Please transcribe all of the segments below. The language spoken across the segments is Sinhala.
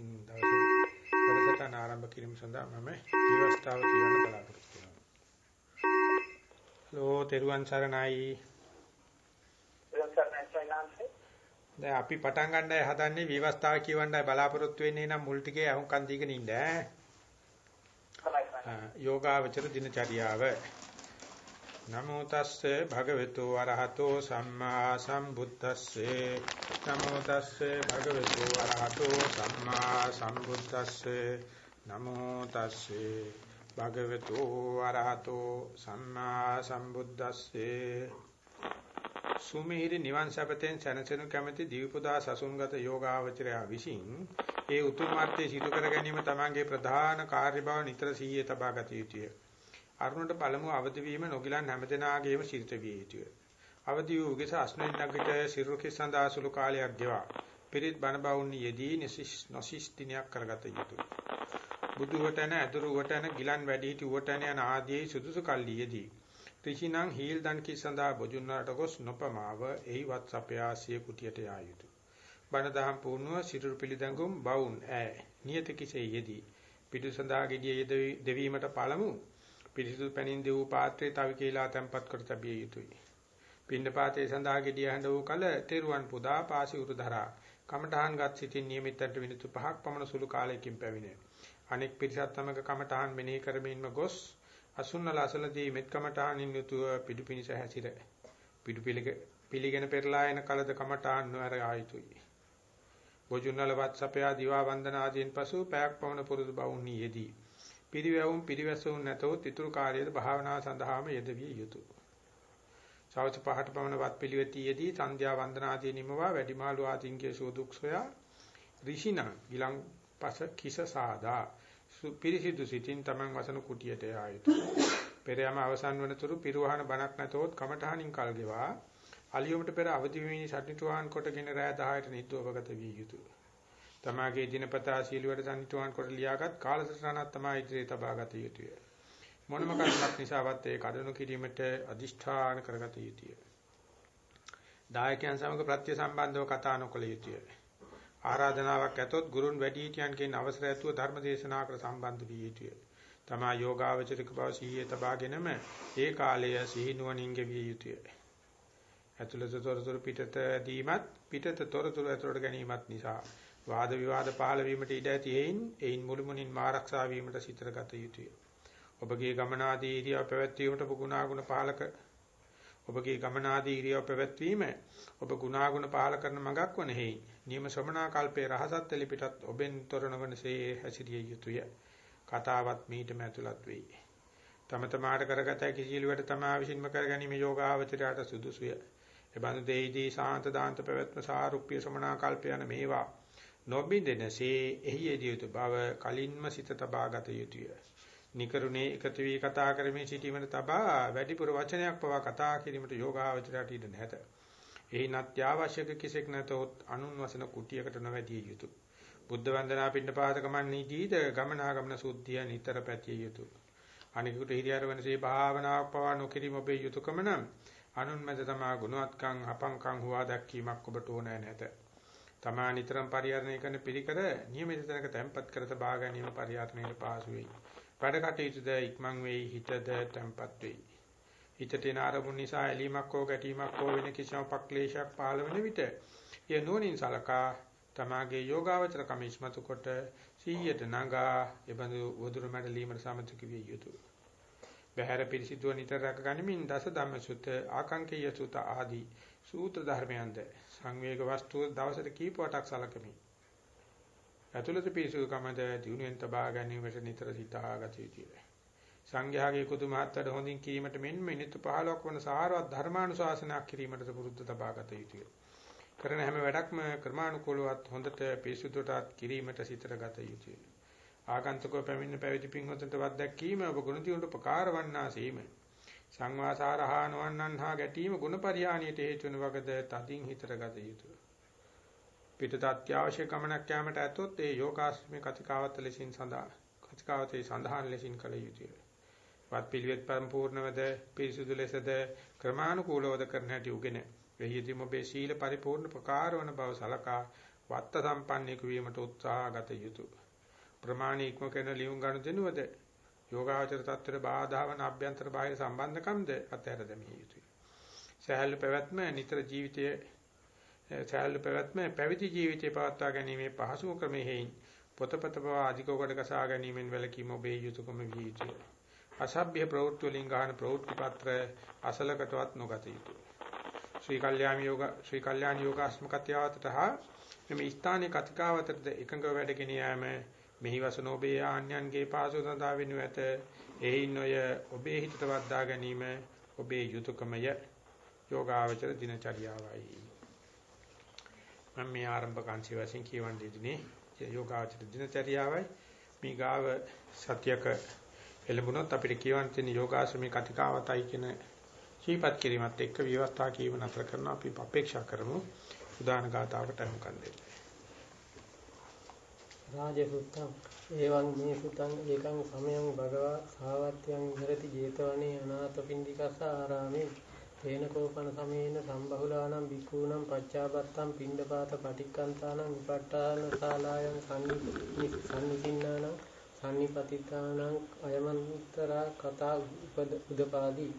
ඉතින් දවසේ වැඩසටහන ආරම්භ කිරීම සඳහා මම විවස්ථාව කියන්න බලාපොරොත්තු වෙනවා. හලෝ තෙරුවන් සරණයි. දැන් අපි පටන් ගන්නයි හදන්නේ විවස්ථාව කියවන්නයි බලාපොරොත්තු වෙන්නේ නම් මුල් ටිකේ අහුම්කන් දීගෙන ඉන්න ඈ. යෝගාවචර දිනචරියාව නමෝ තස්සේ භගවතු වරහතෝ සම්මා සම්බුද්දස්සේ. නමෝ තස්සේ භගවතු වරහතෝ සම්මා සම්බුද්දස්සේ. නමෝ තස්සේ භගවතු වරහතෝ සම්මා සම්බුද්දස්සේ. සුමීරි නිවන් සපතෙන් සැනසෙනු කැමැති දීපුදා සසුන්ගත යෝගාවචරයා විසින් ඒ උතුම් මාර්ගයේ සිදු කර ගැනීම තමන්ගේ ප්‍රධාන කාර්ය බව නිතර සිහියේ තබා ගත යුතුය. අරුණට පළමුව අවදි වීම නොගිලන් හැමදෙනාගේම සිරිත විය යුතුය. අවදි වූ උගෙස අස්නෙන් නැගිට සිරුරකේ සඳහා සුළු කාලයක් ගෙවා පිරිත් බණ බවුන් යෙදී නොසිස් දිනයක් කරගත යුතුය. බුදු වටන ඇදුරු වටන ගිලන් වැඩි හිටි වටන යන ආදී සුදුසු කල්ලියේදී ඍෂිනම් හීල් දන් කි සඳහා බොජුන් වලට ගොස් නොපමාව එහි වත් සපයාසිය කුටියට යා යුතුය. බණ දහම් පුණුව සිරුරු පිළිදඟුම් බවුන් ඈ නියත කිසේ යෙදී පිටු සඳහා gediye දෙවීමට පළමු පිරිසිදු පැනින් දෙවූ පාත්‍රයේ තවි කියලා තැම්පත් කර තැබිය යුතුය. පින්නපාතේ සඳහා gediya හඬ වූ කල තෙරුවන් පුදා පාසි උරු දරා කමඨහන්ගත් සිටින් නියමිතට විනිතු පහක් පමණ සුළු කාලයකින් පැවිණේ. අනෙක් පිරිසත් සමග කමඨහන් මෙනෙහි කරමින්ම ගොස් අසුන්නල අසලදී මෙත් කමඨහනින් යුතුව පිටු පිනිස හැසිර. පිටු පිළිගෙන පෙරලා එන කලද කමඨහන් නොවර ආයුතුයි. බොජුන්නල වත්සපයා දිවා වන්දන ආදීන් පසු පැයක් පමණ පුරුදු බවුන් යෙදී පිරිවැවුම් පිරිවැසුම් නැතොත් ඊතුරු කාර්යයේ භාවනාව සඳහාම යෙදවිය යුතුය. සවස් පහට පමණ වත් පිළිවෙතියේදී සන්ධ්‍යා වන්දනාදී නිමවා වැඩිමාළු ආතින්ගේ සෝදුක් සොයා ඍෂිනා ගිලන් පස කිස සාදා පිරිසිදු සිතින් තමන් වසන කුටියට යා යුතුය. පෙරයම අවසන් වනතුරු පිරුවහන බණක් නැතොත් කමඨහනින් කල් ගෙවා අලියොමට පෙර අවදි වීමේ සටිටුවාන් කොටගෙන රෑ 10ට නිද්දවගත විය යුතුය. තමාගේ දිනපතා සීලුවට සම්නිතුවන් කොට ලියාගත් කාලසටහනක් තමයි ඉදිරියේ තබා ගත යුතුය. මොනම කරුණක් නිසාවත් ඒ කඩනු කිරීමට අදිෂ්ඨාන කරගත යුතුය. දායකයන් සමග ප්‍රත්‍ය සම්බන්ධව කතා නොකළ යුතුය. ආරාධනාවක් ඇතොත් ගුරුන් වැඩිහිටියන්ගෙන් අවසර ඇතුව ධර්ම දේශනා කර සම්බන්ධ විය යුතුය. තමා යෝගාවචරික බව සිහියේ තබාගෙනම ඒ කාලය සිහිනුවණින් ගෙවිය යුතුය. ඇතුළත තොරතුරු පිටත දීමත් පිටත තොරතුරු ඇතුළට ගැනීමත් නිසා වාද විවාද පහළ වීමට ඉඩ ඇති හේයින් එයින් මුළුමනින් ආරක්ෂා වීමට සිතරගත යුතුය. ඔබගේ ගමනාදී ඉරියව් පැවැත්වීමට ඔබ ගුණාගුණ පාලක ඔබගේ ගමනාදී ඉරියව් පැවැත්වීම ඔබ ගුණාගුණ පාල කරන මඟක් වන හේයින් නියම ශ්‍රමණා කල්පේ රහසත් එලිපිටත් ඔබෙන් තොරණවනසේ හැසිරිය යුතුය. කතාවත් මීටම ඇතුළත් වෙයි. තම තමාට කරගත හැකි සීලවට තමා විසින්ම කරගැනීම යෝගාවචරයට සුදුසුය. එබඳු දෙයිදී සාන්ත දාන්ත පැවැත්ම සාරුප්‍ය ශ්‍රමණා කල්ප යන මේවා නොබින්දෙනසේ එහි යෙදිය යුතු බව කලින්ම සිත තබා ගත යුතුය. නිකරුණේ එකතු වී කතා කරමින් සිටීමට තබා වැඩිපුර වචනයක් පවා කතා කිරීමට යෝගාවචරයට ඉඩ නැත. එහි නත්‍යවශ්‍යක කිසෙක් නැතොත් අනුන් වසන කුටියකට නොවැදිය යුතුය. බුද්ධ වන්දනා පින්න පාදකමන් නීතිද ගමනාගමන සුද්ධිය නිතර පැතිය යුතුය. අනිකුට හිරියර වෙනසේ භාවනාවක් පවා නොකිරීම ඔබේ යුතුයකම නම් අනුන් මැද තමා ගුණවත්කම් අපංකම් හුවා දැක්වීමක් ඔබට ඕනෑ නැත. තමා නිතරම පරිහරණය කරන පිළිකර නියමිත තැනක තැම්පත් කර තබා ගැනීම පරිහරණයට පහසු වෙයි. වැඩ කටයුතුද ඉක්මන් වෙයි හිතද තැම්පත් වෙයි. හිතට එන අරමුණ නිසා ඇලීමක් හෝ ගැටීමක් හෝ වෙන කිසිම පක්ලේශයක් පහළ වෙන විට ඒ නුවණින් සලකා තමාගේ යෝගාවචර කමිස්මතු කොට සීයට නගා එබඳු වදුරු මැඩලීමට සමතික විය යුතුය. බහැර පිරිසිදුව නිතර රැක ගනිමින් දස ධම්මසුත ආකාංකේය සුත ආදී සූත්‍ර ධර්මයන්ද සංවේග වස්තුව දවසට කීප වටක් සලකමි. ඇතුළත පිරිසුදුකමද දිනුවෙන් තබා ගැනීමට නිතර සිතාගත යුතුය. සංඝයාගේ කුතු මහත්තට හොඳින් කීමට මෙන් මිනිත්තු 15ක් වන සාරවත් ධර්මානුශාසනයක් කිරීමට පුරුද්ද තබාගත යුතුය. කරන හැම වැඩක්ම ක්‍රමානුකූලවත් හොඳට පිරිසුදුටත් කිරීමට සිතර ගත යුතුය. ආගන්තුකව පැමිණ පැවිදි පින්වතුන්ට වද්දැකීම ඔබ ගුණ දියුණුවට ප්‍රකාර වන්නාseම සංවාසාරහා නොවන්නන්හා ගැටීම ගුණපරිහානියට හේතු වන වගද තදින් හිතර ගත යුතුය. පිටත අත්‍යවශ්‍ය ගමනක් යාමට ඇතොත් ඒ යෝගාශ්‍රමේ කතිකාවත ලෙසින් සඳහා කතිකාවතේ සඳහන් ලෙසින් කළ යුතුය. වත් පිළිවෙත් පරිපූර්ණවද පිරිසුදු ලෙසද ක්‍රමානුකූලවද කරන හැටි උගෙන එහිදී ඔබේ සීල පරිපූර්ණ ප්‍රකාර වන බව සලකා වත්ත සම්පන්නෙකු වීමට උත්සාහගත යුතුය. ප්‍රමාණීක්ම කරන ලියුම් ගන්න දෙනුවද යෝගාචර තත්ත්වයට බාධා වන අභ්‍යන්තර බාහිර සම්බන්ධකම්ද අත්හැර දැමිය යුතුය. සහැල්ලු පැවැත්ම නිතර ජීවිතයේ සහැල්ලු පැවැත්ම පැවිදි ජීවිතේ පවත්වා ගැනීමේ පහසු ක්‍රමෙහිින් පොතපත පවා අධික කොට කසා ගැනීමෙන් වැළකීම ඔබේ යුතුයකම විය යුතුය. අසභ්‍ය ප්‍රවෘත්ති වලින් ගන්න ප්‍රවෘත්ති පත්‍ර අසලකටවත් නොගත යුතුය. ශ්‍රී කල්යාණ යෝග ශ්‍රී කල්යාණ යෝගාස්මකත්‍යවතට හා මේ ස්ථානයේ කතිකාවතට එකඟ වැඩගෙන යෑම මෙහි වසන ඔබේ ආඥයන්ගේ පාසු සඳහා වෙනු ඇත. එයින් ඔය ඔබේ හිතට වද්දා ගැනීම ඔබේ යුතුයකමය යෝගාවචර දිනචරියාවයි. මම මේ ආරම්භ කාංශය වශයෙන් කියවන්නේ ඉන්නේ යෝගාවචර දිනචරියාවයි. මේ ගාව සත්‍යක එළඹුණොත් අපිට කියවන්න තියෙන යෝගාශ්‍රමී කතිකාවතයි කියන ශීපත් කිරීමත් එක්ක විවස්ථා කීම නතර කරන අපි අපේක්ෂා කරමු. උදාන ගාතාවට අනුකම් දෙන්න. රාජසුත්තං එවං මේ සුතං ඒකං සමයං භගවා සාවත්‍යං විහෙරති 제තවනේ අනාථපිණ්ඩිකස්ස ආරාමේ. තේන කෝපන සමේන සම්බහුලානම් බික්ඛූනම් පච්චාබත්තම් පිණ්ඩපාත පටික්කන්තානම් විපට්ඨාන ශාලායන් සම්නිසින්නානම් සම්නිපතිතානං අයමන්තරා කතා උදපාදී.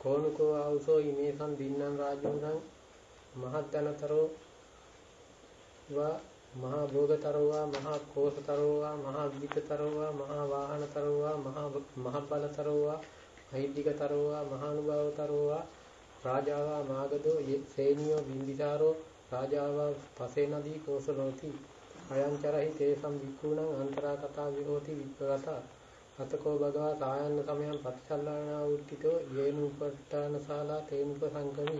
කෝනුකෝ ආවුසෝ ඉමේසම් දින්නම් රාජුංගං මහත්තනතරෝ වා මහා භෝගතරෝවා මහා කෝසතරෝවා මහා විදිකතරෝවා මහා වාහනතරෝවා මහා මහබලතරෝවා අහිද්దికතරෝවා මහානුභාවතරෝවා රාජාවා මාගදෝ සේනියෝ බින්දිසාරෝ රාජාවා පසේ නදී කෝසලෝති අයංචරහි තේසම් වික්ඛූණං අන්තරා කතා විහෝති විප්පගතා අතකෝ භගවා සායන්න සමයන් පටිසල්ලාණා උත්තිතෝ යේනු උපට්ඨාන ශාලා තේනුපසංකමි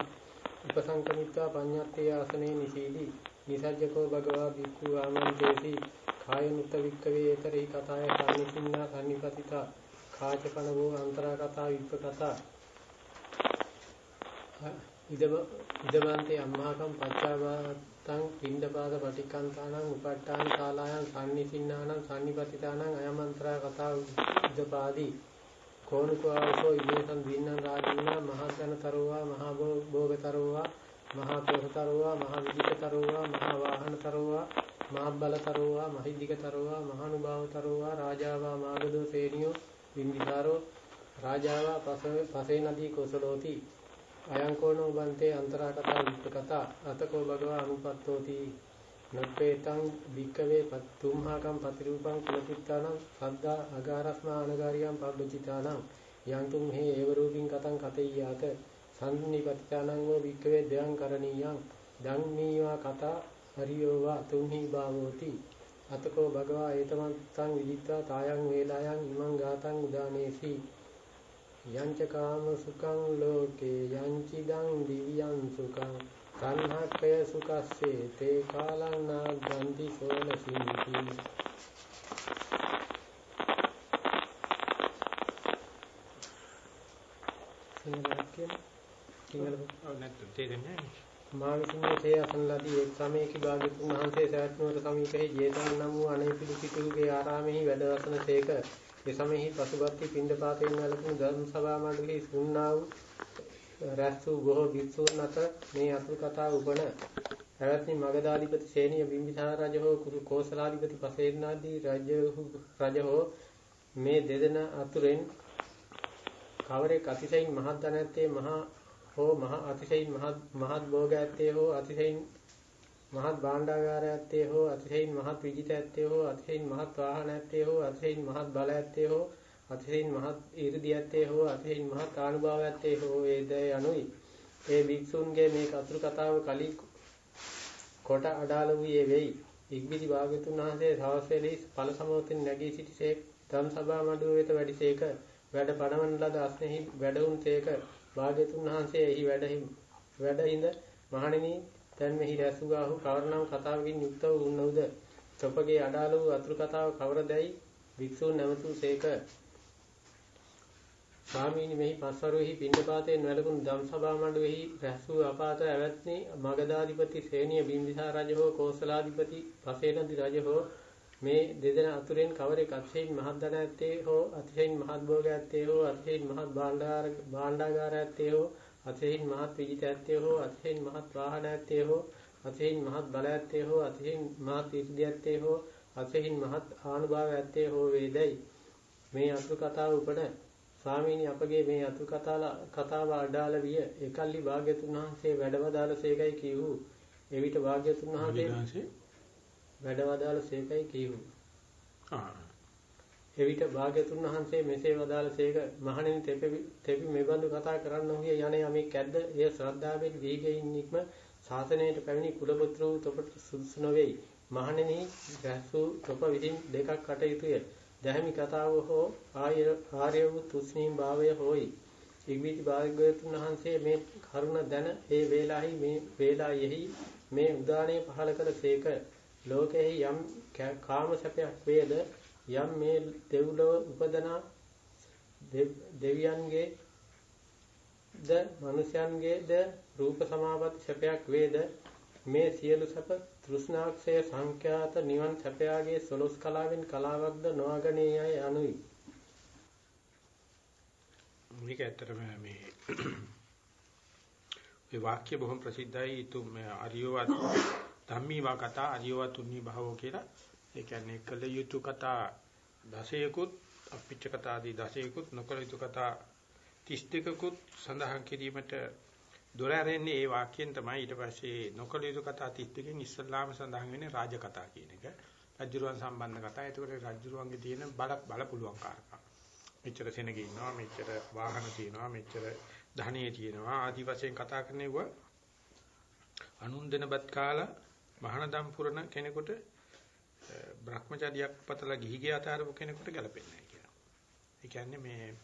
උපසංකමිත්වා පඤ්ඤත්තේ ආසනේ නිසීදී නිසජ්ජකෝ භගවා භික්ඛු ආමන්තේති කායනුත්ත වික්කවේ ඒතරේ කතාය සම්නිසින්නා සම්නිපතිතා කාචකන වූ අන්තරා කතා විප්ප කතා ඉදම ඉදමන්තේ අම්මාකම් පච්චාවාතං පින්ඩපාද පටික්කන්තානං උපට්ඨාන ශාලායන් සම්නිසින්නානං සම්නිපතිතානං අයමන්ත්‍රා කතා උදපාදී කෝණකෝ ආවසෝ ඉමේසං දින්නං රාජිනා මහජනතරෝවා මහා භෝගතරෝවා මහා කෝසතරෝවා මහා විදිකතරෝවා මහා වාහනතරෝවා මහා බලතරෝවා මහිද්దికතරෝවා මහානුභාවතරෝවා රාජාවා මාගදෝ සේනියෝ වින්දිකාරෝ රාජාවා පසේ නදී කොසලෝති. අයං කෝණෝ බන්තේ අන්තරා කතා විත්ත කතා අතකෝ භගවා අනුපත්තෝති. නප්පේතං වික්කවේ තුම්හාකම් පතිරූපං කුලපිත්තානම් සද්දා අගාරස්මා අනගාරියම් පබ්බචිතානම් යං තුම් හේ ඒව රූපින් කතං කතෙය්‍යාත. සම්නිපතිතානං වූ වික්කවේ දයං කරණීයං ධම්මීවා කතා හරියෝවා තුන්හි භාවෝති. අතකෝ භගවා ඒතමන්තං විදිත්වා තායං වේලායන් ඉමං ගාතං උදානේසි යංච කාම සුඛං ලෝකේ යංචිදං දිව්‍යං සුඛං සංහක්කය සුඛස්සේ තේ කාලං නාගන්ති සෝලසින්ති. සිංහලයෙන් සිංහල නැත්නම් තේරෙන්නේ නැහැ මා විසින් මේ අසන ලදී. එක් සමයේකී භාග්‍යතුන් වහන්සේ සවැත්නුවර සමීපෙහි ජේතවන නම් වූ අනේපිලි සිටුගේ ආරාමෙහි වැඩවසන සේක. ඒ සමයෙහි පසුබත්ති පින්ඩපාතයෙන් වැළපුණු ධර්ම සභා මණ්ඩලයේ සුන්නා වූ රැස් වූ බොහෝ භික්ෂූන් අතර මේ අතුරු කතාව උපන පැවැත්නි මගධාධිපති සේනිය බිම්බිසාර රජ හෝ කුරු කෝසලාධිපති පසේනාදී රජ රජ හෝ මේ දෙදෙන අතුරෙන් කවරෙක් අතිශයින් මහත් ධනත්තේ මහා හෝ මහ අතිශයින් මහත් මහත් භෝග ඇත්තේ හෝ අතිශයින් මහත් භාණ්ඩාගාර ඇත්තේ හෝ අතිශයින් මහත් විජිත ඇත්තේ හෝ අතිශයින් මහත් වාහන ඇත්තේ හෝ අතිශයින් මහත් බල ඇත්තේ හෝ අතිශයින් මහත් 이르දි ඇත්තේ හෝ අතිශයින් මහත් ආනුභාව ඇත්තේ හෝ වේද යනුයි. ඒ භික්ෂුන්ගේ මේ කතුරු කතාව කලි කොට අඩාල වූයේ වෙයි. ඉක්බිති භාග්‍යතුන් වහන්සේ සවස් වේලේ ඵල සමෝතින් නැගී සිටිසේක ධම් සභා මඩුව වෙත වැඩිසේක වැඩ පණවන ලද අස්නෙහි වැඩවුන් තේක භාග්‍යතුන් වහන්සේ එහි වැඩ ඉඳ මහණෙනි දැන් මෙහි රැසුගාහු කවරනම් කතාවකින් යුක්ත වුණොද තොපගේ අඩාල වූ අතුරු කතාව කවරදැයි භික්ෂූන් නැවතුසේක ස්වාමීනි මෙහි පස්වරුෙහි පින්නපාතයෙන් වැළකුණු ධම්සභා මණ්ඩුවෙහි රැසූ අපාත ඇවැත්නි මගධාධිපති සේනිය බිම්බිසාර රජ හෝ කෝසලාධිපති පසේනදි රජ හෝ මේ දෙදෙනා අතුරෙන් කවරෙක් අතිශයින් මහත් ධන ඇත්තේ හෝ අතිශයින් මහත් භෝග ඇත්තේ හෝ අතිශයින් මහත් භාණ්ඩාර භාණ්ඩාගාර ඇත්තේ හෝ අතිශයින් මහත් විජිත ඇත්තේ හෝ අතිශයින් මහත් වාහන ඇත්තේ හෝ අතෙහින් මහත් බල ඇත්තේ හෝ අතෙහින් මහත් ඉර්ධිය ඇත්තේ හෝ අතෙහින් මහත් ආනුභාව ඇත්තේ හෝ වේදයි මේ අතු කතාව උපන ස්වාමීනි අපගේ මේ අතු කතාව අඩාල විය. එකල්ලි භාග්‍යතුන් වහන්සේ වැඩවදාළ සේකයි කියූ එවිට භාග්‍යතුන් වහන්සේ වැඩවදාළ සේකයි කියූ එවිට භාග්‍යතුන් වහන්සේ මෙසේ වදාළ සේක මහණෙනි තෙපි මෙබඳු කතා කරන්න ඔහිය යන යමෙක් ඇද්ද එය ශ්‍රද්ධාවෙන් දීගෙයින් නික්ම ශාසනයට පැමිණි කුලපුත්‍ර වූ තොපට සුදුසු නොවේයි. මහණෙනි රැසු තොප විසින් දෙකක් කටයුතුය. දැහැමි කතාව හෝ ආර්ය වූ තුස්නීම් භාවය හෝයි. ඉක්විති භාග්‍යවතුන් වහන්සේ මේ කරුණ දැන ඒ වේලාහි මේ වේලායෙහි මේ උදානය පහල කළ සේක ලෝකෙහි යම් කාම සැපයක් වේද යම් මේ දෙව්ලොව උපදනා දෙවියන්ගේ ද මනුෂ්‍යයන්ගේ ද රූප සමාපatti සැපයක් වේද මේ සියලු සැප තෘෂ්ණාක්ෂය සංඛ්‍යාත නිවන් සැපයාගේ සොලොස් කලාවෙන් කලාවක්ද නොඅගණේ යයි අනුයි. මේක ඇත්තටම මේ මේ වාක්‍ය බොහොම ප්‍රසිද්ධයි තුම් අරියවත් ධම්මීවා කතා අරියවත් තුන්නී භවෝ කියලා. ඒ කියන්නේ කළ යුතු කතා දසයකුත් අපිච්ච කතා ආදී දසයකුත් නොකළ යුතු කතා 32කුත් සඳහන් කිරීමට දොර ඇරෙන්නේ ඒ වාක්‍යයෙන් තමයි ඊට පස්සේ නොකල යුතු කතා 32කින් ඉස්සල්ලාම සඳහන් වෙන්නේ රාජ කතා කියන එක. රජුරුවන් සම්බන්ධ කතා. ඒකට රජුරුවන්ගේ තියෙන බල බල පුළුවන් කාරකා. මෙච්චර සෙනග ඉන්නවා, මෙච්චර වාහන තියෙනවා, මෙච්චර ධනෙ තියෙනවා ආදි වශයෙන් කතා කරන්නේව අනුන් දෙනපත් කාලා මහානදම් පුරන කෙනෙකුට භ්‍රමචර්යයක් පතලා ගිහි ගිය අතාරපු කෙනෙකුට ගැලපෙන්නේ නැහැ කියනවා. ඒ කියන්නේ මේ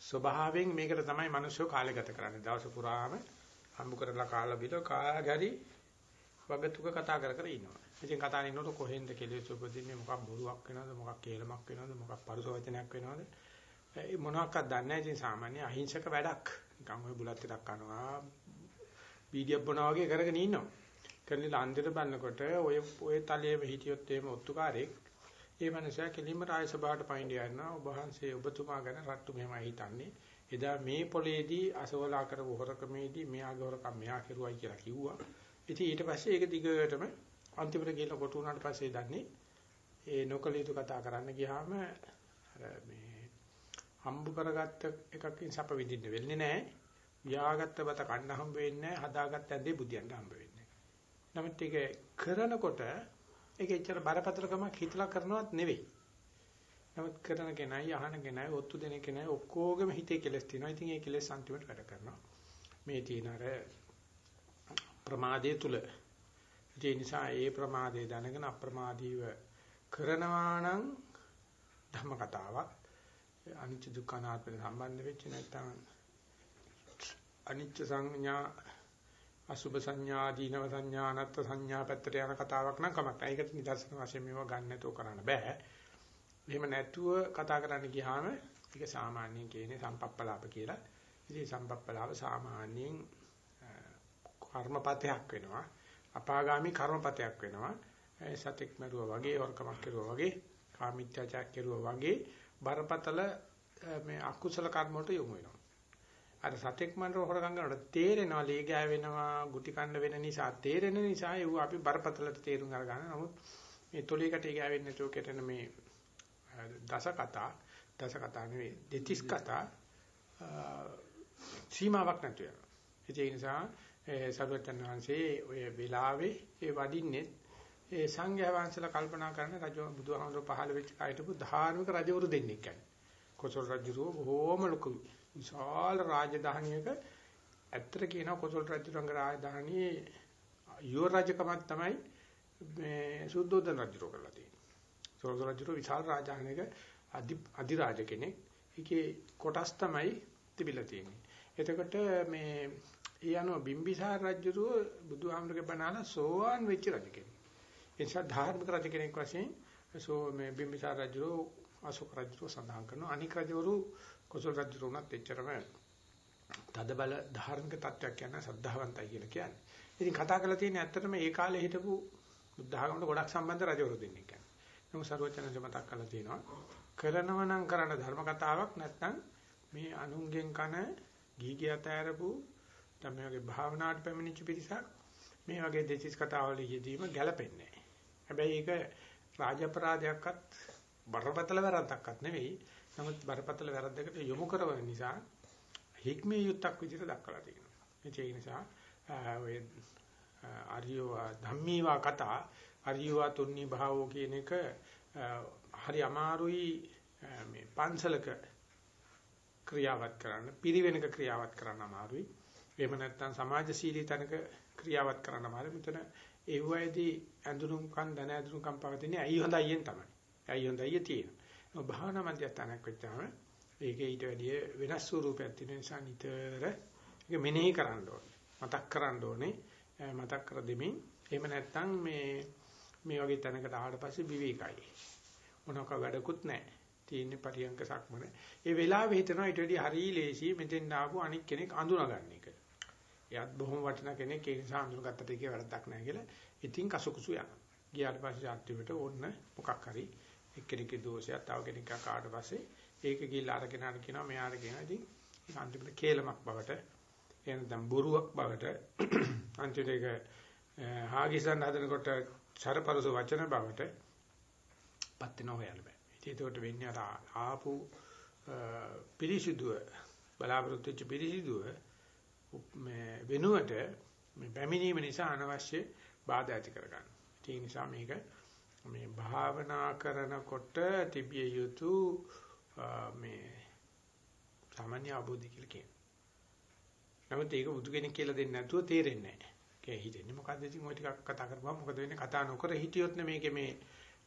ස්වභාවයෙන් මේකට තමයි මිනිස්සු කාලය ගත කරන්නේ. දවස පුරාම හම්බ කරලා කාලා බිල කාගරි වගතුක කතා කර කර ඉන්නවා. ඉතින් කතා කරනකොට කොහෙන්ද කෙලෙස් උපදින්නේ මොකක් බොරුවක් වෙනවද මොකක් කේලමක් වෙනවද මොකක් පරුස වචනයක් වෙනවද ඒ මොනවාක්වත් දන්නේ නැහැ. ඉතින් සාමාන්‍ය අහිංසක වැඩක්. නිකන් ඔය බුලත් ටිකක් කනවා වීඩියෝ බොනවා වගේ කරගෙන ඉන්නවා. කරලා අන්තිමට බලනකොට ඔය ඔය තලයේ හිටියොත් එහෙම ඔත්තුකාරයෙක් ඒ මනුස්සයා කෙලින්ම රාජ සභාවට පයින් යනවා. ඔබ වහන්සේ ඔබතුමා ගැන රට්ටු මෙහෙමයි හිතන්නේ. එදා මේ පොලේදී අසවලා කරපු හොරකමේදී මෙයාගේ හොරකම් මෙයා කෙරුවයි කියලා කිව්වා. ඉතින් ඊට පස්සේ ඒක දිගටම අන්තිමට ගිහලා කොට උනාට පස්සේ දන්නේ ඒ නොකල යුතු කතා කරන්න ගියාම මේ හම්බ කරගත්ත එකකින් සැප විඳින්න වෙන්නේ නැහැ. ව්‍යාගත්ත බත කන්න හම්බ වෙන්නේ නැහැ. හදාගත්ත ඇඳේ බුදියන්න හම්බ වෙන්නේ නැහැ. නමුත් ඒක කරනකොට ඒක එච්චර බරපතලකමක් හිතලා කරනවත් නෙවෙයි. නමුත් කරන කෙනයි අහන කෙනයි ඔත්තු දෙන කෙනයි ඔක්කොගේම හිතේ කෙලස් තියෙනවා. ඉතින් ඒ කෙලස් අන්තිමට වැඩ කරනවා. මේ තියෙන අර ප්‍රමාදයේ තුල ඒ නිසා ඒ ප්‍රමාදයේ දැනගෙන අප්‍රමාදීව කරනවා නම් ධම්ම කතාවක් අනිත්‍ය දුක්ඛ අනාත්ම සම්බන්ධ වෙච්ච නැත්නම් අනිත්‍ය සංඥා අසුභ සංඥා දීනව සංඥා අනත්ත් සංඥා පැත්තට යන කතාවක් නම් කමක් නැහැ. ඒකට නිදර්ශන වශයෙන් මේව ගන්න නැතුව කරන්න බෑ. එහෙම නැතුව කතා කරන්න ගියාම ඒක සාමාන්‍යයෙන් කියන්නේ සම්පප්පලාප කියලා. ඉතින් සම්පප්පලාප සාමාන්‍යයෙන් කර්මපතයක් වෙනවා. අපාගාමි කර්මපතයක් වෙනවා. සතෙක් මරුවා වගේ වර්කමක් කෙරුවා වගේ කාමීත්‍යාචාර කෙරුවා වගේ බරපතල මේ අකුසල කර්ම වලට යොමු වෙනවා. අර සතෙක් මන්ර හොරගම් කරනකොට තේරෙනවා ලේ ගෑවෙනවා ගුටි කන්න වෙන නිසා තේරෙන නිසා ඒව අපි බරපතලට තේරුම් අරගන්න. නමුත් මේ තොලේකට ගෑවෙන්නේ නැතුව කෙටෙන මේ දස කතා දස කතා නෙවෙයි දෙතිස් කතා සීමාවක් නැතුව යනවා. ඒ නිසා සරුවචන් වහන්සේ ඔය වෙලාවේ ඒ වඩින්නේ ඒ සංඝයා වහන්සේලා කල්පනා කරන රජ බුදුහාමුදුරුවෝ පහළ වෙච්ච කායටපු ධාර්මික රජවරු දෙන්නෙක් කියන්නේ. කොසල් රජුරෝ බොහොම ලොකුයි. විශාල රාජධානියක ඇත්තට කියනවා කොසල් රජුරංග රාජධානියේ යුව රජකමක් තමයි මේ සුද්ධෝදන රජුරෝ කරලා තියෙන්නේ. සුද්ධෝදන රජුරෝ විශාල රාජධානියක අධි අධිරාජ කෙනෙක්. ඒකේ කොටස් තමයි තිබිලා තියෙන්නේ. එතකොට මේ ඒ අනුව බිම්බිසාර රජුරෝ බුදුහාමුදුරගේ බණාලා සෝවාන් වෙච්ච රජ කෙනෙක්. ඒ නිසා ධාර්මික රජ කෙනෙක් වශයෙන් සෝ මේ බිම්බිසාර රජුරෝ අශෝක රජුරෝ සඳහන් කරනවා. අනික් රජවරු කොසල් රජු උනත් එච්චරම තද බල ධාර්මික තත්වයක් කියන සද්ධාවන්තයි කියලා කියන්නේ. ඉතින් කතා කරලා තියෙන්නේ ඇත්තටම ඒ කාලේ හිටපු බුද්ධ ආගමට ගොඩක් සම්බන්ධ රජවරු දෙන්නෙක් කියන්නේ. නමුත් සර්වචනන්ද මතක් කරලා තියෙනවා කරනව නම් කරන ධර්ම කතාවක් නැත්නම් මේ අනුන්ගෙන් කන ගීගියත ඇරපු තමයිගේ භාවනාවට පැමිණිච්ච පිරිසක් මේ වගේ දෙතිස් කතාවල යෙදීම ගැළපෙන්නේ නැහැ. හැබැයි ඒක රාජ අපරාධයක්වත් බරපතල වැරද්දක්වත් නෙවෙයි. නමුත් බරපතල වැරද්දකට යොමු කරන නිසා හික්මී යුක්තක් විදිහට දක්වලා තියෙනවා. ඒ නිසා ඔය ආර්යව ධම්මීවා කතා ආර්යව තුන්නී භාවෝ කියන එක හරි අමාරුයි මේ පන්සලක ක්‍රියාවත් කරන්න පිරිවෙනක ක්‍රියාවත් කරන්න අමාරුයි. එහෙම නැත්නම් සමාජශීලී තැනක ක්‍රියාවත් කරන්න අමාරුයි. මෙතන ඒ වයිදී ඇඳුනුම්කම් දැන ඇඳුනුම්කම් පවතින්නේ ඇයි හොඳයියෙන් තමයි. ඇයි හොඳයිය තියෙනවා. භාවනා මධ්‍යස්ථානයක් වෙච්චාම ඒකේ ඊට වැඩිය වෙනස් ස්වරූපයක් තියෙන නිසා නිතර ඒක මෙනෙහි කරන්න ඕනේ. මතක් කරන්න ඕනේ. මතක් කර දෙමින් එහෙම නැත්නම් මේ මේ වගේ තැනකට ආවට පස්සේ විවේකයි. මොනක වැඩකුත් නැහැ. තියෙන්නේ පරියංක සක්මන. ඒ වෙලාවෙ හිතනවා ඊට වැඩි හරි ලේසි මෙතෙන් ආපු අනික් කෙනෙක් අඳුනගන්න එක. එයාත් බොහොම වටිනා කෙනෙක් ඒ නිසා අඳුනගත්තට ඒකේ වැරද්දක් නැහැ කියලා. ඉතින් කසුකුසු යනවා. ගියාට පස්සේ ආත්මෙට ඕන්න මොකක් හරි එක්කෙනෙක්ගේ දෝෂයක් තව කෙනෙක් කාට පස්සේ ඒක ගිහිල්ලා අරගෙන අර කියනවා මෙයාට කියනවා. ඉතින් ඒක අන්තිමට කේලමක් බවට එහෙනම් බොරුවක් බවට අන්තිමට ඒක හාගිසන් හදනකොට සරපරස වචන බවට පත් වෙනව හොයන්න බෑ. ඒකට වෙන්නේ අර ආපු පිරිසිදුව බලාපොරොත්තු වෙච්ච පිරිසිදුව මේ වෙනුවට මේ පැමිණීම නිසා අනවශ්‍ය බාධා ඇති කරගන්න. ඒ නිසා මේක මේ භාවනා කරනකොට තිබිය යුතු මේ සාමාන්‍ය අවබෝධය කියලා කියනවා. නමුත් ඒක බුදු කෙනෙක් කියලා දෙන්නේ නැතුව තේරෙන්නේ නැහැ. ඒක හිතෙන්නේ මොකද්ද ඉතින් ඔය ටිකක් කතා කරපුවම මොකද වෙන්නේ කතා නොකර හිටියොත් නේ මේකේ මේ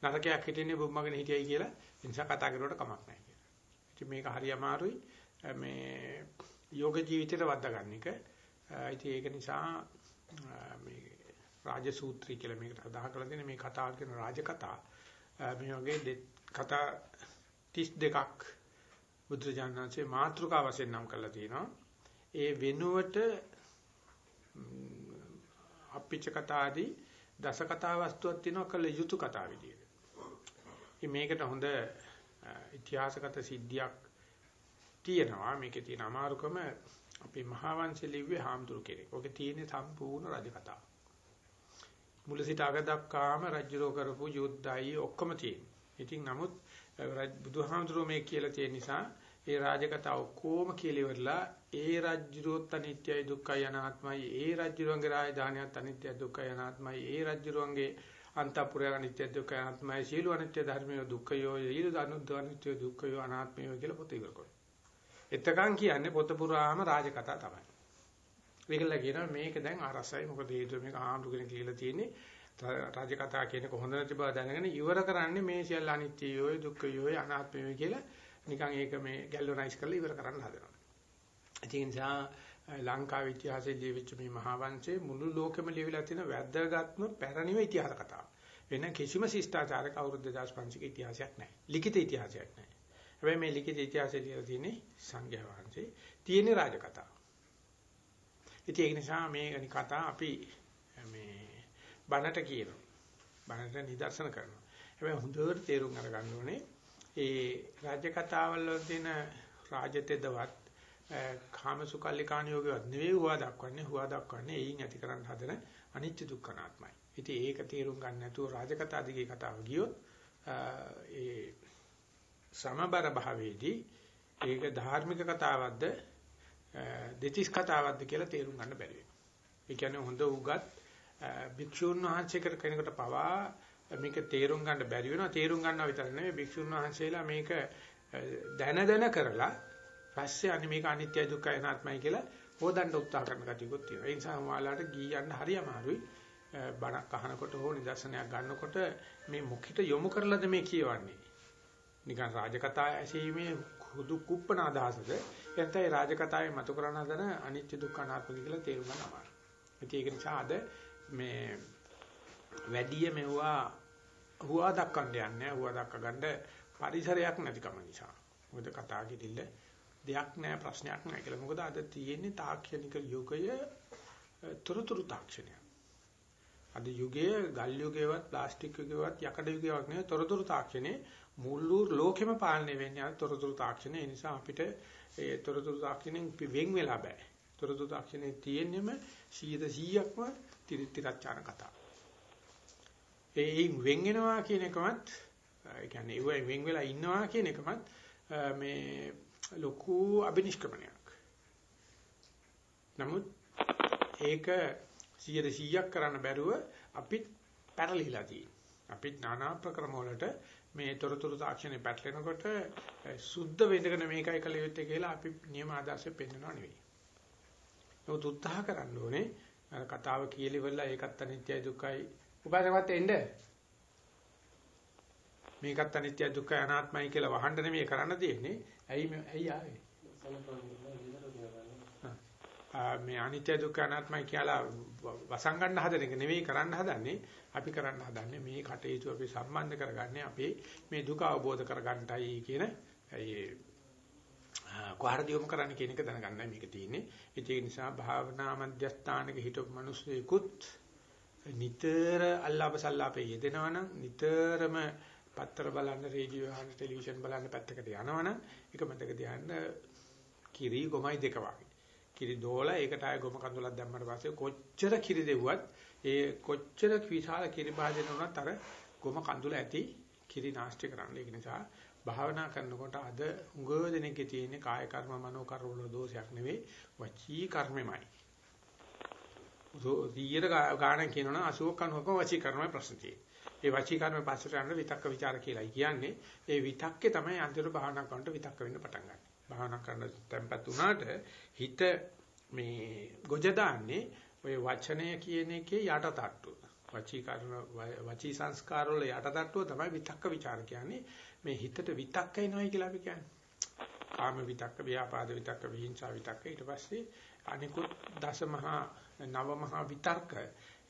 නරකයක් හිටින්නේ බුම්මගෙන හිටියයි කියලා ඒ නිසා කතා කරුවට කමක් නැහැ කියලා. ඉතින් මේක හරි අමාරුයි මේ යෝග ජීවිතේට වද්දා ගන්න එක. ඉතින් ඒක නිසා මේ රාජ සූත්‍රය කියලා මේකට අදහ කරලා තියෙන මේ කතාව කියන රාජ කතා මේ වගේ කතා 32ක් බුදුරජාණන්සේ මාතෘකා වශයෙන් නම් කරලා තියෙනවා. ඒ වෙනුවට අපිච්ච කතාදී දස කතා වස්තුවක් තියෙනවා කළ යුතු කතා විදියට. ඉතින් මේකට හොඳ ඉතිහාසගත සිද්ධියක් තියෙනවා. මේකේ තියෙන අමාරුකම අපි මහා වංශේ ලිව්වේ හාමුදුරු කෙනෙක්. ඔකේ තියෙන සම්පූර්ණ රජ කතාව. මුල සිට අග දක්වාම රජුරෝ කරපු යුද්ධයි ඔක්කොම තියෙනවා. ඉතින් නමුත් බුදුහාමුදුරුවෝ මේ කියලා තියෙන නිසා ඒ රාජකතා ඔක්කොම කියලා ඉවරලා ඒ රජ්ජුරුවත් අනිත්‍යයි දුක්ඛයි අනාත්මයි ඒ රජ්ජුරුවන්ගේ රාජධානියත් අනිත්‍යයි දුක්ඛයි අනාත්මයි ඒ රජ්ජුරුවන්ගේ අන්තපුරය අනිත්‍ය දුක්ඛ අනාත්මයි සීල අනිත්‍ය ධර්මය දුක්ඛයෝ ඊළ අනුද්ද අනිත්‍ය දුක්ඛයෝ අනාත්මයෝ කියලා පොත ඉවර කරනවා. එතකන් කියන්නේ පොත පුරාම රාජකතා තමයි. ඒකල කියනවා මේක දැන් අරසයි මොකද හේතුව මේක ආම්දු කෙනෙක් කියලා තියෙන්නේ රාජකතා කියන්නේ කොහොමද නැති බව දැනගෙන ඉවර කරන්නේ මේ සියල්ල අනිත්‍යයෝයි දුක්ඛයෝයි අනාත්මයෝයි කියලා නිකන් ඒක මේ ගැලවනයිස් කරලා ඉවර කරන්න හදනවා. ඒ නිසා ලංකාවේ ඉතිහාසයේ ලියවිච්ච මේ මහා වංශයේ මුළු ලෝකෙම ලියවිලා තියෙන වැද්දගත්ම පැරණිම ඉතිහාස කතාව. වෙන කිසිම ශිෂ්ටාචාරක අවුරුදු 2500ක ඉතිහාසයක් නැහැ. ලිඛිත ඉතිහාසයක් නැහැ. හැබැයි මේ ලිඛිත ඉතිහාසයේ ලියලා තියෙන්නේ සංඝයා වහන්සේ තියෙන රාජකතා. ඉතින් ඒ නිසා මේ කතා අපි මේ බණට කියනවා. බණට නිදර්ශන කරනවා. හැබැයි හොඳට තේරුම් අරගන්න ඕනේ ඒ රාජ්‍ය කතාවල තියෙන රාජතෙදවත් කාමසුකල්ලිකාණ යෝගයවත් නෙවෙයි හුවා දක්වන්නේ හුවා දක්වන්නේ එයින් ඇති කරන්න හදන අනිත්‍ය දුක්ඛනාත්මයි. ඉතින් ඒක තේරුම් ගන්න නැතුව රාජකතා දිගේ කතාව ගියොත් ඒ සමබර භාවයේදී ඒක ධාර්මික කතාවක්ද දෙතිස් කතාවක්ද කියලා තේරුම් ගන්න බැරි වෙනවා. ඒ කියන්නේ හොඳ උගත් භික්ෂුන් වහන්සේකට කෙනෙකුට පවා මේක තේරුම් ගන්න බැරි වෙනවා. තේරුම් ගන්නවා විතර නෙවෙයි භික්ෂුන් වහන්සේලා මේක දැන දැන කරලා පස්සේ අනි මේක අනිත්‍ය දුක්ඛය අනාත්මයි කියලා හොදන්න උත්සාහ කරන කතියකුත් තියෙනවා. ඒ නිසා ඔයාලට ගීයන්න හරි අමාරුයි. බණක් අහනකොට හෝ නිදර්ශනයක් ගන්නකොට මේ මුඛිට යොමු කරලාද මේ කියවන්නේ. නිකන් රාජකතා ඇසීමේ හුදු කුප්පන අදහසද එතන ඒ රාජකතාවේ මතු කරන හදන අනිත්‍ය දුක්ඛ අනාත්ම කියලා තේරුම් ගන්න අමාරුයි. ඒක නිසා අද මේ වැඩි මෙවුවා හුවා දක්වන්න යන්නේ හුවා දක්ව ගන්න පරිසරයක් නැතිකම නිසා. මොකද කතා කිරිල්ල දෙයක් නෑ ප්‍රශ්නයක් නෑ කියලා. මොකද අද තියෙන්නේ තාක්ෂණික යුගය තුරුතුරු තාක්ෂණය. අද යුගයේ ගල් යුගයේවත් ප්ලාස්ටික් යුගයේවත් යකඩ යුගයේවත් නෙවෙයි තොරතුරු තාක්ෂණේ මුළු ලෝකෙම පාලනය වෙන්නේ අර තොරතුරු තාක්ෂණය. ඒ නිසා අපිට ඒ තොරතුරු තාක්ෂණයෙන් වෙන් වෙලා බෑ. තොරතුරු තාක්ෂණයේ තියෙන්නම 100%ක්ම තිරච්චාන කතා. ඒ වෙන් වෙනවා කියන එකමත් ඒ කියන්නේ ඒ වෙන් වෙලා ඉන්නවා කියන එකමත් මේ ලොකු අබිනිෂ්ක්‍මණයක්. නමුත් ඒක 100%ක් කරන්න බැරුව අපිත් පැටලිලා තියෙනවා. අපිත් নানা ප්‍රක්‍රම වලට මේ තොරතුරු තාක්ෂණය පැටලෙනකොට සුද්ධ වෙඳගෙන මේකයි කළ යුත්තේ කියලා අපි නියම ආදර්ශය පෙන්වනවා නෙවෙයි. නමුත් උත්සාහ කරන්න ඕනේ අර කතාව කියලිවලා ඒකත් අනිත්‍යයි දුක්ඛයි උපාසකවත් එන්න. මේකත් අනිත්‍යයි දුක්ඛයි අනාත්මයි කියලා වහන්න නෙමෙයි කරන්න තියෙන්නේ. ඇයි ඇයි ආවේ? මේ අනිත්‍ය දුක්ඛ අනාත්මයි කියලා වසංගන්න හදන එක නෙවෙයි කරන්න හදන්නේ අපි කරන්න හදන්නේ මේ කටයුතු අපි සම්බන්ධ කරගන්නේ අපේ මේ දුක අවබෝධ කරගන්නටයි කියන ඒ කොහරද යොමු කරන්න කියන එක දැනගන්නයි මේක තියෙන්නේ. ඒ නිසා භාවනා මධ්‍යස්ථානක හිටපු මිනිස්සෙකුත් නිතර අල්ලාපසල්ලාපේ යෙදෙනවනම් නිතරම පත්තර බලන්න, රේඩියෝ අහන්න, ටෙලිවිෂන් බලන්න පැත්තකට යනවනම් ඒක මතක තියාගන්න කිරි ගොමයි දෙක වගේ. කිරි දෝලා ඒකට ආය ගොම කඳුලක් දැම්මට පස්සේ කොච්චර කිරි දෙව්වත් ඒ කොච්චර විශාල කිරි භාජන වුණත් අර ගොම කඳුල ඇති කිරි නාස්ති කරන්න. ඒක නිසා භාවනා කරනකොට අද උගව දෙනෙක්ගේ තියෙන කාය කර්ම මනෝ කර්ම වල දෝෂයක් නෙවෙයි වචී කර්මෙමයි. දීයර ගාණ කියනවනම් 80 90ක වචී කර්මයි ප්‍රශ්න තියෙන්නේ. ඒ වචී කර්ම පස්සට යන විතක්ක ਵਿਚාර කියලායි කියන්නේ. ඒ විතක්කේ තමයි අන්තිමට භාවනා කරනකොට විතක්ක වෙන්න පටන් ගන්න. භාවනා කරන tempත් උනාට හිත මේ ගොජ දාන්නේ ඔය වචනය කියන එකේ යටටට්ටු. වචී කර්ම වචී සංස්කාර වල යටටට්ටුව තමයි විතක්ක ਵਿਚාර කියන්නේ. මේ හිතට විතක්ක එනවයි කියලා අපි කියන්නේ. කාම විතක්ක, ව්‍යාපාද විතක්ක, විහිංසා විතක්ක ඊට පස්සේ අනිකුත් දසමහා නවමහා විතර්ක.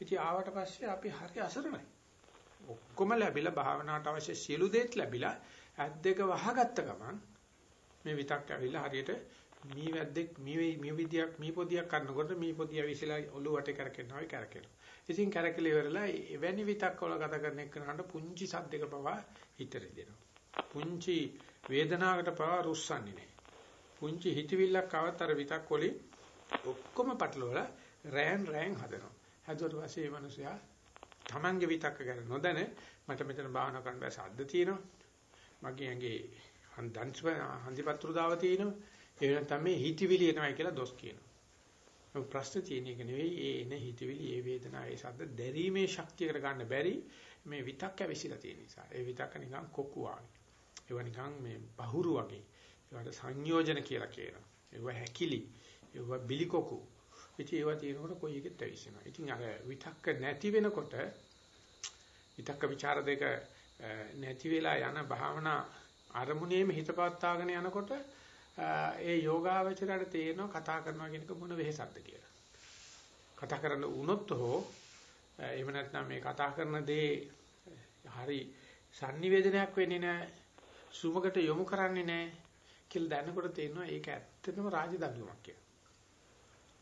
ඉතින් ආවට පස්සේ අපි හරි අසරණයි. ඔක්කොම ලැබිලා භාවනාවට අවශ්‍ය සියලු දේත් ලැබිලා ඇත් දෙක වහගත්ත ගමන් මේ විතක්ක ඇවිල්ලා හරියට මී වැද්දෙක් මී මී විදියක් මී පොදියක් කරනකොට මී පොදිය විසිලා ඔළුව වටේ කරකිනවා වගේ කරකිනවා. ඉතින් කරකල ඉවරලා එවැනි විතක්ක වල ගත කරන එකනට පුංචි සද්දක පවා හිතට දෙනවා. පුංචි වේදනාවකට පවා රුස්සන්නේ නැහැ. පුංචි හිතවිල්ලක් ආවත් අර විතක් වලින් ඔක්කොම පටලවලා රෑන් රෑන් හදනවා. හදුවට පස්සේ මේ මිනිසයා Tamange විතක්ක ගැන නොදැන මට මෙතන භාවනා කරන්න බෑ සද්ද තියෙනවා. මගේ ඇඟේ හන්දන්ස් හන්දිපත්‍රු දාව තියෙනවා. ඒ නැත්නම් මේ හිතවිලි එනවයි කියලා දොස් කියනවා. ප්‍රශ්න තියෙන එක නෙවෙයි ඒ එන හිතවිලි ඒ වේදනා ඒ සද්ද දැරීමේ ශක්තිය කර ගන්න බැරි මේ විතක්ක ඇවිසිලා තියෙන නිසා. ඒ විතක්ක නිකන් කොක්කු වගේ. ඒවා නිකන් මේ බහුරු වගේ. ඒවට සංයෝජන කියලා කියනවා. ඒවා හැකිලි. ඒවා බිලිකොකු. ඉතින් ඒවා තියෙනකොට කොයි එකෙත් ඇවිස්සෙනවා. ඉතින් අර විතක්ක නැති වෙනකොට විතක්ක ਵਿਚාර දෙක නැති වෙලා යන භාවනා අරමුණේම හිත පවත්වාගෙන යනකොට ඒ යෝගාවචරයට තේරෙනවා කතා කරනවා කියන එක මොන වෙහසක්ද කියලා. කතා කරන්න වුණොත් හෝ එහෙම නැත්නම් මේ කතා කරන දේ හරි sannivedanayak වෙන්නේ නැහැ. සුමකට යොමු කරන්නේ නැහැ කියලා දැනනකොට තේරෙනවා ඒක ඇත්තටම රාජදඬුවමක් කියලා.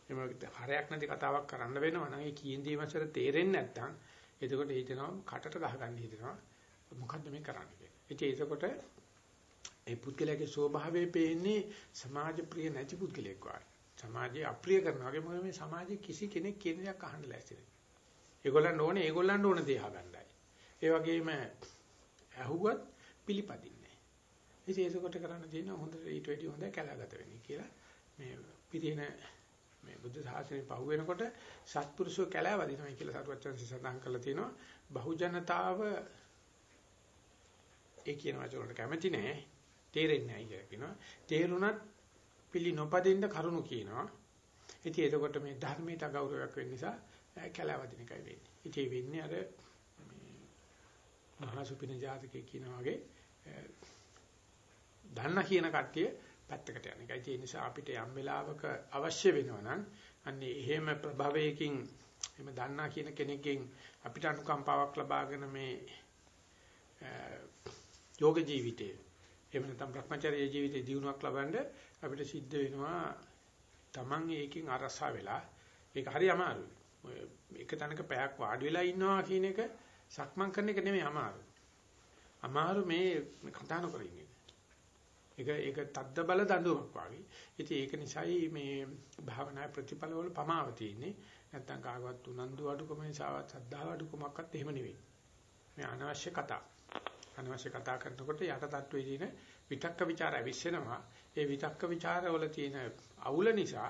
එහෙම හරයක් නැති කතාවක් කරන්න වෙනවා නම් ඒ කියන දේ මාසර තේරෙන්නේ නැත්නම් එතකොට හිතෙනවා කටට ගහගන්න හිතෙනවා මොකද්ද මේ කරන්නේ කියලා. එතකොට ඒ පුද්ගලයාගේ ස්වභාවය පේන්නේ සමාජ ප්‍රිය නැති පුද්ගලෙක් වගේ. සමාජයේ අප්‍රිය කරනවා වගේ මොකද මේ සමාජයේ කිසි කෙනෙක් කියන දයක් අහන්න ලෑස්ති නැහැ. ඒගොල්ලන්ට ඕනේ ඒගොල්ලන්ට ඕන දේ අහගන්නයි. ඒ වගේම ඇහුවත් පිළිපදින්න. ඉතින් ඒකකොට කරන්න තියෙන හොඳට ඊට වැඩි හොඳ කැලාගත වෙන්නේ කියලා මේ පිරින මේ බුද්ධ ශාසනය පහු වෙනකොට සත්පුරුෂෝ කැලෑ වදිනවා කියලා සරුවචන්සි සඳහන් කරලා තියෙනවා බහුජනතාව ඒ කියන වචන වලට කැමති නෑ තේරෙන්නේ නෑ කියලා කියනවා. තේරුණත් පිළි නොපදින්න කරුණු කියනවා. ඉතින් එතකොට මේ ධර්මයට අගෞරවයක් වෙන්න නිසා කැලෑ වදින එකයි වෙන්නේ. ඉතින් වෙන්නේ අර මහා සුපින ජාතකයේ කියන වගේ දන්න කියන කට්ටිය පැත්තකට යන එකයි. ඒ නිසා අපිට යම් වෙලාවක අවශ්‍ය වෙනවා නම් අන්නේ එහෙම ප්‍රභවයකින් එහෙම දන්නා කියන කෙනෙක්ගෙන් අපිට අනුකම්පාවක් ලබාගෙන මේ යෝග ජීවිතේ එහෙම නැත්නම් භ්‍රමචර්ය ජීවිතේ දියුණුවක් ලබන්න අපිට සිද්ධ වෙනවා Taman ඒකෙන් අරසා වෙලා ඒක හරි අමාරුයි. ඔය එක තැනක පැයක් වාඩි වෙලා ඉන්නවා කියන එක සක්මන් කරන එක නෙමෙයි අමාරු. අමාරු මේ කතා නොකර ඉන්නේ. ඒක ඒක තද්ද බල දඬුවමක් වගේ. ඉතින් ඒක නිසායි මේ භාවනා ප්‍රතිඵලවල පමාව තියෙන්නේ. නැත්තම් කාගවත් උනන්දු අඩුකම නිසාවත් සද්ධා අඩුකමක්වත් එහෙම නෙවෙයි. මේ අනවශ්‍ය කතා. අනවශ්‍ය කතා කරනකොට යට තත්ත්වයේ තියෙන විතක්ක ਵਿਚාර ඇවිස්සෙනවා. ඒ විතක්ක ਵਿਚාරවල තියෙන අවුල නිසා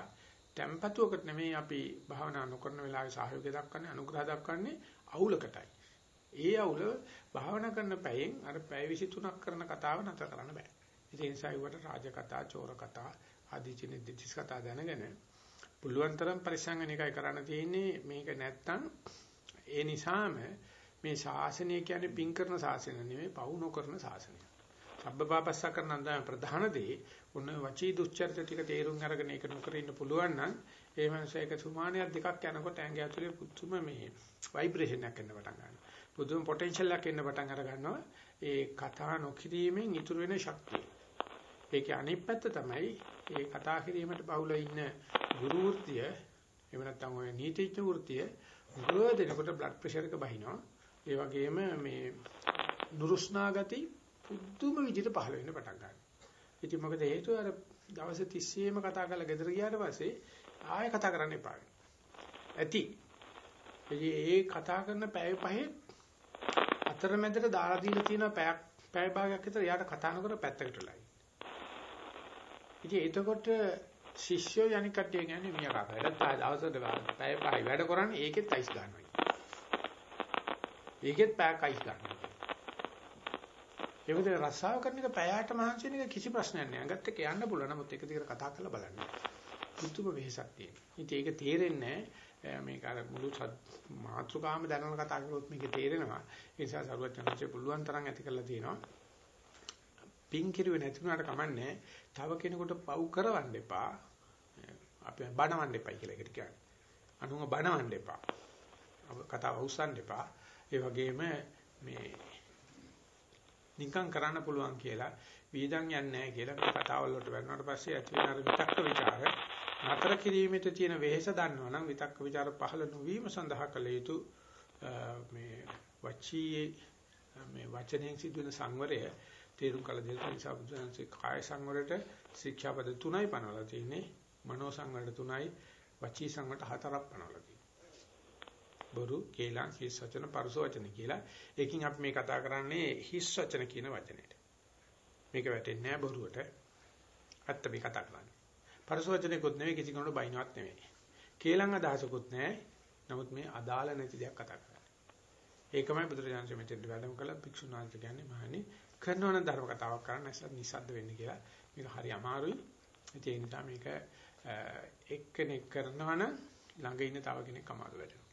tempatuවකට නෙමෙයි අපි භාවනා නොකරන වෙලාවේ සහයෝගය දක්වන්නේ අනුග්‍රහ දක්වන්නේ අවුලකටයි. ඒ අවුල භාවනා කරන පැයෙන් අර පැය 23ක් කරන කතාව නතර කරන්න බෑ. ඒ නිසා ඒවට රාජ කතා, චෝර කතා, ආදිචින දිටිස් කතා දැනගෙන පුළුවන් තරම් පරිසංගන එකයි කරන්න තියෙන්නේ. මේක නැත්තම් ඒ නිසාම මේ ශාසනය කියන්නේ පින් කරන ශාසනය නෙමෙයි පවු නොකරන ශාසනය. සබ්බපාපස්සා කරන අන්දම ප්‍රධාන දේ ඔන්න වචී දුස්චරිත ටික තේරුම් අරගෙන ඒක නොකර ඉන්න පුළුවන් නම් ඒ මනුස්සයා එක සුමානියක් දෙකක් යනකොට ඇඟ ඇතුලේ පුදුම මේ ভাইබ්‍රේෂන් එකක් එන්න පටන් ගන්නවා. පුදුම පොටෙන්ෂල් එකක් එන්න පටන් අර ගන්නවා. ඒ කතා නොකිරීමෙන් ඉතුරු වෙන ශක්තිය. ඒකේ අනිත් පැත්ත තමයි ඒ කතා කිරීමට බහුල ඉන්න ගුරු වෘත්තිය එහෙම නැත්නම් ඔය නීතිඥ වෘත්තිය ගුරු දෙනකොට බ්ලඩ් ප්‍රෙෂර් එක බහිනවා. ඒ වගේම මේ නුරුස්නා ගති පුදුම විදිහට පහළ වෙන්න පටන් ගන්නවා. ඉතින් මොකද හේතුව අර දවස් 30ෙම කතා කරලා ගෙදර ගියාට පස්සේ ආයෙ කතා කරන්න එපා ඇති. ඒ කතා කරන පැය පහේ අතරමැදට දාලා දීලා තියෙන පැයක් පැය භාගයක් විතර යාට කතා නොකර පැත්තකටලයි. ඉතින් එතකොට ශිෂ්‍යෝ යණි කට්ටිය කියන්නේ මියා කතා. ඒත් දවසට පැය පහයි වැඩ කරන්නේ ඒකෙත් අයිස් ගන්නවා. ඒකෙත් පැයක් අයිස් ගන්නවා. ඒ මොකද රස්සාව කරන එක පැයට මහන්සි වෙන එක කිසි ප්‍රශ්නයක් නෑ. අඟත් එක්ක යන්න පුළුවන්. නමුත් එක දිගට කතා කරලා බලන්න. පුදුම වෙහසක් තියෙනවා. ඉතින් ඒක තේරෙන්නේ මේක අර මුළු මාත්‍රකාම දැනන කතා කරොත් මේක තේරෙනවා. ඒ නිසා සරුවත් චන්ද්‍රචේ පුළුවන් තරම් ඇති කරලා තියෙනවා. පින් කිරුවේ නැති වුණාට කමන්නේ. තව කෙනෙකුට පව් කරවන්න එපා. අපි බනවන්න එපා කියලා එකට කියන්නේ. අනුම බනවන්න එපා. කතාව උස්සන්න එපා. ඒ වගේම මේ නිකං කරන්න පුළුවන් කියලා වීදම් යන්නේ නැහැ කියලා මේ කතාවල් වලට වැටුණාට පස්සේ ඇති වෙන අර විතක්ක ਵਿਚාර නතර කිරීමෙත තියෙන වෙහෙස දන්නවනම් විතක්ක ਵਿਚාර පහළ නොවීම සඳහා කළ යුතු මේ වචී මේ වචනයෙන් සිදුවෙන සංවරය තේරුම් කළ දෙයක් නිසා බුදුන්සේ කාය සංවරයට ශික්ෂාපද තුනයි පනවලා තියෙන්නේ. මනෝ සංවරයට තුනයි වචී සංවරයට හතරක් පනවලා තියෙනවා බොරු, කේලම්, හිස් වචන, පරුස වචන කියලා. ඒකින් අපි මේ කතා කරන්නේ හිස් වචන කියන වචනෙට. මේක වැටෙන්නේ නැහැ බොරුවට. ඇත්ත මේ කතා කරන්නේ. පරුස වචනේකුත් නෙවෙයි කිසි කෙනෙකුට බයින්වත් නෙවෙයි. කේලම් අදහසකුත් නැහැ. නමුත් මේ අදාළ නැති දෙයක් කතා කරන්නේ. ඒකමයි බුදුරජාණන් මෙතෙන්ට වැඩම කළා භික්ෂුන් වහන්සේ කියන්නේ මහණනි කරනවන ධර්ම කතාවක් කරන්න නැසත් නිසද්ද වෙන්න කියලා. මේක හරි අමාරුයි. ඒ නිසා මේක එක්කෙනෙක් කරනවා නම් ළඟ ඉන්න තව කෙනෙක් අමාරු වෙනවා.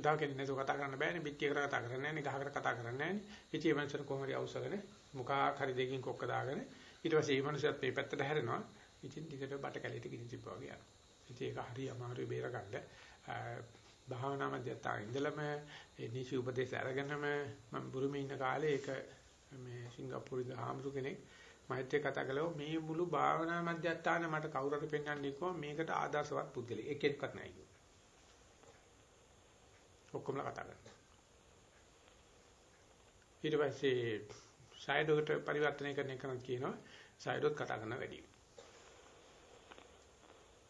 උදා කෙනෙක් නේද කතා කරන්න බෑනේ පිටියකට කතා කරන්නේ නෑනේ ගහකට කතා කරන්නේ නෑනේ. ඉතින් මේ මනුස්සර කොහොමද අවශ්‍යගෙන මුඛා හරි දෙකින් කොක්ක දාගෙන ඊට පස්සේ මේ මනුස්සයත් මේ පැත්තට හැරෙනවා. ඉතින් ටිකට බට කැලියට ගිනි තිබ්බා වගේ යනවා. ඉතින් ඒක හරි අමාරුයි බේරගන්න. භාවනා මධ්‍යස්ථා ඉඳලම ඒ නිසි උපදේශ අරගෙනම මම බුරුමේ ඉන්න කාලේ ඒක මේ සිංගප්පූරුවේ ආමරු කෙනෙක් මෛත්‍රී කතා කළා. මේ මුළු භාවනා මධ්‍යස්ථාන මට කවුරු හරි පෙන්වන්නේ කොහොම මේකට ආදර්ශවත් පුද්ගලෙක් එකෙක්වත් නැහැ. කිව්වා ඔක්කොමලා කතා කරනවා. ඊට පස්සේ සයිඩොකට පරිවර්තනය කරන එක කියනවා සයිඩොත් කතා කරන වැඩි.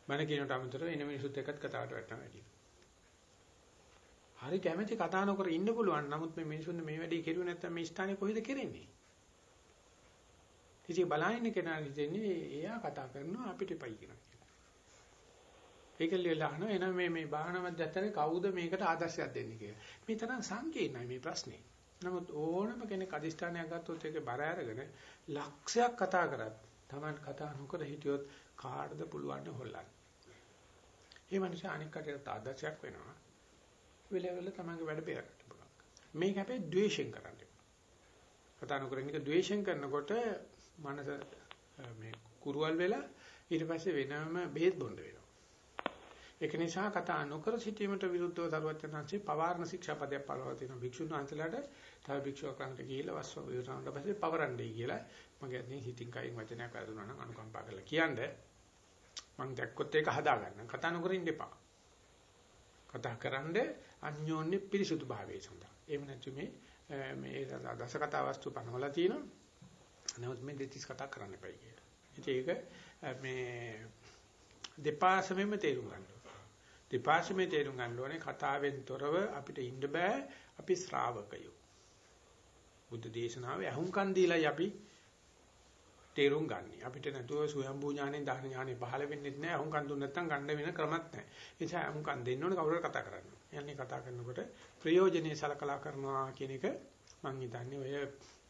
මම කියනට අමතරව එන මිනිසුත් එක්කත් කතාවට වැටෙනවා වැඩි. හරි කැමැති කතා නොකර ඉන්න පුළුවන්. නමුත් මේ මිනිසුන් මේ වැඩේ කෙරුවේ නැත්නම් මේ ස්ථානේ කොහෙද කෙරෙන්නේ? ඉතින් බලහින්න කෙනා හිතන්නේ එයා කතා කරනවා අපිට එපයි කියනවා. ඒක ලියලා අහනවා එහෙනම් මේ මේ භාවනා මධ්‍යස්ථානේ කවුද මේකට ආදර්ශයක් දෙන්නේ කියලා. මේ තරම් සංකීර්ණයි මේ ප්‍රශ්නේ. නමුත් ඕනම කෙනෙක් අදිෂ්ඨානයක් ගත්තොත් ඒකේ බර අරගෙන ලක්ෂයක් කතා කරත් Taman කතා නොකර හිටියොත් කාටද පුළුවන් හොල්ලන්න. ඒ මනුස්සයා අනික් කටට ආදර්ශයක් වෙනවා. වෙලෙවල තමන්ගේ වැඩ පෙරකට පුළුවන්. මේක හැබැයි ද්වේෂයෙන් කරන්න. කතා නොකරන එක ද්වේෂයෙන් කරනකොට මනස මේ කුරුවල් වෙලා ඊට පස්සේ වෙනම බේත් බොන්න වෙනවා. ඒක නිසා කතා නොකර සිටීමට විරුද්ධව දරුවචනන්සේ පවාරණ ශික්ෂාපදයක් පළවා තියෙනවා. භික්ෂුන් වහන්සේලාට තව භික්ෂුවක් ළඟට ගිහිල්ලා වස්ව විවරණට පස්සේ පවරන්නේ කියලා මගේ අදින් හිතින් කයින් වචනයක් වැරදුනා නම් අනුකම්පා කරලා කියන්නේ. මම දැක්කොත් ඒක හදාගන්න. කතා නොකර ඉන්න එපා. කතා කරන්නේ අන්‍යෝන්‍ය පිරිසුදු භාවයේ සඳහා. එහෙම නැත්නම් මේ මේ දස කතා වස්තු පනවලා තියෙනවා. නමුත් මේ දෙතිස් කතා කරන්න එපයි කියලා. ඉතින් ඒක මේ දෙපාසෙම තේරුම් ගන්න දෙපාසෙම තේරුම් ගන්න ඕනේ කතාවෙන් තොරව අපිට ඉන්න බෑ අපි ශ්‍රාවකයෝ. බුද්ධ දේශනාවේ අහුම්කන් දීලායි අපි තේරුම් ගන්න. අපිට නැතුව සුයම්බු ඥානෙන් දාන ඥානෙ පහළ වෙන්නේ නැහැ. අහුම්කන් දුන්න නැත්නම් ගන්න වෙන ක්‍රමත් නැහැ. ඒ නිසා අහුම්කන් දෙන්න ඕනේ කවුරුහරි කතා කරන්න. යන්නේ කතා කරනකොට ප්‍රයෝජනෙයි සලකලා කරනවා කියන එක මම හිතන්නේ ඔය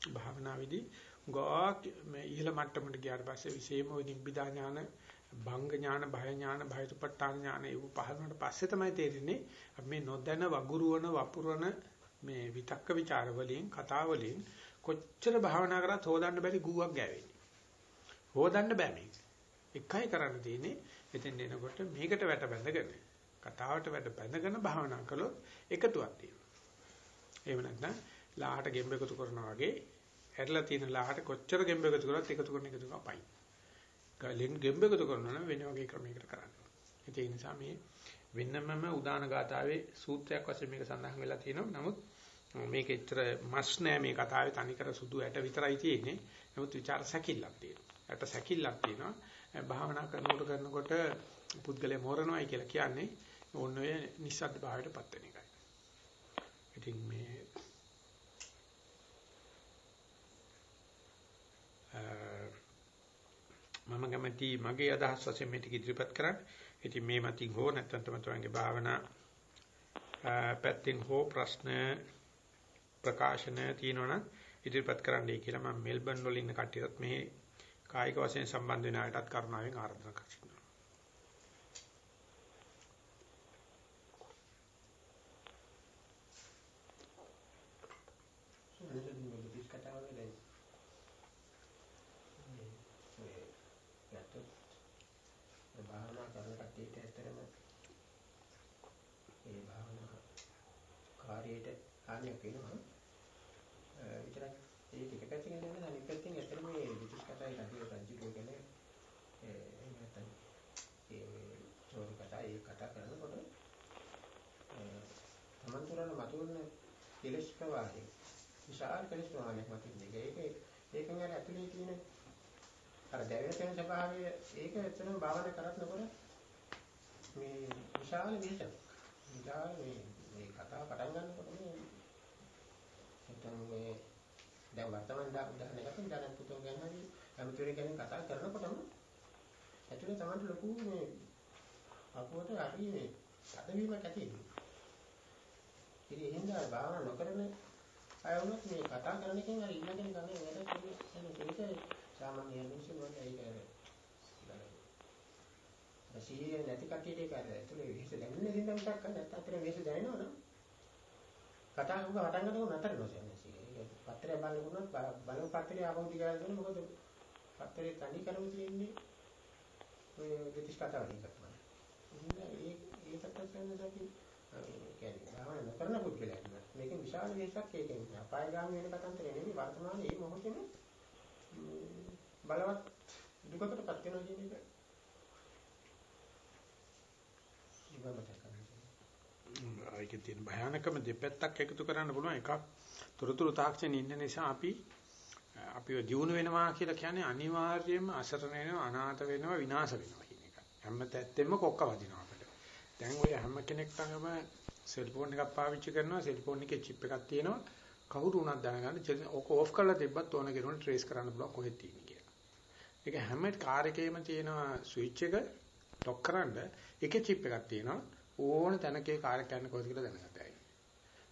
භාවනාවේදී ගෝක් මේ ඉහළ මට්ටමට ගියාට පස්සේ විශේෂම ওই නිබ්බිදා ඥාන භංග ඥාන භය ඥාන භයතුපට්ඨාන ඥාන ඒව පහළනට පස්සේ තමයි තේරෙන්නේ අපි මේ නොදැන වගුරුවන වපුරන මේ විතක්ක ਵਿਚාර වලින් කතා වලින් කොච්චර භාවනා කරත් හොදන්න බැරි ගුවක් ගෑවෙන්නේ. හොදන්න බෑ මේක. එකයි කරන්න තියෙන්නේ එතෙන් එනකොට මේකට වැට බැඳගෙන කතාවට වැට බැඳගෙන භාවනා කළොත් එකතුවක් තියෙනවා. එහෙම නැත්නම් ලාහට ගෙම්බ එකතු කරනවා වගේ හැරලා තියෙන ලාහට කොච්චර ගෙම්බ එකතු කරත් එකතු කරන එකතු කරපයි. ගලෙන් ගෙම්බ එකතු කරනවා නම් වෙන වගේ ක්‍රමයකට කරන්න. ඒ නිසා මේ වෙනමම උදාන ගාතාවේ සූත්‍රයක් වශයෙන් මේක සඳහන් වෙලා තියෙනවා. නමුත් මේක ඇත්තට මස් නෑ මේ කතාවේ තනිකර සුදු ඇට විතරයි තියෙන්නේ. නමුත් ਵਿਚාර සැකිල්ලක් තියෙනවා. ඇට සැකිල්ලක් තියෙනවා. භාවනා කරනකොට කරනකොට පුද්ගලයා මෝරනවායි කියලා කියන්නේ ඕන ඔය නිස්සද්ද භාවයටපත් වෙන එකයි. ඉතින් මේ මම කැමති මගේ අදහස් වශයෙන් මේ ටික ඉදිරිපත් කරන්න. ඉතින් මේ මතින් හෝ නැත්නම් තම තමන්ගේ භාවනා පැත්තෙන් හෝ ප්‍රශ්න ප්‍රකාශන තියෙනවනම් ඉදිරිපත් කරන්නයි කියලා මම මෙල්බන් වල ඉන්න කට්ටියත් මේ කායික වශයෙන් සම්බන්ධ වෙන අයටත් කරුණාවෙන් ආරාධනා කරනවා. හානියක් වෙනවා. විතරක් ඒ ටික පැත්තකින් නේද අනිත් පැත්තෙන් ඇත්තට මේ විදිස් කතායි කටිය රජු කියන්නේ එහෙම නැත්නම් ඒ චෝරි කතා ඒ කතා කරනකොට තමන් තුරන මතුවෙන කෙලස් ප්‍රවාහය විශාල කෙලස් ප්‍රවාහයක් මතුවෙන එක. ඒක ඒකෙන් අර ඇතුලේ තියෙන අර දැවෙන තැන ස්වභාවය ඒක ඇත්තටම භාවනා කරත්නකොට මේ විශාල විශේෂ විශාල මේ මේ කතාව පටන් ගන්නකොට මේ නැත්නම් මේ දැන් වර්තමාන උදාහරණයක් ගන්න දැන් පුතෝ ගැන හරි අමුතුරේ ගැන කතා කරනකොටම ඇතුලේ තමයි ලොකු මේ අපුවට හරි මේ තදවීමක් ඇති වෙනවා. ඉතින් එහෙනම් භාවනා නොකරන අය වුණත් මේ කතා කරන එකෙන් හරි ඉන්නකෙන ගමේ වැඩ කියන්නේ ඒක සාමාන්‍ය මිනිස්සු වල ඒක අර සිහිය නැති කටියට ඒක අර ඇතුලේ විශේෂ දැනෙන්නේ ඉඳන් මිසක් නැත්නම් අතර විශේෂ දැනෙනවනම් කතා කරන පටන් ගන්නකොට නතර නොසන්නේ. ඒක පත්‍රය බලනකොට බලන පත්‍රය ආපහු දිගාල දෙන්න මොකද පත්‍රයේ තනි කරමු තියෙන්නේ ඔය දෙතිස් කතා වලින් කරනවා. ඒ ඒ සත්‍යයෙන් අපි කියන්නේ භාවනා නොකරන පුද්ගලයෙක් නේ. මේක විශාල වෙහසක් ඒකෙන්. අපායගාමී වෙන කතන්දරේ නෙමෙයි වර්තමානයේ මේ මොහොතේම බලවත් දුකකටපත් වෙනවා කියන එක. ඉවමතක ඒකේ තියෙන භයානකම දෙපැත්තක් එකතු කරන්න පුළුවන් එකක් තොරතුරු තාක්ෂණයේ ඉන්න නිසා අපි අපිව දියුණු වෙනවා කියලා කියන්නේ අනිවාර්යයෙන්ම අසරණ වෙනවා අනාථ වෙනවා විනාශ වෙනවා කියන එක. හැම තැත්තෙම කොක්ක වදිනවා අපිට. දැන් ඔය හැම කෙනෙක් ළඟම සෙල්ෆෝන් එකක් පාවිච්චි කරනවා සෙල්ෆෝන් එකේ චිප් එකක් තියෙනවා. කවුරු වුණත් දැනගන්න ඕක ඕෆ් කරලා තිබ්බත් ඕන කෙනෙකුට ට්‍රේස් කරන්න පුළුවන් කොහෙද තියෙන්නේ කියලා. ඒක හැම කාර් එකේම තියෙනවා ස්විච් එක ලොක් කරන්න එකේ චිප් එකක් තියෙනවා. ඕන තැනකේ කාර්යයක් යන කොහොමද කියලා දැනගතයි.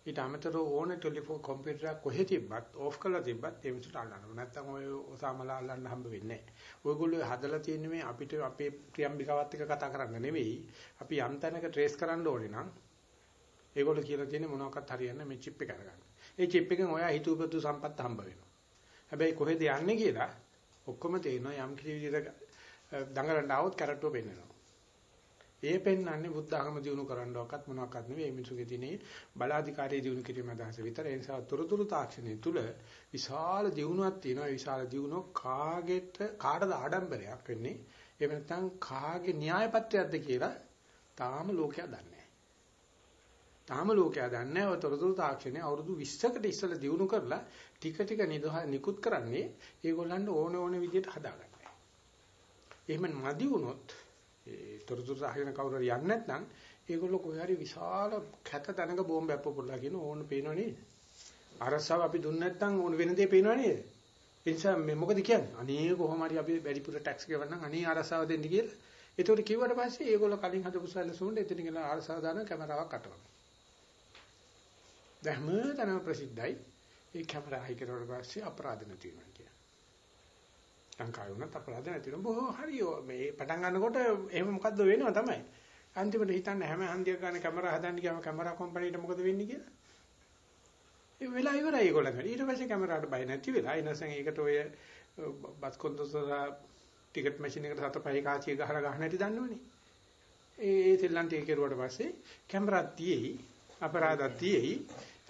ඊට අමතරව ඕන ටෙලිෆෝන් කම්පියුටර් එක කොහෙ තිබ්බත් ඕෆ් කරලා තිබ්බත් ඒ මිනිස්සුන්ට අල්ලන්න නැත්නම් ඔය ඔසාමලා අල්ලන්න හම්බ වෙන්නේ නැහැ. ඔයගොල්ලෝ හදලා තියෙන්නේ මේ අපිට අපේ ප්‍රියම්බිකාවත් එක්ක කතා කරන්න නෙවෙයි. අපි යම් තැනක ට්‍රේස් කරන්න ඕනේ නම් ඒගොල්ලෝ කියලා තියෙන්නේ මොනවාක්වත් හරියන්නේ මේ චිප් එක අරගන්න. ඒ චිප් එකෙන් ඔයා හිතුවපතු සම්පත් හම්බ වෙනවා. හැබැයි කොහෙද යන්නේ කියලා ඔක්කොම තේරෙනවා යම් කිසි විදිහකට දඟලන්න આવොත් කැරට්ටුව පෙන්වනවා. ඒ පෙන්වන්නේ බුද්ධ ආගම දිනු කරන්නවක්වත් මොනවාක්වත් නෙවෙයි. මේ මිනිසුගේ තියෙන බලාධිකාරී දිනු කිරීම අදහස විතර ඒ නිසා තොරතුරු තාක්ෂණය තුල විශාල දිනුවක් තියෙනවා. ඒ විශාල දිනුව කාගෙට කාටද ආඩම්බරයක් වෙන්නේ? එහෙම නැත්නම් කාගේ න්‍යාය පත්‍රයක්ද කියලා තාම ලෝකයා දන්නේ තාම ලෝකයා දන්නේ නැහැ. තොරතුරු තාක්ෂණය අවුරුදු 20කට ඉස්සෙල්ලා දිනු කරලා ටික ටික නිකුත් කරන්නේ ඒගොල්ලන්ට ඕන ඕන විදිහට හදාගන්න. එහෙම නැදි වුණොත් ඒ තොරතුරු තාක්ෂණ කවුරු හරි යන්නේ නැත්නම් ඒගොල්ලෝ කොහේ හරි විශාල කැත තැනක බෝම්බයක් පොපුරලා කියන ඕන පේනව නේද? අරසාව අපි දුන්නේ නැත්නම් ඕන වෙන දේ පේනව නේද? ඒ නිසා මේ මොකද කියන්නේ? අනේ කොහොම හරි අපි වැඩිපුර ටැක්ස් ගෙවන්නම් අනේ අරසාව දෙන්න කියලා. ඒතකොට කිව්වට පස්සේ ඒගොල්ලෝ කලින් හදපු සැලසුම්ට එතන ගිහලා අරසාව දාන කැමරාවක් අටවනවා. දැහැමතනම ප්‍රසිද්ධයි. ඒ කැමරා හයි කරුවාට පස්සේ අපරාධ නැති වෙනවා කියන. ලංකාවේ වුණත් අපරාධ නැති වෙනවා. බොහෝ හරි මේ පටන් ගන්නකොට එහෙම මොකද්ද වෙනවා තමයි. අන්තිමට හිතන්න හැම හන්දියක් ගන්න කැමරා හදන්න ගියාම කැමරා කම්පැනිට මොකද වෙන්නේ කියලා. ඒ වෙලා ඉවරයි ඒගොල්ලන්. ඊට පස්සේ කැමරාවට බය නැති වෙලා ඊනසෙන් ඒකට ඔය බස් කොන්දසලා ටිකට් මැෂින් එකට හත පහේ කාසිය ගහලා ගන්න හැටි දන්නවනේ. ඒ ඒ තෙල්ලන්ට ඒ කෙරුවට පස්සේ කැමරා තියේයි අපරාධක් තියේයි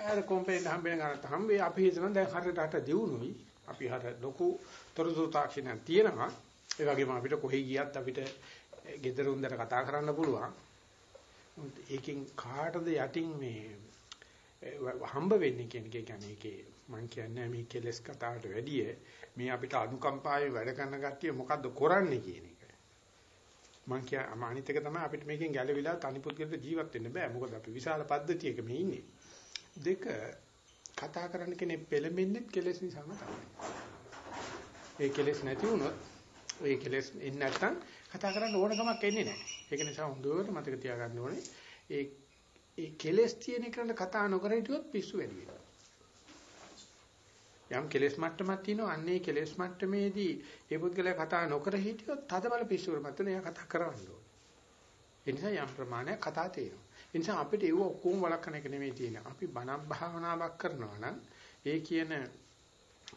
අර කොම්පැනි හම්බෙන ගන්නත් හම්බේ අපි හිතනවා දැන් හරියට අට දිනුනොයි අපි හර ලොකු තොරතුරු තාක්ෂණයක් තියෙනවා ඒ වගේම අපිට කොහේ ගියත් අපිට ගෙදර උන්දර කතා කරන්න පුළුවන් ඒකෙන් කාටද යටින් මේ හම්බ වෙන්නේ කියන එක කියන්නේ ඒකේ මම කියන්නේ මේ කෙලස් කතාවට වැඩිය මේ අපිට අනුකම්පාවේ වැඩ කරන කට්ටිය මොකද්ද කරන්නේ කියන එක. මම කිය අනිත් එක තමයි අපිට මේකෙන් ගැලවිලා තනිපුද්ගලට ජීවත් වෙන්න බෑ. මොකද අපි විශාල පද්ධතියක මේ ඉන්නේ. දෙක කතා කරන්න කෙනෙක් පෙළඹෙන්නේ කෙලස් නිසාම තමයි. ඒ කෙලස් නැති වුණොත් ඒ කෙලස් එන්නේ නැත්නම් කතා කරන්න ඕන කමක් එන්නේ නැහැ. ඒක නිසා හොඳට මතක තියාගන්න ඕනේ. ඒ ඒ කෙලස් තියෙන එකට කතා නොකර හිටියොත් පිස්සු වැඩි වෙනවා. යම් කෙලස් මට්ටමක් තියෙනවා අන්නේ කෙලස් මට්ටමේදී ඒ පුද්ගලයා කතා නොකර හිටියොත් තදබල පිස්සුවකට මතන එයා කතා කරවන්න ඕනේ. ඒ නිසා යම් ප්‍රමාණයක් කතා තියෙනවා. ඒ නිසා අපිට ඒව ඔක්කොම වළක්වන එක නෙමෙයි තියෙන්නේ. අපි බණක් භාවනාවක් කරනවා නම් ඒ කියන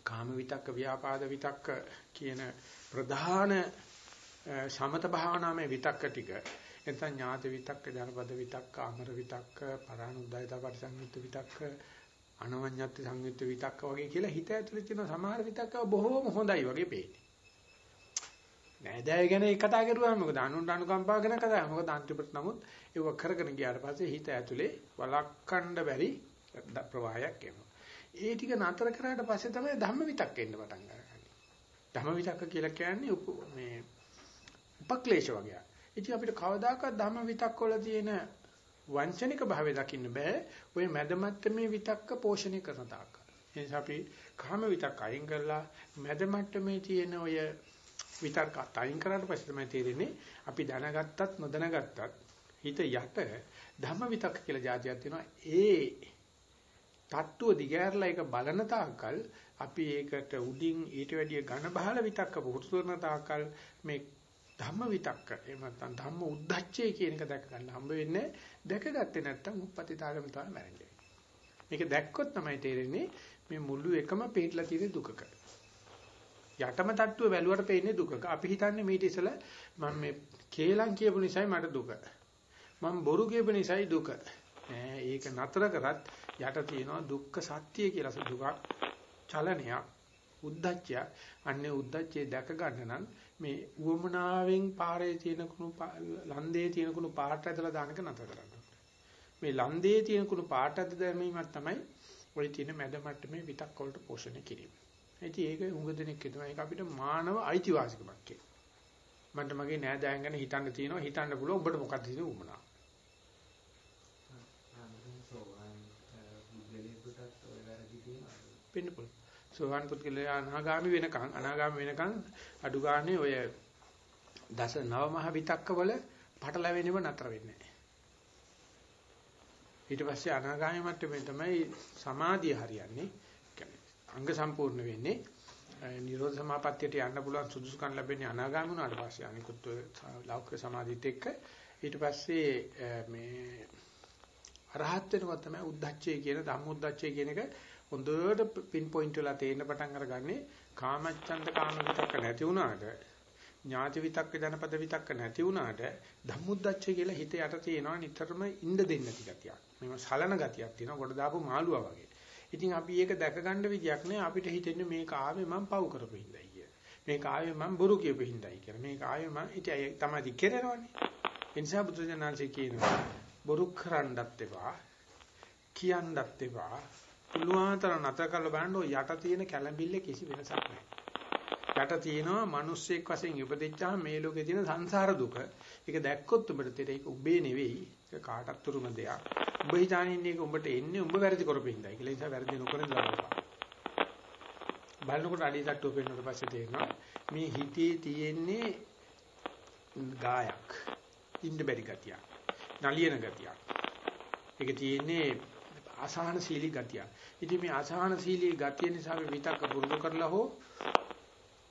කාම විතක්ක ව්‍යාපාද විතක්ක කියන ප්‍රධාන සමත භාවනාවේ විතක්ක ටික එතන ඥාත විතක්ක, ජනපද විතක්ක, අමර විතක්ක, පරානුද්යතා පරිසංයුක්ත විතක්ක, අනවඤ්ඤත් සංයුක්ත විතක්ක වගේ කියලා හිත ඇතුලේ තියෙන සමහර විතක්ක බොහෝම හොඳයි වගේ පේන්නේ. නෑදෑය ගැන කතා කරුවා මොකද අනුන්ට අනුකම්පා ගැන කතා මොකද අන්තිමට නමුත් ඒව කරගෙන ගියාට පස්සේ හිත ඇතුලේ වලක්වන්න බැරි ප්‍රවාහයක් එනවා. ඒ ටික නතර කරාට පස්සේ තමයි ධම්ම විතක් එන්න පටන් ගන්නේ. ධම්ම විතක් කියලා කියන්නේ මේ උපක්ලේශ වගේ. ඉතින් අපිට කවදාකවත් ධම්ම විතක් වල තියෙන වංචනික භාවය දකින්න බෑ. ওই මැදමැත්ත මේ විතක්ක පෝෂණය කරන තාක්. එනිසා අපි කාම විතක් අයින් කරලා මැද මට්ටමේ තියෙන ඔය විතක් අයින් කරාට පස්සේ තමයි තේරෙන්නේ අපි දැනගත්තත් නොදැනගත්තත් හිත යට ධම්ම විතක් කියලා જાතියක් තියෙනවා ඒ තට්ටුව දිගෑරලා ඒක බලන තාක්කල් අපි ඒකට උඩින් ඊට වැඩිය ඝන බහල විතක්ක පුරුදු කරන තාක්කල් මේ ධම්ම විතක්ක එහෙම නැත්නම් ධම්ම උද්දච්චය කියන එක දැක ගන්න හම්බ වෙන්නේ දැකගත්තේ නැත්නම් උප්පතිතාවම තමයි මැරෙන්නේ. මේක දැක්කොත් තමයි තේරෙන්නේ මේ මුළු එකම පිටලා තියෙන දුකක. යටම තට්ටුව බැලුවට පේන්නේ දුකක. අපි හිතන්නේ මේක ඉතල මම මේ කේලම් කියපු නිසායි මට දුක. මම බොරු කියපු නිසායි දුක. ඈ ඒක නතර කරත් යට තියෙනවා දුක්ඛ සත්‍ය කියලා දුකක් චලනයක් උද්දච්චය අන්නේ උද්දච්චය දැක ගන්න නම් මේ උවමනාවෙන් පාරේ තියෙන කුණු ලන්දේ තියෙන කුණු පාට ඇදලා දානක නතර කරන්න. මේ ලන්දේ තියෙන කුණු පාට ඇද දැමීමක් තමයි ඔය තියෙන මැද මට්ටමේ විතක් වලට පෝෂණය කිරීම. ඉතින් ඒක උඟ දෙනෙක් කියනවා ඒක අපිට මානව අයිතිවාසිකමක් කියලා. මන්ට මගේ නෑදෑයන් ගැන හිතන්න තියෙනවා හිතන්න පුළුවන් ඔබට මොකක්ද තියෙන උමනාව. වෙන්න පුළුවන්. සෝවාන් පුද්ගලයා අනාගාමි වෙනකන් අනාගාමි වෙනකන් අඩු ගානේ ඔය දස නව මහ විතක්කවල පටලැවෙනව නතර වෙන්නේ නැහැ. ඊට පස්සේ අනාගාමි මට්ටමේ තමයි සමාධිය හරියන්නේ. අංග සම්පූර්ණ වෙන්නේ. නිරෝධ සමාපත්තියට යන්න පුළුවන් සුදුසුකම් ලැබෙන්නේ අනාගාමී වුණාට පස්සේ අනිකුත් ලෞකික සමාධියත් එක්ක ඊට පස්සේ මේ අරහත් වෙනවා තමයි උද්දච්චය කියන ධම්මොද්දච්චය කියන එක හොඳට පින් පොයින්ට් වෙලා තේින්න පටන් අරගන්නේ කාමච්ඡන්ද කාම විතක්ක නැති වුණාට ඥාති විතක්ක ජනපද විතක්ක නැති වුණාට ධම්මුද්දච්චය කියලා හිත යට තියෙනවා නිතරම ඉන්න දෙන්න තිගතියක්. මේව සලන ගතියක් තියෙනවා කොට දාපු මාළුවා වගේ. ඉතින් අපි ඒක දැක ගන්න විදියක් නෑ අපිට හිතෙන්නේ මේක ආවේ මම පව් කරපු හින්දායි කිය. මේක ආවේ මම බොරු කියපු හින්දායි කියලා. මේක ආවේ මම ඉතින් තමයි කෙරෙනවනේ. ඒ නිසා බුදුසසුනාංශය කියනවා බොරු කරන්නත් එපා කියන්නත් එපා. පුළුවන් තරම් නැතර කරලා බලන්න යට තියෙන කැළඹිල්ල කිසි වෙනසක් නැහැ. යට තියෙනවා මිනිස්සෙක් වශයෙන් ඉපදෙච්චාම මේ ලෝකේ තියෙන සංසාර දුක. ඒක දැක්කොත් ඔබට තේරෙයි ඒක උඹේ නෙවෙයි. ඒක කාටත් උරුම දෙයක්. උඹ හිතානින්නේ ඒක උඹට එන්නේ උඹ වැරදි කරපින්දයි කියලා. ඒ නිසා වැරදි නොකරන දානවා. බලනකොට අඩිය තට්ටුව පෙන්නකොට පස්සේ තේරෙනවා මේ හිතේ තියෙන්නේ ගායක්. ඉන්න බැරි ගතියක්. නලියන ගතියක්. ඒක තියෙන්නේ අසහනශීලී ගතියක්. ඉතින් මේ අසහනශීලී ගතිය නිසා අපි විතක්ක පුරුදු කරලා හෝ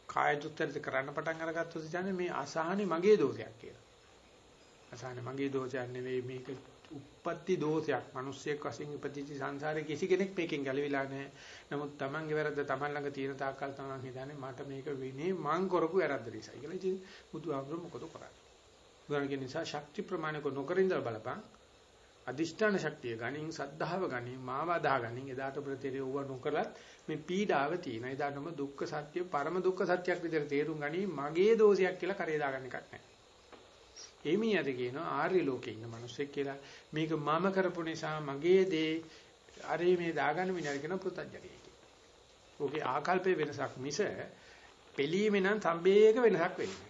කාය දුක්තරිත කරන්න පටන් අරගත්තොත් කියන්නේ මේ අසහනේ මගේ දෝෂයක් කියලා. අසහනේ මගේ දෝෂයක් නෙවෙයි මේක උප්පත්ති දෝෂයක්. මිනිස්සෙක් වශයෙන් ඉපදිච්ච සංසාරේ කිසි කෙනෙක් මේකෙන් ගැලවිලා නැහැ. නමුත් Tamange වැරද්ද Taman ළඟ තියෙන තාක්කල් Taman හිතන්නේ මට මේක වෙන්නේ මං කරපු වැරද්ද නිසා. කියලා ඉතින් බුදුහාමුදුරුවෝ මොකද කරන්නේ? බුදුන් නිසා ශක්ති ප්‍රමාණික නොකර ඉඳලා බලපන්. අදිෂ්ඨාන ශක්තිය ගනින් සද්ධාව ගනින් මාව අදා ගනින් එදාට ප්‍රතිරේ වුව නොකලත් මේ පීඩාව තියෙන. එදාටම දුක්ඛ සත්‍ය පරම දුක්ඛ සත්‍යයක් විදිහට තේරුම් ගනි මගේ දෝෂයක් කියලා කරේ දාගන්න එකක් නැහැ. එමියද කියනවා ආර්ය ලෝකේ ඉන්න මිනිස්සෙක් කියලා මේක මම කරපු නිසා මගේ දේ අරේ මේ දාගන්න මිනිහර කියන පෘතජ්ජකේ කියලා. ඕකේ ආකල්පේ වෙනසක් මිස පිළීමේ නම් සම්බේයක වෙනසක් වෙන්නේ.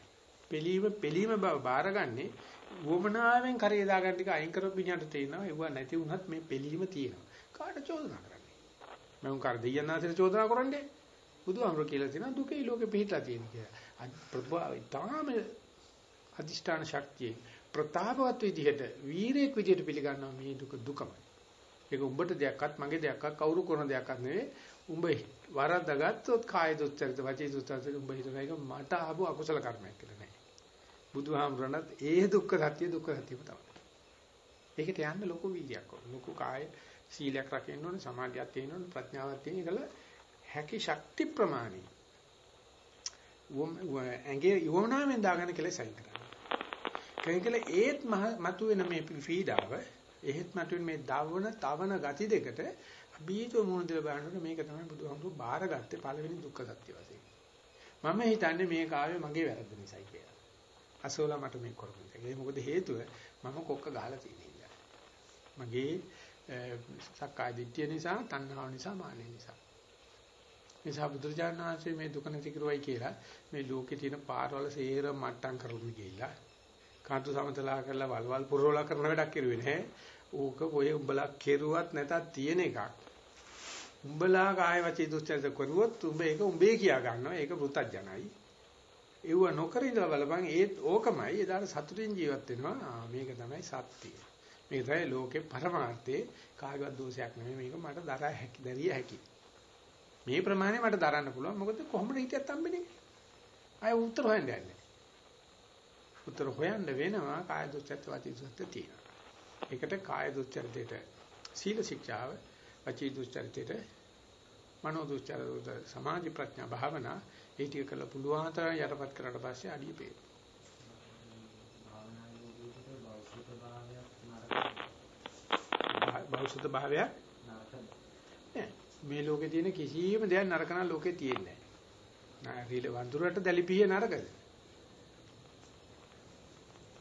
පිළීම පිළීම බව බාරගන්නේ වොමනාවෙන් කරේ දාගන්න ටික අයින් කරපු විඤ්ඤාණයට තේනවා ඒව නැති වුණත් මේ පිළීම තියෙනවා. කාට චෝදනා කරන්නේ? මම කර දෙයන්නාසෙට චෝදනා කරන්නේ. බුදුහාමර කියලා තියෙනවා දුකේ ලෝකෙ පිහිටලා තියෙන කියලා. ප්‍රභාවයි තාම අදිෂ්ඨාන ශක්තිය ප්‍රතාපවත් විදිහට වීරයෙක් විදිහට පිළිගන්නවා මේ දුක දුකමයි. ඒක උඹට දෙයක්වත් මගේ දෙයක්වත් කවුරු කරන දෙයක්වත් නෙවෙයි. උඹ වරද්දාගත්තොත් කාය දුස්චරිත වචී දුස්චරිත උඹ හිතන එක මට ආපු අකුසල කර්මයක් කියලා නෑ. බුදුහාමුදුරණත් ඒ දුක්ඛ සත්‍ය දුක්ඛ සත්‍යම තමයි. ඒකට යන්න ලොකු වීර්යයක් ඕන. ලොකු කාය සීලයක් රකින්න ඕනේ, සමාධියක් තියෙන්න ඕනේ, ප්‍රඥාවක් තියෙන්න ඒකල හැකි ශක්ති ප්‍රමාණි. වොම් ඇඟේ යෝනාවෙන් දාගෙන කියලා සයින් කරනවා. කෙනෙක්ල ඒත් මතුවෙන මේ පීඩාව, එහෙත් මතුවෙන මේ දවන, තවන ගති දෙකට බීජෝ මොන දෙල බලනකොට මේක තමයි බුදුහාමුදුරු බාරගත්තේ පළවෙනි දුක්ඛ සත්‍ය වශයෙන්. මම හිතන්නේ මේක ආවේ මගේ වැරද්ද නිසායි කියලා. අසෝලා මට මේක කරපු එක. ඒ මොකද හේතුව මම කොක්ක ගහලා තියෙන නිසා. මගේ සක්කාය දිට්ඨිය නිසා, තණ්හාව නිසා, මානෙ නිසා. නිසා බුදුරජාණන් වහන්සේ මේ දුක නැති කරුවයි කියලා මේ ලෝකේ තියෙන පාරවල සේර මට්ටම් කරලා ගිහිල්ලා කාතු සමතලා කරලා වල්වල් පුරවලා කරන වැඩක් කරුවේ නැහැ. ඕක ඔය උඹලා කෙරුවත් නැතත් තියෙන එකක්. උඹලා කාය වචී දුස්චරිත කරුවොත් උඹ ඒක උඹේ කියා ගන්නවා. ඒක වෘතජනයි. ඒව නොකර ඉඳලා බලපන් ඒත් ඕකමයි එදාට සතුටින් ජීවත් වෙනවා. මේක තමයි සත්‍යය. මේක තමයි ලෝකේ පරමාර්ථේ කාගවත් දෝෂයක් නෙමෙයි. මේක මට දරා හැකි, දරිය හැකි. මේ ප්‍රමාණය මට දරන්න පුළුවන්. මොකද කොහොමද හිටියත් හම්බෙන්නේ? අය උත්තර හොයන්න යන්නේ. උත්තර හොයන්න වෙනවා කාය දුස්චරිත වචී දුස්චරිත තියෙනවා. ඒකට කාය දුස්චරිතයට සීල ශික්ෂාව වචී දුස්චරිතයට මනෝ දුස්චරිතයට සමාධි ප්‍රඥා භාවනා ඒ ටික කරලා පුළුවන් තරම් යටපත් කරලා පස්සේ අඩිය පේනවා. බෞසුත භාවය නෑ මේ ලෝකේ තියෙන කිසියම් දෙයක් නරක නම් ලෝකේ තියෙන්නේ නෑ. රීල වඳුරට දැලිපිය නරකද?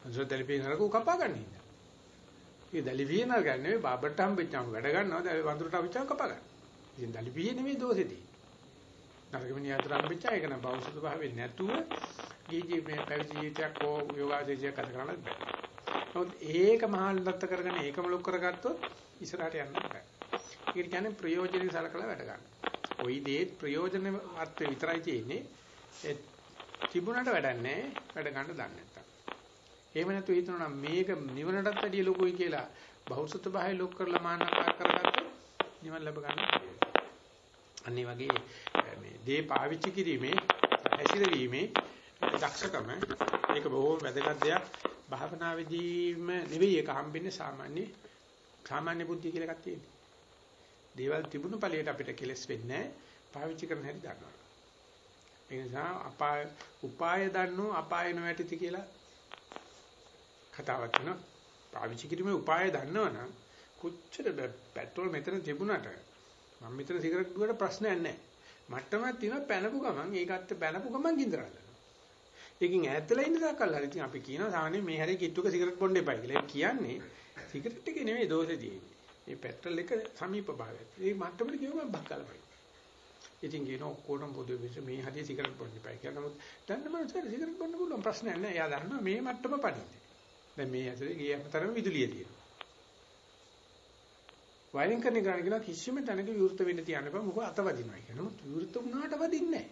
වඳුර දැලිපිය නරක උකපා ගන්න ඉන්න. ඒ දැලිපිය නරක නෙවෙයි බබට හම්බෙච්චාම වැඩ ගන්නවා දැලි වඳුරට හම්බෙච්චාම කපා ගන්න. ඉතින් දැලිපිය නෙවෙයි දෝෂෙදී. නරක මිනිහට හම්බෙච්චා ඒක නම් බෞසුත භාවයෙන් නැතුව ජීජී මේ පැවිදි ජීවිතයක් හෝ යෝගාචරයක් ගත කරන්න බෑ. නමුත් ඒක මහල්ලත් කරගෙන ඒකම ලොක් කරගත්තොත් ඉස්සරහට යන්න බෑ. ඒක කියන්නේ ප්‍රයෝජනෙ සලකලා වැඩ ගන්න. ওই දේ ප්‍රයෝජන අර්ථය විතරයි තියෙන්නේ. ඒ තිබුණාට වැඩක් නැහැ. වැඩ ගන්න දන්නේ නැත්තම්. එහෙම නැතු හිතනවා නම් මේක නිවනටත් වැඩිය ලොකුයි කියලා බෞසුත භාවය ලොක් කරලා මානකාර කරගත්තොත් නිවන ලැබ ගන්න අනිත් වගේ මේ දේ පාවිච්චි කිරීමේ හැසිරවීමේ දක්ෂකම ඒක බොහෝම වැදගත් දෙයක්. භාවනාවේදීම නෙවෙයි ඒක හම්බෙන්නේ සාමාන්‍ය සාමාන්‍ය බුද්ධිය කියලා එකක් තියෙනවා. දේවල් තිබුණු ඵලයට අපිට කෙලස් වෙන්නේ පාවිච්චි කරන හැටි දන්නවා. ඒ නිසා අපාය උපාය දන්නෝ අපාය නොවැටිති කියලා කතාවක් තියෙනවා. පාවිච්චි කිරීමේ උපාය දන්නවනම් කොච්චර පෙට්‍රල් මෙතන තිබුණාට මම මෙතන සිගරට් දුවට ප්‍රශ්නයක් නැහැ. මට්ටමක් තියෙනවා පැනපු ගමන් ඒකත් පැනපු ගමන් ගින්දරන්න. ඒකෙන් ඈත්ලා ඉන්න දාකල් හරි ඉතින් අපි කියනවා සාමාන්‍යයෙන් මේ හැරේ කිට්ටුක සිගරට් බොන්න එපා කියලා. ඒ කියන්නේ සිගරට් එකේ නෙමෙයි දෝෂේ තියෙන්නේ. ඒ පෙට්‍රල් එක සමීප භාවයයි. ඒ මට්ටමට ගියම බක්කලමයි. ඉතින් කියන ඔක්කොටම පොදු විස මේ හදිසි සිගරට් බොන්න එපා කියලා. නමුත් දැන් නම් සිගරට් බොන්න පුළුවන් ප්‍රශ්නයක් නෑ. එයා දන්නවා මේ මට්ටම පණින්නේ. දැන් මේ ඇතුලේ ගිය අතරම විදුලිය තියෙනවා. වයරින් කරන ගාන කියලා කිසිම තැනක විවෘත වෙන්න තියන්න බෑ. මොකද අත වදිනවා කියන. නමුත් විවෘත වුණාට වදින්නේ නෑ.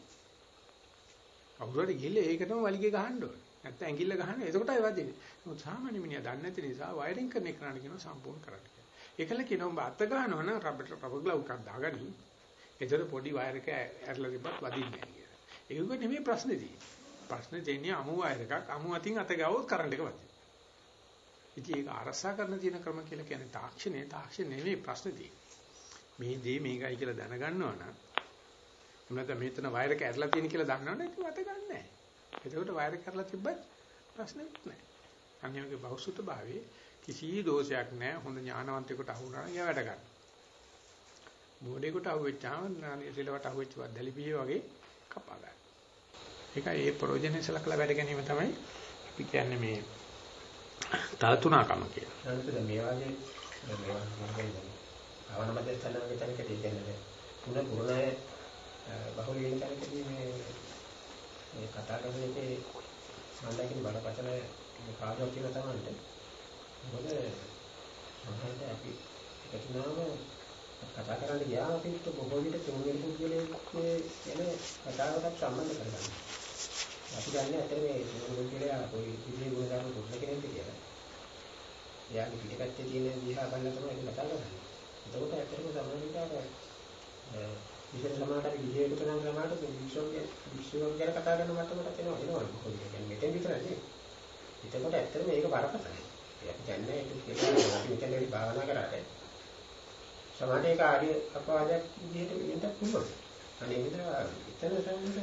කවුරු හරි ගිහලා ඒකටම වලිගේ ගහන්න ඕනේ. නැත්නම් ඇඟිල්ල ගහන්න. එතකොටයි වදින්නේ. නමුත් සාමාන්‍ය මිනිහා දන්නේ නැති නිසා වයරින් කරන එක කරන්න කියනවා සම්පූර්ණ කරන්න කියලා. ඒකල කියනවා ඔබ අත ගහනවා නම් රබර් රබර් ග්ලව් එකක් දාගනි. එතකොට පොඩි වයර් එක ඇරලා තිබ්බත් වදින්නේ නැහැ කියලා. ඒක නෙමෙයි ප්‍රශ්නේ තියෙන්නේ. ප්‍රශ්නේ තියෙන්නේ අමු වයර් එකක් අමු අතින් අත ගාවොත් කරන්ට් එක වදිනවා. ඉතින් ඒක අරසා කරන තියෙන ක්‍රම කියලා කියන්නේ තාක්ෂණය තාක්ෂණ නෙමෙයි ප්‍රශ්නේ තියෙන්නේ. මේ දේ මේකයි කියලා දැනගන්නවා නම් නැත්නම් මෙතන වයර් එක ඇරලා තියෙන කියලා දන්නවනේ ඒක මත ගන්න නැහැ. එතකොට වයර් එක ඇරලා තිබ්බත් ප්‍රශ්නයක් නැහැ. අන්‍යෝගේ බහුසුත භාවයේ කිසි දෝෂයක් නැහැ. හොඳ ඥානවන්තයෙකුට අහු වුණා නම් එයා වැඩ ගන්න. මෝඩේකට අහු වෙච්චාම සිලවට අහු වෙච්ච වදලිපිය වගේ කපා ගන්න. ඒකයි ඒ ප්‍රෝජනේ සලකලා වැඩ ගැනීම තමයි අපි කියන්නේ මේ තලතුණකම කියලා. නේද මේ වගේ මේවා කියන්නේ භවනමද තනගේ තනකදී කියන්නේ තුන පුරණය බහුල වෙන තැනකදී මේ මේ කතා කරන එකේ සම්බන්ධයෙන් බලපතන කාර්යයක් කියලා තමයි. මොකද සමහරවිට අපි එකතුනාම කතා කරන්න ගියාම අපිට බොහෝ විට තුන්වෙනි පුද්ගලයේ කියන කතාවකට සම්බන්ධ කරගන්න. අපි දන්නේ අතේ මේ තුන්වෙනි පුද්ගලයා કોઈ විදිහේ ගුණ ධර්ම පුරුෂ කෙනෙක් කියලා. එයාගේ පිටපැත්තේ තියෙන දිහා බලලා තමයි ඒක කතා කරන්නේ. එතකොට ඇත්තටම සම්බන්ධතාවය විශේෂ සමාජයට විජේකට නම් සමාජයට විශ්වෝගේ විශ්වෝග ගැන කතා කරන මට්ටමට එනවා එනවා මොකද කියන්නේ මෙතෙන් විතරනේ. එතකොට ඇත්තටම මේක බරපතලයි. අපි දැන්නේ ඒක කියලා අපි මෙතනදී භාවනා කරාට සමාජයේ කාර්ය අපවාදයක් විදිහට වෙන්නත් පුළුවන්. අනේ විතර එතන සම්මත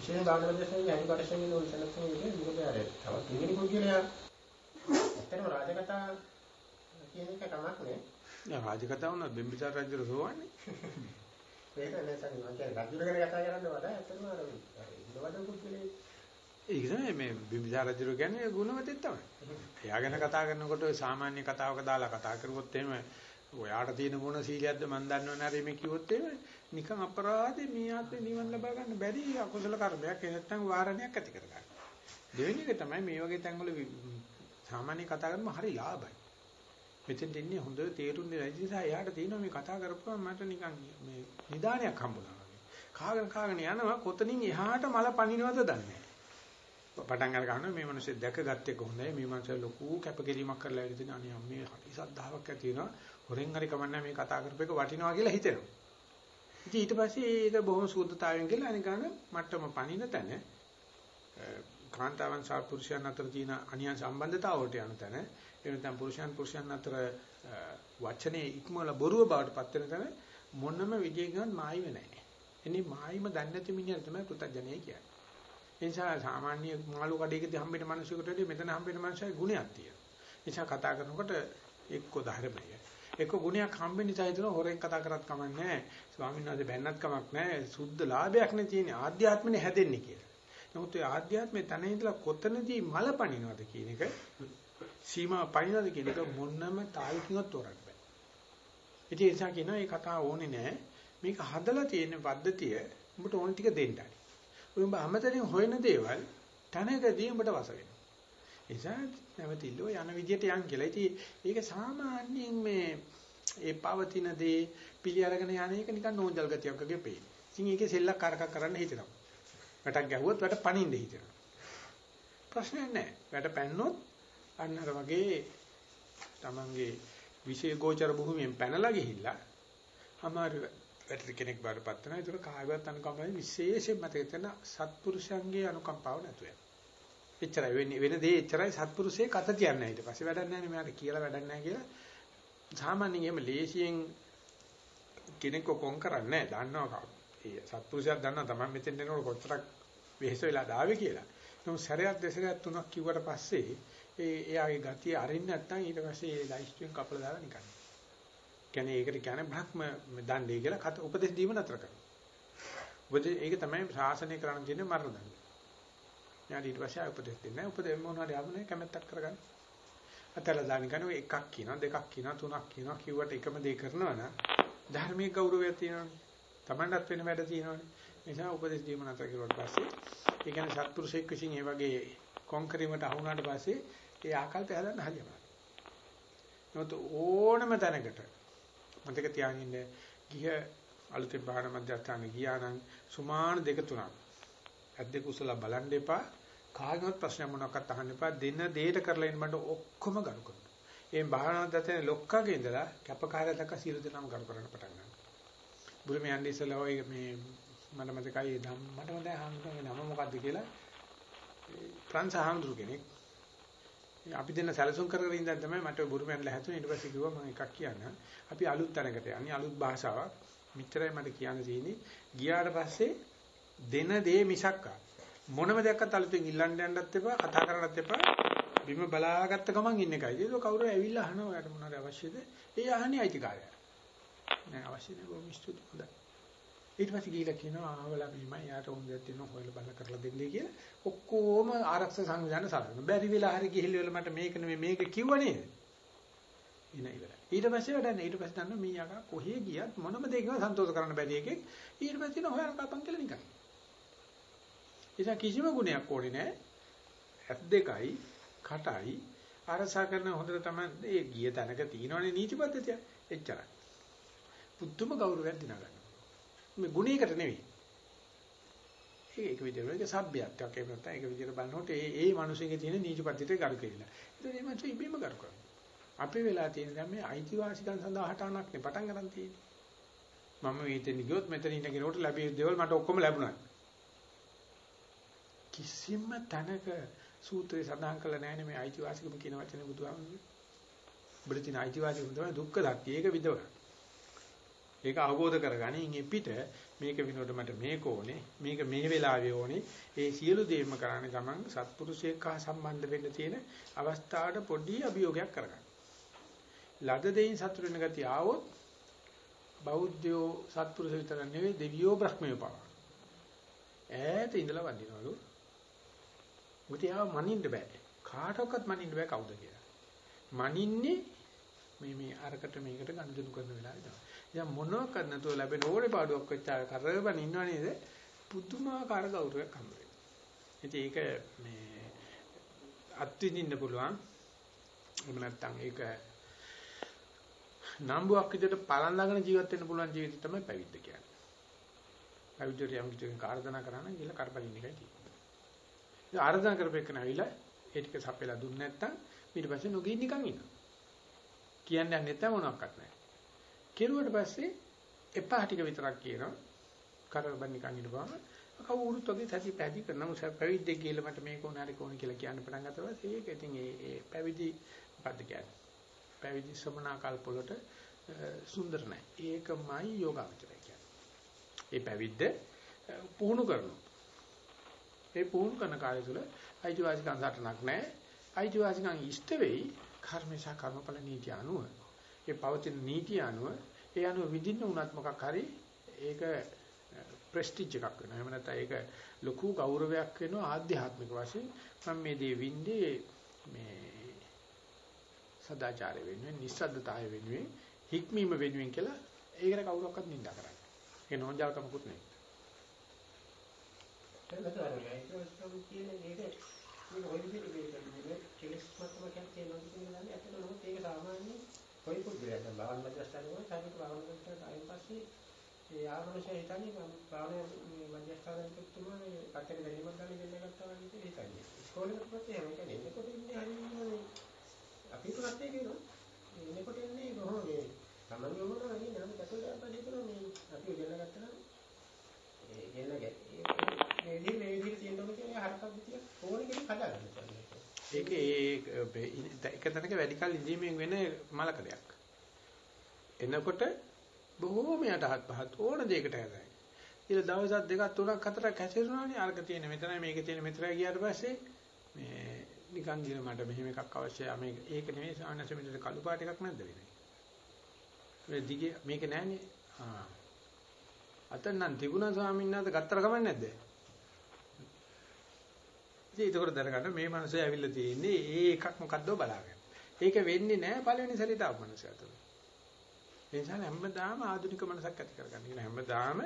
විශේෂ දෙකෙන් යටි කොටසෙන් නෝ සනසන විදිහ මොකද අර තවත් තුන්වෙනි පුද්ගලයා ඇත්තටම රාජකතා කියන එක කමක් නෑ. රාජකතාව උනත් බිම්බිසාර රජුට සෝවන්නේ. ඒක නෑ සනි මම කියන්නේ රජුර ගැන කතා කරන්න වඩා ඇත්තටම අර ඉන්නවද පුද්ගලෙ ඒක තමයි මේ බිම්බිසාර රජුර කියන්නේ ගුණවතෙක් තමයි. එයා ගැන කතා කරනකොට සාමාන්‍ය කතාවක දාලා කතා කරුවොත් එහෙම ඔයාට තියෙන මොන සීලියක්ද මන් දන්නව නෑ මේ කිව්වොත් එහෙම නිකන් අපරාධේ මේ ආත්මේ නිවන් ලබා ගන්න බැරි අකුසල කර්මයක් ඒ නැත්නම් වාරණයක් ඇති කර ගන්න. දෙවෙනි එක තමයි මේ වගේ තැන්වල සාමාන්‍ය කතා කරනම හරි ලාභයි. මෙතෙන් දෙන්නේ හොඳ තේරුම් දෙන නිසා එයාට තියෙනවා මේ කතා කරපුවම මට නිකන් මේ නිදානයක් හම්බුනා වගේ. කාගෙන කාගෙන යනවා කොතනින් එහාට මල පනිනවද දන්නේ පටන් අර ගන්න මේ මිනිස්සු දැකගත්තේ කොහොමද මේ මිනිස්සු ලොකු කැපකිරීමක් කරලා ඉතින් අනේ අම්මේ හරි සද්ධාාවක් ඇති වෙනවා හොරෙන් හරි කමන්නේ මේ කතා කරපු එක වටිනවා කියලා හිතෙනවා ඉතින් ඊට පස්සේ ඒක බොහොම සූද්ධතාවයෙන් කියලා අනික ගන්න මට්ටම පනින තැන කාන්තාවන් සහ පුරුෂයන් අතර තියෙන අනියන් සම්බන්ධතාවයට යන තැන එනතම් පුරුෂයන් පුරුෂයන් අතර වචනේ ඉක්මවල බොරුව බවට පත් වෙන තැන මොනම විදියකින්වත් මායිම නැහැ. එනේ මායිම දන්නේ නැති මිනිහා තමයි පුතඥය කියන්නේ. ඒ නිසා සාමාන්‍ය මාළු කඩේකදී හම්බෙන මිනිසෙකුට වඩා මෙතන හම්බෙන මිනිසයි ගුණයක් තියෙනවා. ඒ නිසා කතා කරනකොට එක්ක ධර්මය එක්ක ගුණයක් හම්බෙන්න නිසා හිතන හොරෙන් කතා කරත් කමක් නැහැ. ස්වාමීන් වහන්සේ බැන්නත් කමක් නැහැ. සුද්ධ ලාභයක් නේ තියෙන්නේ. ආධ්‍යාත්මනේ හැදෙන්නේ කියලා. නමුත් ඒ ආධ්‍යාත්මේ තන ඉඳලා කොතනදී මල පනිනවද කියන එක සීමා පනිනවද කියන එක මොන්නම තාලකින්වත් තෝරන්න බෑ. ඉතින් ඒ නිසා කියනවා මේ කතාව ඕනේ නෑ. මේක හදලා තියෙන පද්ධතිය උඹට ඕන ටික දෙන්නයි. උඹ අමතරින් හොයන දේවල් තනකදී උඹට වස වෙනවා. ඒ නිසා නැවතිල්ලෝ යන විදියට යන් කියලා. ඉතින් ඒක සාමාන්‍යයෙන් මේ ඒ පවතින දේ පිළි අරගෙන යන එක නිකන් නෝන්ජල් ගතියක් වගේ පේනවා. ඉතින් ඒකේ සෙල්ලක් කරකක් කරන්න හිතෙනවා. වැටක් ගැහුවොත් වැට පනින්න හිතෙනවා. ප්‍රශ්නයක් නැහැ. වැට පැන්නොත් අන්න අර වගේ තමන්ගේ විශේෂ ගෝචර භූමියෙන් පැනලා ගිහිල්ලා අමාරු වැටි කෙනෙක් බාරපත් වෙනවා. ඒක කායවත් අනුකම්පාවෙන් විශේෂයෙන් මතක තන සත්පුරුෂයන්ගේ අනුකම්පාව නැතු වෙනවා. එච්චරයි වෙන්නේ වෙන දේ එච්චරයි සත්පුරුෂයේ කත තියන්නේ ඊට පස්සේ වැඩක් නැහැ නේ මෙයාට කියලා වැඩක් නැහැ කියලා සාමාන්‍යයෙන් එහෙම ලේසියෙන් කෙනෙක්ව කොන් කරන්නේ නැහැ දන්නවා ඒ සත්පුරුෂයා දන්නවා තමයි මෙතෙන් එනකොට කොච්චරක් වෙහෙස වෙලා දාවේ කියලා. නමුත් සැරයක් දෙසරයක් තුනක් කිව්වට පස්සේ ඒ එයාගේ ගතිය අරින්න නැත්නම් ඊට පස්සේ ඒ ලයිස්ට්ුවෙන් කපලා දාලා නිකන්. කියන්නේ ඒකට කියන්නේ බ්‍රහ්ම දණ්ඩේ කියලා කත උපදේශ දීම නතර කරනවා. උපදේශ ඒක තමයි ශාසනය කරන්න තියෙන මරණ දඬු. ඊට ඊට පස්සේ උපදේශ දෙන්නේ නැහැ. උපදේශ මොනවාරි ආවනේ කැමැත්තක් කරගන්න. අතල දාන කෙනා එකක් කියනවා දෙකක් කියනවා තුනක් කියනවා කිව්වට එකම දේ කරනවා නම් ධර්මයේ ගෞරවයක් තියෙනවනේ. Tamanටත් වෙන වැඩ තියෙනවනේ. නිසා උපදේශ දීම නතර කරුවාට පස්සේ ඒ කියන්නේ සත්පුරුෂයෙක් විසින් මේ වගේ කොන්ක්‍රීමට අහුණාට පස්සේ ඒ ආකල්පය හදන්න හරියම. නමුත් ඕනම තැනකට මතක තියාගන්න ගිය අලුතෙන් බාහන මධ්‍යස්ථානෙ ගියා නම් සුමාන දෙක තුනක් ඇද්දේ කුසල බලන් දෙපා කාගෙවත් ප්‍රශ්න මොනවාක්වත් අහන්න එපා දෙන දෙයට කරලා ඉන්න මට ඔක්කොම ගරු කරනවා. ඒ බාහන මධ්‍යස්ථානේ ලොක්කගේ ඉඳලා කැපකාරය දක්වා සියලු දෙනාම ගරු කරන්න පටන් ගන්නවා. බුරුම යන්නේ ඉස්සලා ඔය මේ මට මතකයි මට මතකයි හාමුදුරනේ නම මොකද්ද කියලා ප්‍රංශ හාමුදුරු කෙනෙක් අපි දෙන්න සැලසුම් කර කර ඉඳන් තමයි මට බුරුමෙන් ලැහැතුනේ ඊට පස්සේ කිව්වා මම එකක් කියන්න. අපි අලුත් තැනකට යන්නේ අලුත් භාෂාවක්. මිත්‍රයි මට කියන්න තියෙන්නේ ගියාට පස්සේ දෙන දේ මිසක් මොනම දෙයක්වත් අලුතෙන් ඉල්ලන්න යන්නත් එපා කතා කරන්නත් එපා බිම බලාගත්ත ගමන් ඉන්න එකයි. ඒක කවුරු ඇවිල්ලා අහනවා ඔයාලට මොනවද අවශ්‍යද? ඒ අහන්නේ අයිතිකාරය. නෑ අවශ්‍ය නෑ බොහොම ස්තුති හොඳයි. ඊට පස්සේ ගිහිල්ලා කියනවා ආවලා මෙහෙමයි යාට හොඳක් තියෙනවා හොයලා බලලා කරලා දෙන්නේ කියලා ඔක්කොම ආරක්ෂක සංවිධාන සලකනවා. බැරි වෙලා හරි ගිහිල්ලා මට මේක නෙමෙයි මේක කිව්ව නේද? ඉන ඉවරයි. ඊට පස්සේ වැඩන්නේ ඊට පස්සේ දන්නවා මේ යකා කොහේ ගියත් මොනම දෙයකින් සන්තෝෂ කරන්න බැරි එකෙක් ඊට පස්සේ නෝ හොයන කපන් කියලා නිකන්. ඒක කිසිම ගුණයක් ඕනේ නැහැ. ඇස් දෙකයි කටයි අරසා කරන හොඳට තමයි ඒ ගිය තැනක තියෙනවනේ නීති පද්ධතිය. එච්චරයි. පුදුම ගෞරවයක් දිනා ගන්න. මේ ගුණයකට නෙවෙයි. ඒක විදිහට ඒක සભ્યත්වයක් එහෙම නැත්නම් ඒක විදිහට බලනකොට ඒ ඒ මිනිසෙගේ තියෙන නීති පද්ධතියට ගරු කෙරෙලා. ඒක මේ මිනිස්සු ඉබේම ගරු කරනවා. අපේ වෙලා තියෙන දැන් මේ අයිතිවාසිකම් සඳහා හටහනක් නේ පටන් ගන්න තියෙන්නේ. මම වීතෙන් ගියොත් මෙතන ඉන්න කෙනෙකුට ලැබෙන දේවල් මට ඔක්කොම ලැබුණා. කිසිම තැනක සූත්‍රය සඳහන් කළා නැහැ මේ අයිතිවාසිකම කියන වචනේ බුදුහාමුදුරුවෝ. ඔබට තියෙන අයිතිවාසිකම තමයි දුක්ඛ සත්‍ය. ඒක විදවන. ඒක අවබෝධ කරගනින් පිට මේක විනෝඩ මට මේක ඕනේ මේක මේ වෙලාවේ ඕනේ ඒ සියලු දේම කරන්නේ තමන් සත්පුරුෂයෙක් හා සම්බන්ධ වෙන්න තියෙන අවස්ථාවට පොඩි අභියෝගයක් කරගන්න. ලද දෙයින් සතුටු වෙන ගතිය ආවොත් බෞද්ධයෝ සත්පුරුෂ විතර නෙවෙයි දෙවියෝ බ්‍රහ්මයෝ පවා. ඈත ඉඳලා වඳිනවලු. මුතියාව මනින්න බෑ. කාටවත් මනින්න බෑ කවුද කියලා. මනින්නේ මේ මේ අරකට මේකට ගනුදෙනු කරන වෙලාවේ තමයි. දැන් මොනවා කරන්නතෝ ලැබෙන ඕනේ පාඩුවක් වෙච්චා කරවන ඉන්නව නේද? පුදුමාකාර ගෞරවයක් හම්බ වෙනවා. ඒක මේ අත්විඳින්න පුළුවන්. එහෙම නැත්නම් ඒක නම්බුවක් විදිහට පලඳගෙන ජීවත් වෙන්න පුළුවන් ජීවිතය තමයි පැවිද්ද කියන්නේ. පැවිද්දට යම් කිසි කාර්යදනා කරා නම් ඊළ කරපලින් එකයි තියෙන්නේ. ඉතින් ආර්දනා කරපෙන්න ඇවිල්ලා ඒ ටික සපෙලා දුන්නේ නැත්නම් ඊට පස්සේ නොගී නිකන් ඉන්නවා. කියන්නේ නැත්නම් මොනවත් නැහැ. කෙරුවට පස්සේ එපා ටික විතරක් කියනවා. කරබන් නිකන් ඉඳපුවාම කවුරුත් වගේ සැසි පැවිදි කරනවා. පැවිද්දේ කියලා මට මේක ඕන හරි කොහොන කියලා කියන්න පටන් ගත්තා පස්සේ ඒක ඉතින් ඒ ඒ පැවිදි මොකද්ද කියන්නේ? පැවිදි ශ්‍රමණා කල්ප වලට සුන්දර නැහැ. ඒකමයි යෝගාවචරය කියන්නේ. ඒ පැවිද්ද පුහුණු කරනවා. ඒ පුහුණු කරන කාලය තුල අයිතිවාසිකම් සටනක් නැහැ. අයිතිවාසිකම් ඉෂ්ට වෙයි කර්මේශා කර්මඵල නීතිය අනුව. ඒ පවතින නීතිය අනුව ඒ අනුව විඳින්න උනත් මොකක් හරි ඒක ප්‍රෙස්ටිජ් එකක් වෙනවා. එහෙම නැත්නම් ඒක ලොකු ගෞරවයක් වෙනවා ආධ්‍යාත්මික වශයෙන්. මම මේ දේ වින්දේ මේ සදාචාරය වෙනුවෙන්, නිස්සද්දතාවය වෙනුවෙන්, හික්මීම වෙනුවෙන් කියලා ඒකට කවුරක්වත් නිඳා කරන්නේ. ඒ නෝන්ජල්කමකුත් නෙවෙයි. මේක ඔය විදිහට මේ කෙලස් මතම කියන්නේ තියෙනවා කියන එක නේද? ඇත්තට නමුත් ඒක සාමාන්‍ය කොයි පුද්ගලයාද භාවනා මධ්‍යස්ථානයේ වල සාමික භාවනා කරලා ආයෙත් පස්සේ ඒ ආරෝෂය හිතන්නේ මම භාවනා මේ මධ්‍යස්ථානයේ තුමා මේ කටේ දැනීමක් ගන්න දෙන්න ගත්තා වගේ හිතන්නේ. ඉස්කෝලේ පස්සේ එහෙම කියන්නේ එතකොට ඉන්නේ හරියන්නේ අපි තුනත් ඒක නෝ. එනකොට ඉන්නේ කොහොමද මේ සමන් යොමුනා නේ නම් කටේ අපිට හිතනවා මේ අපි ඉගෙන ගත්තා නම් ඒ ඉගෙන ගත්තා මේ විදිහ මේ විදිහට තියෙනවා කියන්නේ හරකක් විදිය ඕන කෙනෙක් හදාගන්න. ඒක ඒ එක තැනක වැඩි කල ඉඳීමෙන් වෙන මලකඩයක්. එනකොට බොහෝම යටහත් පහත් ඕන දෙයකට හැදයි. ඊළ දවසක් දෙකක් තුනක් හතරක් හැසිරුණානේ අරක තියෙන මෙතනයි මේක තියෙන මෙතනයි ගියාට පස්සේ මේ නිකන් දින මට මෙහෙම එකක් අවශ්‍යයි. මේක ඒක නෙවෙයි සාමාන්‍යයෙන් මෙතන කළු පාට එකක් නැද්ද වෙන්නේ. මේ දිගේ මේක නෑනේ. ආ. අතන නම් තිබුණා ස්වාමීන් වහන්සේ ගත්තර කමක් නැද්ද? ඉතින් ඒකෝර දැනගන්න මේ මනුස්සය ඇවිල්ලා තියෙන්නේ ඒ එකක් මොකද්දෝ බලාගෙන. ඒක වෙන්නේ නැහැ පළවෙනි සැරේට ආව මනුස්සයා තුළ. ඒ නිසා හැමදාම ආධුනික මනසක් ඇති කරගන්න. කියන හැමදාම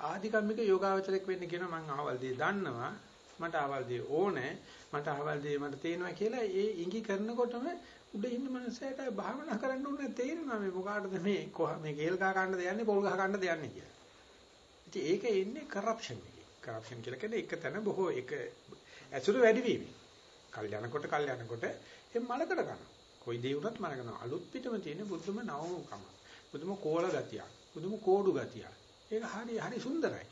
ආධිකම්මික යෝගාවචරයක් වෙන්න කියන මම අහවල් දේ දන්නවා. මට අහවල් දේ ඕනේ. මට අහවල් දේ මට තේනවා කියලා ඒ ඉඟි කරනකොටම උඩ ඉන්න මනුස්සයාට භාවනා කරන්න ඕනේ තේරෙනවා මේ මොකාටද මේ මේ කේල් ගහ ගන්නද යන්නේ පොල් ගහ ගන්නද යන්නේ කියලා. ඉතින් ඒක එන්නේ කරප්ෂන් එකේ. කරප්ෂන් කියලා කියන්නේ එක තැන බොහෝ එක ඇසුරු වැඩි වීම. කල් යනකොට කල් යනකොට ඒ මලකට කරනවා. කොයි දේ වුණත් මල කරනවා. අලුත් පිටම තියෙන බුදුම නවකම. බුදුම කෝල ගතියක්. බුදුම කෝඩු ගතියක්. ඒක හරි හරි සුන්දරයි.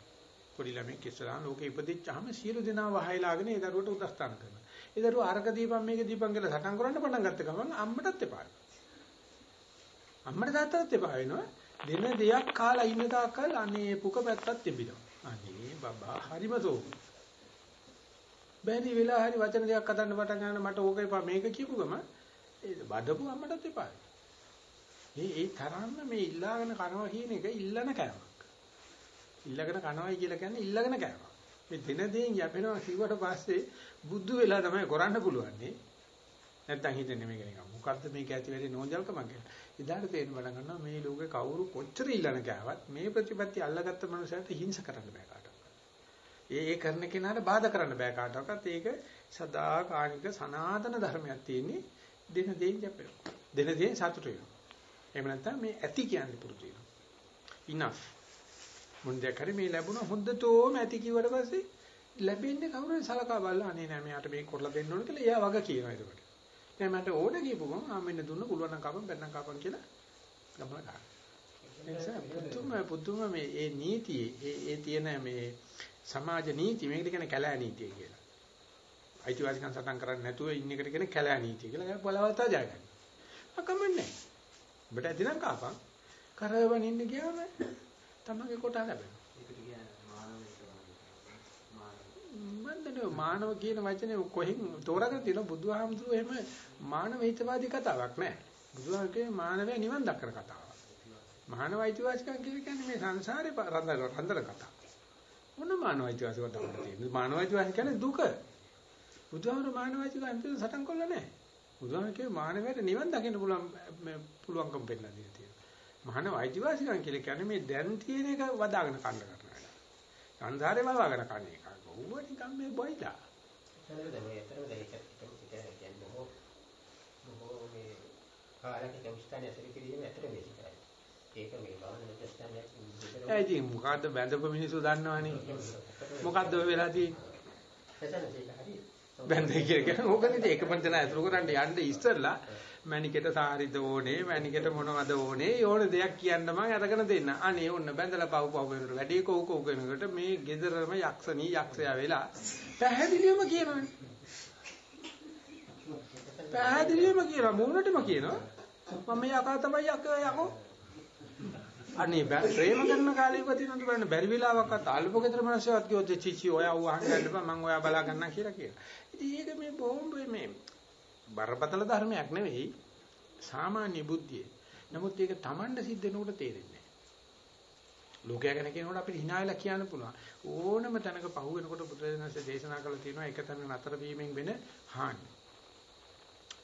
පොඩි ළමෙක් ඉස්සරහා ලෝකෙ ඉපදිච්චාම සියලු දෙනා වහයිලාගෙන ඒ දරුවට උදස්ථාන කරනවා. ඒ දරුවා අරක දීපම් මේක දීපම් කියලා සටන් කරන්න පටන් ගත්ත ගමන් අම්මටත් එපා. අම්මට තාත්තටත් එපා වෙනවා. දින දෙයක් කාලා ඉන්න තාක්කල් අනේ පුක පැත්තක් තිබිනවා. අනේ බබා හරිම සෝක. බැරි වෙලා හරි වචන දෙයක් කතන්න පටන් ගන්න මට ඕක එපා මේක කියපු ගම ඒ බඩපු අම්මටත් එපා. මේ ඒ තරම්ම මේ ඉල්ලාගෙන කනවා කියන එක ඉල්ලන කෑමක්. ඉල්ලගෙන කනවායි කියලා කියන්නේ ඉල්ලගෙන කෑමක්. මේ දින දෙයින් යැපෙනවා කිව්වට පස්සේ බුද්ධ වෙලා තමයි කරන්න පුළුවන් නේ. නැත්තම් හිතන්නේ මේක නිකන් මොකද්ද මේක ඇති වෙන්නේ නෝන්ජල්කමක් කියලා. ඉදාට තේරෙන්න පටන් ගන්නවා මේ ලෝකේ කවුරු කොච්චර ඉල්ලන කෑවත් මේ ප්‍රතිපත්ති අල්ලගත්ත මනුස්සයට හිංස කරන්න බෑ කාටවත්. ඒ ඒ කරන කෙනාට බාධා කරන්න බෑ කාටවත්. ඒක සදාකාලික සනාතන ධර්මයක් තියෙන්නේ දින දෙයින් යැපෙනවා. දින දෙයින් සතුට වෙනවා. එහෙම නැත්නම් මේ ඇති කියන්නේ පුරුදු වෙනවා. enough. මොන්දේ කරේ මේ ලැබුණ හොඳටම ඇති කිව්වට පස්සේ ලැබෙන්නේ කවුරුන් සලකා බලලා අනේ නෑ මෙයාට මේක කරලා දෙන්න ඕන කියලා එයා වග කියනවා ඒකට. දැන් මට ඕන කියපු ගමන් ආ මෙන්න දුන්න පුළුවන් නම් කපන් බැන්නම් කපන් කියලා ගමන ගන්න. ඒ නිසා පුදුම පුදුම මේ ඒ නීතියේ ඒ ඒ තියෙන මේ සමාජ නීති මේකට කියන්නේ කැලෑ නීතිය කියලා. අයිතිවාසිකම් සටන් කරන්නේ නැතුව ඉන්න එකට කියන්නේ කැලෑ නීතිය කියලා. ඒක බලවතා ජයගන්න. අකමන්නේ. ඔබට ඇදිනම් කපන්. කරවගෙන ඉන්න ගියාම තමගේ කොට ලැබෙනවා. මන්දනේ මානව කියන වචනේ කොහෙන් තෝරාගෙන තියෙන බුදුහාමුදුරුවෝ එහෙම මානව හිතවාදී කතාවක් නෑ. බුදුහාමුදුරුවෝ මානවය නිවන් දක්කන කතාවක්. මානව අයිතිවාසිකම් කියන්නේ මේ සංසාරේ රඳන රඳන කතාව. මොන මානව අයිතිවාසිකම් තමයි තියෙන්නේ? මානව අයිතිවාසිකම් කියන්නේ දුක. බුදුහාමුදුරුවෝ මානව අයිතිවාසිකම් සටන් කළා නෑ. බුදුහාමුදුරුවෝ මානවයට නිවන් දකින්න පුළුවන් පුළුවන්කම් පෙන්නලා දීලා තියෙනවා. මානව අයිතිවාසිකම් කියලා කියන්නේ මේ දැන් තියෙන එක වදාගෙන කන්න කරනවා. සංසාරේ වවාගෙන කන එක. ඌව නිකන් මේ බොයිලා. එතනද මේ එතරම් දෙයක් කියන්නේ බොහෝ බොහෝ මේ කාලයක කමිස්ටානේ ඇසුරු කිරීම ඇතර මේක කරයි. ඒක මේ භවන ප්‍රශ්නයක් ඒ ඉතින් මොකද්ද බැඳපු මිනිස්සු දන්නවනේ. මොකද්ද ඔය වෙලා තියෙන්නේ? එතන ඒක හරියි. බැඳේ කියලා ඕකනේ ඒක පන්තන ඇතුළු කරන්න යන්න ඉස්සෙල්ලා මැනිකට සාරිද ඕනේ මැනිකට මොනවද ඕනේ ඕන දෙයක් කියන්න මම අරගෙන දෙන්න. අනේ ඔන්න බැඳලා පව් පව් වෙනකොට වැඩි කෝ කෝ වෙනකොට මේ ගෙදරම යක්ෂණී යක්ෂයා වෙලා පැහැදිලිවම කියනවනේ. පැහැදිලිවම කියනවා මූණටම කියනවා. මම යකා තමයි යකෝ යකෝ. අනේ ප්‍රේම කරන කාලේ ඉපදිනොත් බලන්න බැරි වෙලාවක්වත් අල්ප ගෙදර මිනිස්සුවත් කිව්වොත් චිචි ඔයා ඌ අහන්න යන්න බෑ මම ඔයා බලා ගන්නම් කියලා කියනවා. ඉතින් ඒක මේ බොහොම මේ බරපතල ධර්මයක් නෙවෙයි සාමාන්‍ය බුද්ධිය. නමුත් ඒක Tamanda සිද්ධ වෙනකොට තේරෙන්නේ නැහැ. ලෝකයා ගැන කියනකොට අපිට hina වෙලා කියන්න පුළුවන්. ඕනම තැනක පහු වෙනකොට බුදුරජාණන්සේ දේශනා කළා තියෙනවා එක තැනක නතර වීමෙන් වෙන හානි.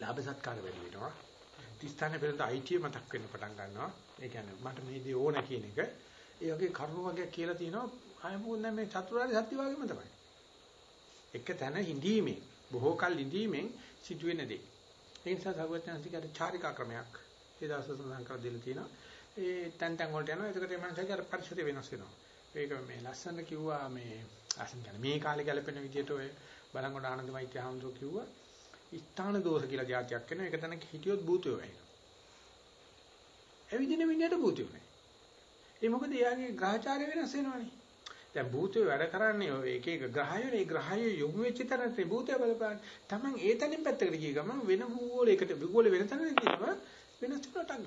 ලාභ සත්කාර වැඩි වෙනවා. තිස්ථානේ පෙරට අයිතිය මතක් වෙන්න පටන් ගන්නවා. ඒ කියන්නේ මට මේ දේ ඕන කියන එක. ඒ වගේ කරුණු වගේ කියලා තියෙනවා. ආය මොකද මේ චතුරාර්ය සත්‍ය වගේම තමයි. එක තැන හිඳීමෙන් බොහෝ කල් හිඳීමෙන් සිදුවෙන දේ. ඒ නිසා සර්වඥාන්තිකට චාරිකා ක්‍රමයක් ඒ දවස් සඳහන් කර දෙලා තියෙනවා. ඒ තැන් තැන් වලට යනවා. ඒකට මේ මනසට අර පරිසරය වෙනස් වෙනවා. ඒක මේ ලස්සන කිව්වා මේ ලස්සන කියන්නේ මේ කාලේ ගැලපෙන විදිහට ඔය බලංගොඩ ආනන්දමයිත්‍ය හාමුදුරුවෝ කිව්වා ස්ථාන දෝෂ කියලා જાතියක් වෙනවා. ඒක තැනක හිටියොත් භූතයෝ වෙනවා. එවිදින මිනිහට භූතයෝ නැහැ. ඒ මොකද එයාගේ ග්‍රහචාරය වෙනස් වෙනවනේ. දැන් භූතයෝ වැඩ කරන්නේ ඔය එක එක ග්‍රහයෝනේ ඒ ග්‍රහයෝ යොමු වෙච්ච තැනට භූතය බලපාන. Taman ඒ තැනින් පැත්තකට ගිය ගමන් වෙන භූගෝලයකට භූගෝල වෙන තැනකට ගියම වෙනස් වෙනටක් ගන්න.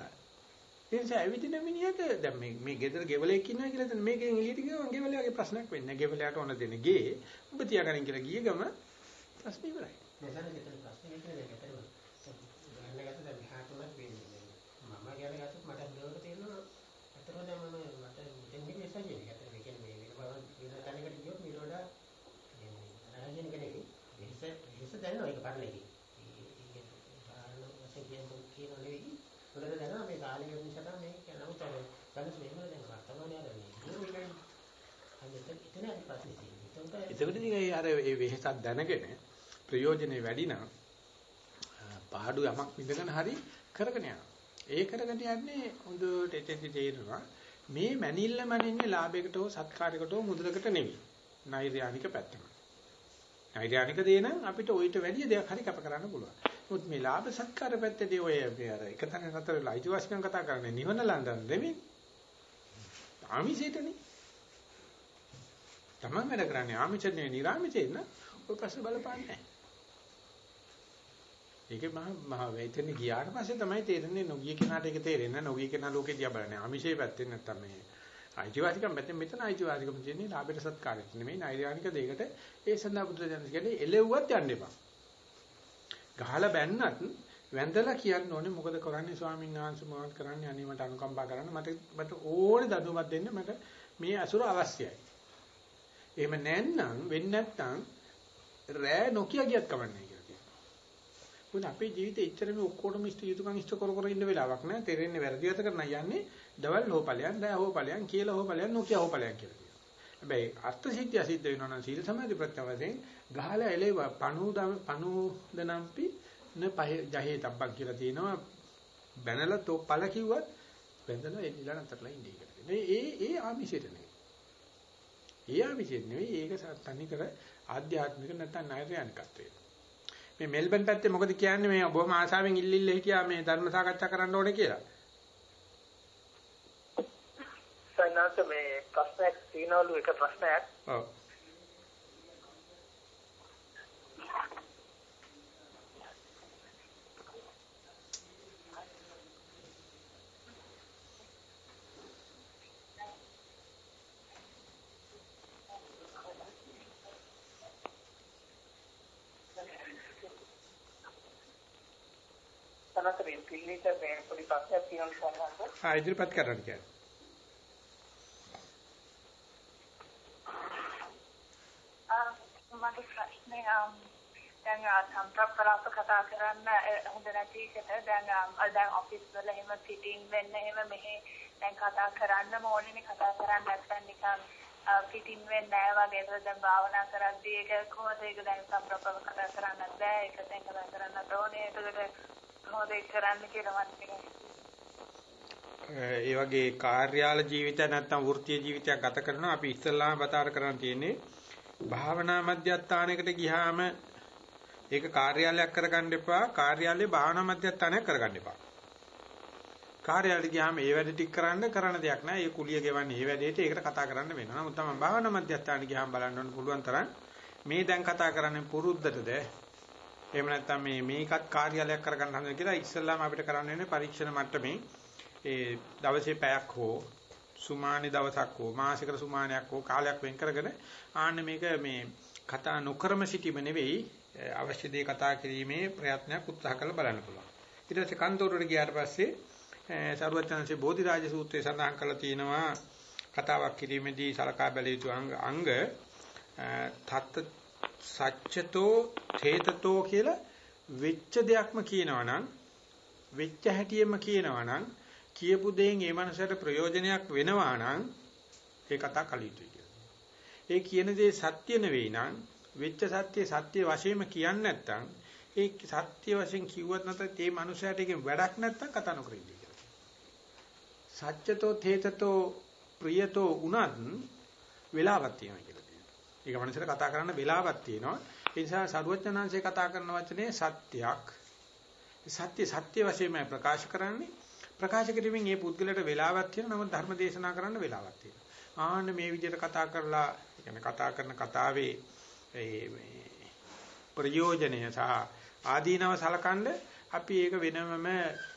ඒ නිසා ඇවිදින මිනිහට දැන් මේ මේ ගෙදර ගෙවලෙක් ඉන්නවා කියලා දැන් මේකෙන් එළියට ගියම ගෙවලයාගේ ප්‍රශ්නයක් වෙන්නේ නැහැ. ගෙවලයාට ඕන දෙන ගේ ඔබ තියාගන්න කියලා ගිය ගම ප්‍රශ්න ඉවරයි. මෙතන මෙතන ප්‍රශ්නේ කියන්නේ මෙතන ගන්න ගත්ත දැන් මෙහාට උනත් වෙන්නේ. මම කියන ගත්තොත් මට දෙවට තේරෙනවා. අතරම දැන් මම මට මෙතෙන් මේ විශ්වාසය කියන්නේ. ඒ කියන්නේ මේ වෙන බව වෙන තැනකට ගියොත් මීට වඩා රාජ්‍යන කෙනෙක් හිස හිස දැනනවා ඒක පරණ එකේ. ඒ ඒ වශයෙන් කියනකොට කියන නෙවෙයි. හොඳට දැනනවා මේ කාලෙක නිසා මේ නමුත් අර ගන්න මේවල දැන් වර්තමානයේ අර මේ එතන එතන ප්‍රශ්නේ තියෙන්නේ. එතකොට ඉතින් අර ඒ වෙහසක් දැනගෙන ප්‍රයෝජනේ වැඩි නම් පාඩු යමක් විඳගෙන හරි කරගෙන යනවා. ඒ කරගෙන යන්නේ හොඳට එතෙන්දි තේරෙනවා මේ මැනිල්ල මනින්නේ ලාභයකට හෝ සත්කාරයකට හෝ මුදලකට නෙවෙයි. නෛර්යානික පැත්තම. නෛර්යානික දේ නම් අපිට ඔయిత වැඩි දෙයක් හරි කැප කරන්න පුළුවන්. නමුත් මේ ලාභ සත්කාර පැත්තේදී ඔය මේ අර එක තැන නතර වෙලා අයිතිවාසිකම් කතා කරන්නේ නිවන ලඳන් නෙවෙයි. ආමිෂයටනේ. තමන් වැඩ කරන්නේ ආමිෂ නෙවෙයි නිර්ආමිෂයෙන් න ඔය ප්‍රශ්න බලපාන්නේ නැහැ. ඒකේ මහ මහ වේතන ගියාට පස්සේ තමයි තේරෙන්නේ නොගිය කෙනාට ඒක තේරෙන්නේ නොගිය කෙනා ලෝකේ දිහා බලන්නේ. ආමිෂයේ පැත්තෙන් නැත්තම් මේ අයිතිවාසිකම් පැත්තෙන් මෙතන අයිතිවාසිකම් තියෙන්නේ ලාභයට සත්කාරයට නෙමෙයි නෛර්යානික දෙයකට ඒ සඳහා බුදුරජාණන් කියන්නේ එලෙව්වත් යන්න එපා. ගහලා බැන්නත් වැඳලා කියන්න ඕනේ මොකද කරන්නේ ස්වාමීන් වහන්සේ මොනවද කරන්නේ අනේ මට අනුකම්පා කරන්න මට මට ඕනේ දඬුවමක් දෙන්න මට මේ අසුර අවශ්‍යයි. එහෙම නැත්නම් වෙන්නේ නැත්නම් රෑ නොකිය ගියත් කමන්නේ. මොකද අපේ ජීවිතේ ඉච්චර මේ ඔක්කොටම ඉෂ්ට යුතුයකම් ඉෂ්ට කර කර ඉන්න වෙලාවක් නෑ. තේරෙන්නේ වැරදිවත කරන යන්නේ දවල් හොපලයන්, දැය හොපලයන්, කියලා හොපලයන්, නොකිය හොපලයන් කියලා කියනවා. හැබැයි අර්ථ සිද්ධිය සිද්ධ වෙනවා නම් සීල සමාධි ප්‍රත්‍යවයෙන් ගහලා එලෙව පණු පණු දනම්පි න පහ ජහේ තබ්බක් කියලා තියෙනවා. බැනලා තෝ පළ කිව්වත් බැඳලා එලිලා නතරලා ඉන්නේ කියලා. මේ ඒ ඒ ආමිෂයට නෙවෙයි. ඒ ආමිෂෙත් නෙවෙයි ඒක තනි කර ආධ්‍යාත්මික නැත්නම් නෛර්යානිකත්වයට. මේ මෙල්බන් පැත්තේ මොකද කියන්නේ මේ බොහොම ආශාවෙන් ඉල්ලිල්ල හිටියා මේ ධර්ම සාකච්ඡා කරන්න ඕනේ කියලා. සයින්නාත් මේ ප්‍රශ්නයක් තියෙනවලු එක ප්‍රශ්නයක්. ඔව්. සනත මේ පිළිවිත මේ පොඩි ප්‍රශ්නයක් තියෙනවා සනත. ආ ඉදිරිපත් කරන්න කියන්නේ. මගේ ප්‍රශ්නේ දැන් සම්ප්‍රප්පලාප කතා කරන්න හොඳ නැති එකට. දැන් දැන් ඔෆිස් වල එහෙම සිටින් වෙන්න එහෙම මෙහි දැන් කතා කරන්න ඕනේ කතා කරන්න නැත්නම් නිකන් පිටින් වෙන්නේ නැහැ වගේ. ඒක දැන් භාවනා කරද්දී ඒක කොහොමද? ඒක දැන් සම්ප්‍රප්පලාප කතා කරන්නත් බෑ. ඒක දැන් කතා කරන්නත් ඕනේ. ඒකට මොකද කරන්න කියලා මම ඒ වගේ කාර්යාල ජීවිතය නැත්නම් වෘත්තීය ජීවිතයක් ගත කරනවා. අපි ඉස්සල්ලාම බතාර කරන්න තියෙන්නේ භාවනා මධ්‍යස්ථානයකට ගියාම ඒක කාර්යාලයක් කරගන්න එපා. කාර්යාලයේ භාවනා මධ්‍යස්ථානයක් කරගන්න එපා. කාර්යාලයට ගියාම ඒ වැඩ ටික කරන්න කරන දෙයක් නෑ ඒ කුලිය ගෙවන්නේ ඒ වැඩේට. ඒකට කතා කරන්න වෙනවා. නමුත් තමයි භාවනා මධ්‍යස්ථානට ගියාම බලන්න ඕන පුළුවන් තරම් මේ දැන් කතා කරන්නේ පුරුද්දටද? එහෙම නැත්නම් මේ මේකත් කාර්යාලයක් කරගන්න හදන කියලා ඉස්සල්ලාම අපිට කරන්න වෙන්නේ පරීක්ෂණ මට්ටමේ ඒ දවසේ පැයක් හෝ සුමානි දවසක් හෝ මාසිකර සුමානයක් හෝ කාලයක් වෙන් කරගෙන ආන්න මේක මේ කතා නොකරම සිටීම නෙවෙයි අවශ්‍ය දේ කතා කිරීමේ ප්‍රයත්නයක් උත්සාහ කරලා බලන්න පුළුවන්. ඊට පස්සේ කන්තෝරට ගියාට පස්සේ සරුවචනන්සේ බෝධිරාජ සූත්‍රයේ සඳහන් කරලා තියෙනවා කතාවක් කිරීමේදී සලකා බැලිය යුතු අංග තත් සච්චතෝ තේතතෝ කියලා වෙච්ච දෙයක්ම කියනවනම් වෙච්ච හැටියෙම කියනවනම් කියපු දෙයින් ඒ මනසට ප්‍රයෝජනයක් වෙනවා නම් ඒ කතා කලිතුයි කියලා. ඒ කියන දේ සත්‍ය නෙවෙයි නම් වෙච්ච සත්‍ය සත්‍ය වශයෙන්ම කියන්නේ නැත්නම් ඒ සත්‍ය වශයෙන් කිව්වත් නැත්නම් ඒ මනුස්සයාට ඒකෙන් වැඩක් නැත්නම් කතා නොකර ඉන්නේ කියලා. සත්‍යතෝ තේතතෝ ප්‍රියතෝ උනත් වෙලාවක් තියෙනවා කියලා. ඒක මනසට කතා කරන්න වෙලාවක් තියෙනවා. ඒ නිසා සරුවචනාංශේ කතා කරන වචනේ සත්‍යයක්. සත්‍ය සත්‍ය වශයෙන්ම ප්‍රකාශ කරන්නේ ප්‍රකාශ කිරීමෙන් මේ පුද්ගලයාට වෙලාවක් තියෙනවා. නමුත් ධර්ම දේශනා කරන්න වෙලාවක් තියෙනවා. ආන්න මේ විදිහට කතා කරලා يعني කතා කරන කතාවේ මේ ප්‍රයෝජනය සහ ආදීනව සලකනද අපි ඒක වෙනමම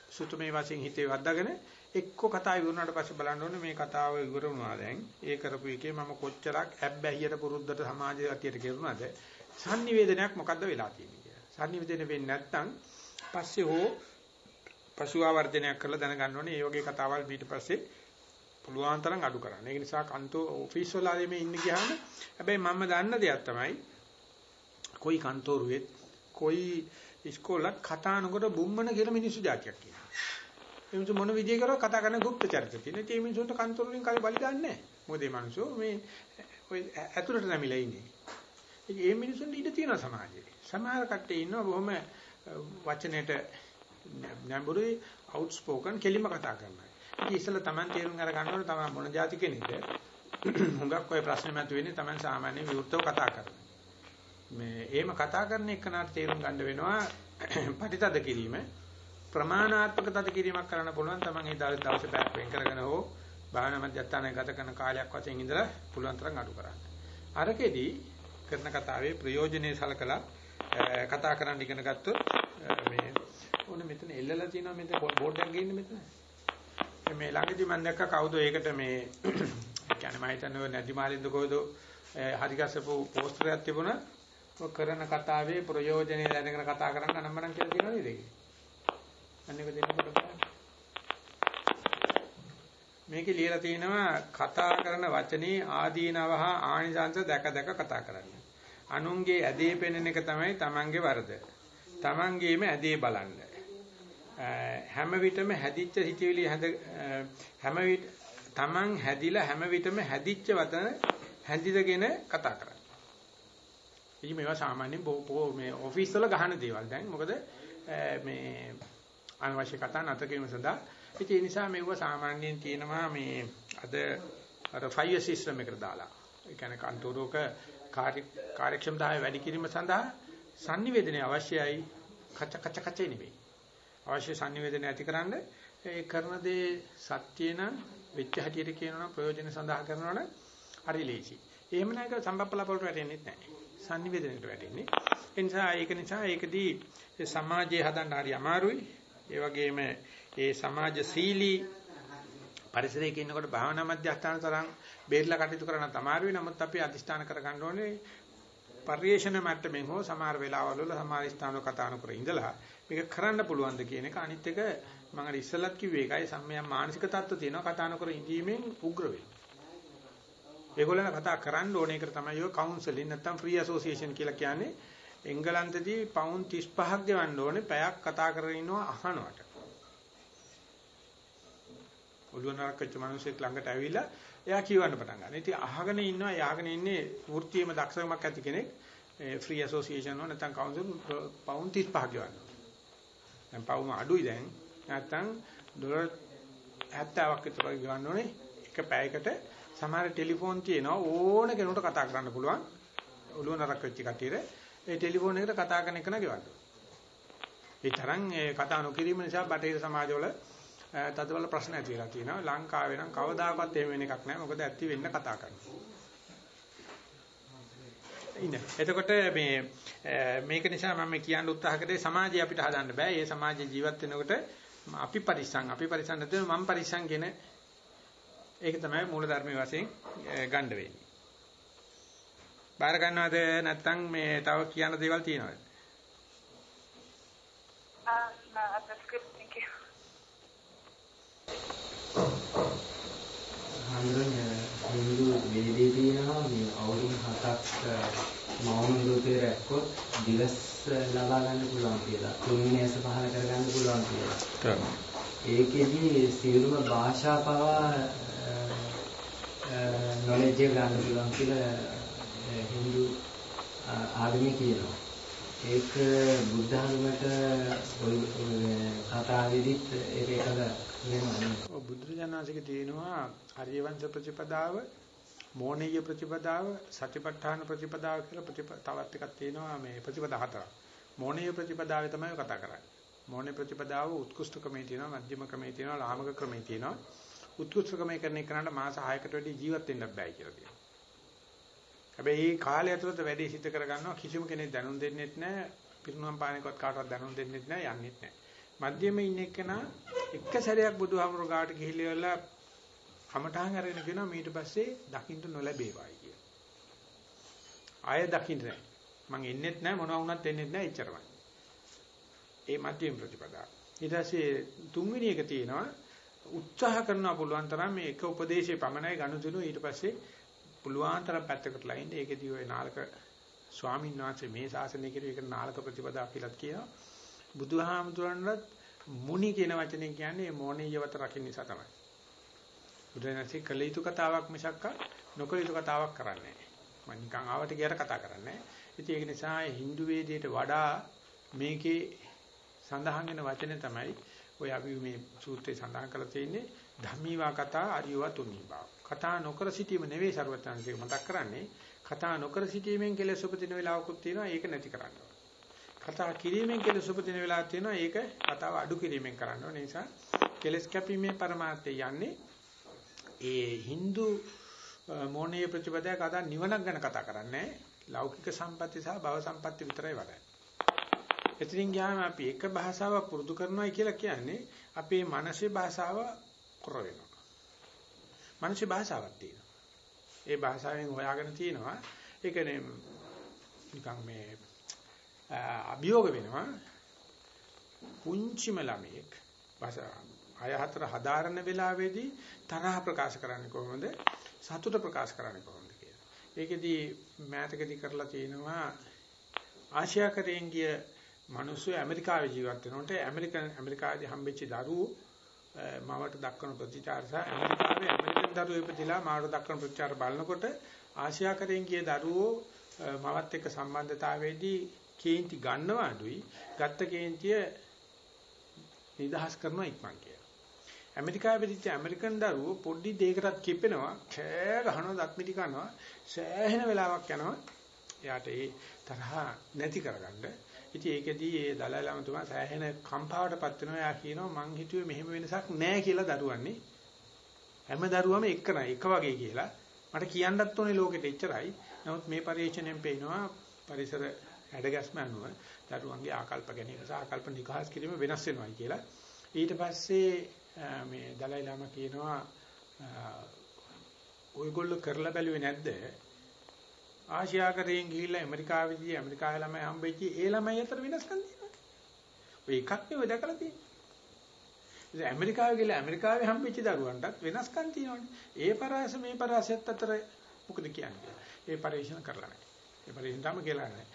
සුතුමේ වශයෙන් හිතේ වද්දාගෙන එක්ක කතාව ඉවරනාට පස්සේ බලන්න ඕනේ මේ කතාව ඉවර වුණා දැන්. ඒ කරපු එකේ මම කොච්චරක් ඇබ්බැහියට පුරුද්දට සමාජය අතියට කෙරුණාද? sannivedanayak මොකද්ද වෙලා තියෙන්නේ කියලා. sannivedana වෙන්නේ නැත්නම් පස්සේ හෝ පසුආවර්ජනයක් කරලා දැනගන්න ඕනේ මේ වගේ කතාවල් ඊට පස්සේ පුළුවන් තරම් අඩු කරන්න. ඒ නිසා කන්තෝ ඔෆිස් වල ආදී මේ ඉන්න ගියාම හැබැයි මම දන්න දෙයක් තමයි කොයි කන්තෝරුවෙත් කොයි ඉස්කෝලත් කතා නොකර බුම්මන කියලා මිනිස්සු જાතියක් කියනවා. මිනිස්සු මොන විදිය කරුවා කතා කරන গুপ্ত චරිත තියෙන. ඉතින් මේ මිනිස්සුන්ට කන්තර වලින් කල බලි දාන්නේ නැහැ. මොකද මේ මිනිස්සු මේ ඔය ඇතුළට නැමිලා ඉන්නේ. ඉතින් මේ මිනිස්සුන්ට ඉඩ තියෙනවා සමාජයේ. සමහර කට්ටිය ඉන්නවා බොහොම වචනෙට නැඹුරුයි අවුට්ස්පෝකන් කෙලිම කතා කරනවා. ඉතින් ඉස්සෙල්ලා Taman තේරුම් අර ගන්න ඕනේ Taman මොන જાති කෙනෙක්ද. හුඟක් ඔය ප්‍රශ්නේ මතුවෙන්නේ Taman සාමාන්‍ය විවෘතව කතා කරනවා. මේ එහෙම කතා කරන එකනට තේරුම් ගන්න වෙනවා පටිතද කිරීම ප්‍රමාණාත්මක තද කිරීමක් කරන්න පුළුවන් Taman ඒ දවසේ පැයක් වෙන් කරගෙන හෝ භාවනා මධ්‍යස්ථානයේ ගත කරන කාලයක් වශයෙන් ඉඳලා පුළුවන් තරම් අඩු කරන්න. අරකෙදී කරන කතාවේ ප්‍රයෝජනේ සලකලා කතා කරන්න ඉගෙන ගත්තොත් මේ ඕනේ මෙතන එල්ලලා තියෙනවා මෙතන බෝඩ් එකක් ගේන්න මෙතන. මේ ළඟදී මම දැක්ක කවුද ඒකට මේ කියන්නේ මම හිතන්නේ නැදි මාලින්ද කොයිද හරි ගස්සපු පෝස්ටර් එකක් තිබුණා. ඔය කරන කතාවේ ප්‍රයෝජනේ දැනගෙන කතා කරන්න අනම්මනම් කියලා තියෙනවා නේද ඒක? අන්නේක දෙන්නකොට බලන්න. මේකේ ලියලා තියෙනවා කතා කරන වචනේ ආදීනව හා ආනිසංස දැක දැක කතා කරන්න. අනුන්ගේ ඇදේ පෙනෙන එක තමයි Tamange වරද. Tamangeම ඇදේ බලන්න. හැම විටම හැදිච්ච හිතවිලි හැද හැම විට Taman හැදිලා හැම විටම හැදිච්ච වතන හැඳිදගෙන කතා කරන්න. ඉතින් මේවා සාමාන්‍යයෙන් මේ ඔෆිස් වල ගහන දේවල්. දැන් මොකද මේ අනවශ්‍ය කතා නැතර කිරීම සඳහා ඉතින් ඒ නිසා මේව සාමාන්‍යයෙන් තියෙනවා මේ අද අර ෆයිර් සිස්ටම් එකට දාලා. ඒ කියන්නේ කන්තෝරෝක කාර්යක්ෂමතාවය වැඩි කිරීම සඳහා sannivedana අවශ්‍යයි. කච කච කචේ නෙවෙයි. අවශ්‍ය sannivedana ඇතිකරන්න ඒ කරන දේ සත්‍ය නම් වෙච්ච හැටියට කියනවා නම් ප්‍රයෝජන සඳහා කරනවා නම් හරි ලේසි. එහෙම නැක සම්බප්පලපලට වැටෙන්නේ නැහැ. sannivedanයට වැටෙන්නේ. ඒ නිසා ඒක නිසා ඒකදී සමාජය හදන්න හරි අමාරුයි. ඒ වගේම ඒ සමාජශීලී පරිසරයක ඉන්නකොට භාවනා මධ්‍යස්ථාන තරම් බේරලා කටයුතු කරන්න තමයි නමුත් අපි අදිෂ්ඨාන කරගන්න ඕනේ පරිේශන මට්ටමින් හෝ සමහර වෙලාවල් වල සමහර ස්ථානවල කතා නොකර ඉඳලා මේක කරන්න පුළුවන්ද කියන එක. අනිත් එක මම අර ඉස්සලත් කිව්වේ ඒකයි සම්මයන් මානසික තත්ත්ව තියෙනවා කතා නොකර ඉඳීමෙන් උග්‍ර වෙන්නේ. ඒගොල්ලන් කතා කරන්න ඕනේ. ඒක තමයි ඔය කවුන්සලින් නැත්නම් ෆ්‍රී ඇසෝසියේෂන් කියලා කියන්නේ එංගලන්තදී පවුන් 35ක් ගෙවන්න ඕනේ පැයක් කතා කරගෙන ඉන්නවා අහනවට. ඔළුව නරකච්ච මිනිහෙක් ළඟට ඇවිල්ලා එයා කියවන්න පටන් ගන්නවා. ඉතින් අහගෙන ඉන්නවා එයාගෙන ඉන්නේ වෘත්තීයම දක්ෂකමක් ඇති කෙනෙක් ෆ්‍රී ඇසෝසියේෂන් එක නැත්නම් කවුන්සිල් පවුන් 35ක් ගෙවන්න. දැන් පවුම අඩුයි දැන්. නැත්නම් ඩොලර් 70ක් විතර ගෙවන්න ඕනේ. එක පැයකට සමහර ටෙලිෆෝන් තියෙනවා ඕන කෙනෙකුට කතා කරන්න පුළුවන්. ඔළුව නරක වෙච්ච කටියට ඒ ටෙලිෆෝන් එකට කතා කරන එක නගවන්න. ඒ තරම් ඒ කතා නොකිරීම නිසා බටහිර සමාජවල තදවල ප්‍රශ්න ඇති වෙලා තියෙනවා. ලංකාවේ නම් කවදාකවත් එහෙම වෙන එකක් නැහැ. මොකද ඇත්ති වෙන්න කතා කරනවා. ඉන්න. එතකොට මේ මේක නිසා මම කියන්න උත්සාහ කරේ සමාජය අපිට හදන්න බෑ. ඒ සමාජයේ ජීවත් වෙනකොට අපි පරිස්සම් අපි පරිස්සම් නැත්නම් මම පරිස්සම් කියන ඒක තමයි මූලධර්මයේ වශයෙන් ගන්න වෙන්නේ. බාර ගන්නවද නැත්නම් මේ තව කියන්න දේවල් තියෙනවද? හින්දු වේදේ තියෙනවා මේ අවුරුදු හතක් මෞන රූපේ රැක්කොත් දිවස් ලබා ගන්න පුළුවන් කියලා. තුන්වෙනි පහල කර ගන්න පුළුවන් කියලා. ඒකෙදි සියලුම භාෂා පවා නොලෙජ් ගන්න පුළුවන් කියලා Hindu ආගමේ කියනවා. ඒක බුද්ධ ආගමට ඔය කතාවේදීත් ඒක එකද වෙනවා. ඔව් බුදුරජාණන්සේගේ තියෙනවා ආර්යවංශ ප්‍රතිපදාව, මෝණීය ප්‍රතිපදාව, සතිපට්ඨාන ප්‍රතිපදාව කියලා තවත් එකක් තියෙනවා මේ ප්‍රතිපදා හතරක්. මෝණීය ප්‍රතිපදාවේ තමයි කතා කරන්නේ. මෝණේ ප්‍රතිපදාව උත්කෘෂ්ඨ ක්‍රමයේ තියෙනවා, මධ්‍යම ක්‍රමයේ තියෙනවා, ලාමක ක්‍රමයේ තියෙනවා. උත්කෘෂ්ඨ ක්‍රමයේ කරන එකනට මාස 6කට වැඩි ජීවත් වෙන්න බෑ කියලා කියනවා. හැබැයි මේ කාලය ඇතුළත වැඩි සිද්ධ කරගන්නවා කිසිම කෙනෙක් දැනුම් දෙන්නෙත් නැහැ පිරුණම් පානකවත් කාටවත් දැනුම් දෙන්නෙත් නැහැ යන්නෙත් නැහැ මධ්‍යමේ ඉන්න එක්කන එක සැරයක් බුදුහාමුදුර ගාට ගිහිල්ලා කමඨාන් අරගෙන කියනවා ඊට පස්සේ දකින්න නොලැබේවායි කිය. ආය දකින්න නැහැ. මං එන්නෙත් නැහැ මොනවා වුණත් එන්නෙත් නැහැ එච්චරමයි. ඒ මධ්‍යම ප්‍රතිපදාව. ඊට පස්සේ තුන්වෙනි එක තියෙනවා උත්සාහ කරනවා පුළුවන් තරම් මේ එක උපදේශයේ පමණයි ගනුදෙනු ඊට පස්සේ පුළුවන් තරම් පැත්තකටලා ඉන්න ඒකෙදී ওই නාලක ස්වාමීන් වහන්සේ මේ ශාසනය කියන එක නාලක ප්‍රතිපදා කියලා කියනවා. බුදුහාමුදුරන්වත් මුනි කියන වචනේ කියන්නේ මොණියවත රකින්න නිසා තමයි. බුදුරජාණන්සේ කළ යුතු කතාවක් මිසක් නොකළ යුතු කතාවක් කරන්නේ නැහැ. මම නිකන් ආවට ගියට කතා කරන්නේ. ඉතින් ඒක නිසා Hindu වේදයට වඩා මේකේ සඳහන් වෙන වචනේ තමයි ඔය අපි මේ සූත්‍රයේ සඳහන් කරලා තියෙන්නේ ධම්මීවා කතා අරියවා තුනීවා. කතා නොකර සිටීම නෙවෙයි ਸਰවඥාන්සේ මතක් කරන්නේ කතා නොකර සිටීමෙන් කෙලෙස් උපදින වෙලාවකුත් තියෙනවා ඒක නැති කරන්න කතා කිරීමෙන් කෙලෙස් උපදින වෙලාවක් තියෙනවා ඒක කතාව අඩු කිරීමෙන් කරන්න ඕන නිසා කෙලෙස් කැපීමේ પરමාර්ථය යන්නේ ඒ Hindu මොණේ ප්‍රතිපදාව කතා නිවනක් ගැන කතා කරන්නේ ලෞකික සම්පත්‍ය සහ භව සම්පත්‍ය විතරයි වඩන්නේ. එතනින් ගියාම අපි එක භාෂාවක් පුරුදු කරනවා කියලා කියන්නේ අපේ මනසේ භාෂාව කර වෙනවා. මානසික භාෂාවක් තියෙනවා. ඒ භාෂාවෙන් හොයාගෙන තියෙනවා. ඒකනේ නිකන් මේ අභියෝග වෙනවා. පුංචිම ළමයෙක් භාෂා අය හතර හදාරන වෙලාවේදී තරහ ප්‍රකාශ කරන්නේ කොහොමද? සතුට ප්‍රකාශ කරන්නේ කොහොමද කියලා. ඒකෙදී මෑතකදී කරලා තියෙනවා ආසියාකරයෙන් ගිය මිනිස්සු ඇමරිකාවේ ජීවත් වෙනකොට ඇමරිකන් ඇමරිකාවේ හම්බෙච්ච දරුවෝ මවට දක්වන ප්‍රතිචාර සහ ඇමරිකාවේ ඇමරිකන් දරුවෝ ඉපදිලා මාවට දක්වන ප්‍රතිචාර බලනකොට ආසියාකරයෙන් ගිය දරුවෝ මවත් එක්ක සම්බන්ධතාවයේදී කේන්ති ගන්නවා අඩුයි ගත්ත කේන්තිය නිදහස් කරනවා ඉක්මන් කියලා. ඇමරිකාවේ පිටිච්ච ඇමරිකන් දරුවෝ පොඩි දෙයකටත් කිපෙනවා කෑ ගහනවා දත් මිටි කනවා සෑහෙන වෙලාවක් යනවා එයාට ඒ තරහ නැති කරගන්න ඉතින් ඒකෙදී ඒ දලයි ලාමතුමා සෑහෙන කම්පාවටපත් වෙනවා. එයා කියනවා මං හිතුවේ මෙහෙම වෙනසක් නැහැ කියලා දරුවන්නේ. හැම දරුවම එක නයි එක වගේ කියලා. මට කියන්නත් ඕනේ ලෝකෙට එච්චරයි. නමුත් මේ පරිශ්‍රණයෙන් පේනවා පරිසර හැඩගැස්ම අනුව දරුවන්ගේ ආකල්ප ගැනීම සහ ආකල්ප නිගහස් කිරීම වෙනස් වෙනවායි කියලා. ඊට පස්සේ මේ දලයි ලාමා කියනවා ඔයගොල්ලෝ කරලා බැලුවේ නැද්ද? ආසියාකරයෙන් ගිහිල්ලා ඇමරිකාවේදී ඇමරිකාවේ ළමයි හම්බෙච්චි ඒ ළමයි අතර වෙනස්කම් තියෙනවා. ඔය එකක් නෙවෙයි දැකලා තියෙන්නේ. ඉතින් ඇමරිකාවේ ගිහලා ඇමරිකාවේ හම්බෙච්ච දරුවන්ටත් වෙනස්කම් තියෙනවානේ. ඒ පරාස මේ පරාසයත් අතර මොකද කියන්නේ? ඒ පරිශන කරලා නැහැ. ඒ පරිශන තම කියලා නැහැ.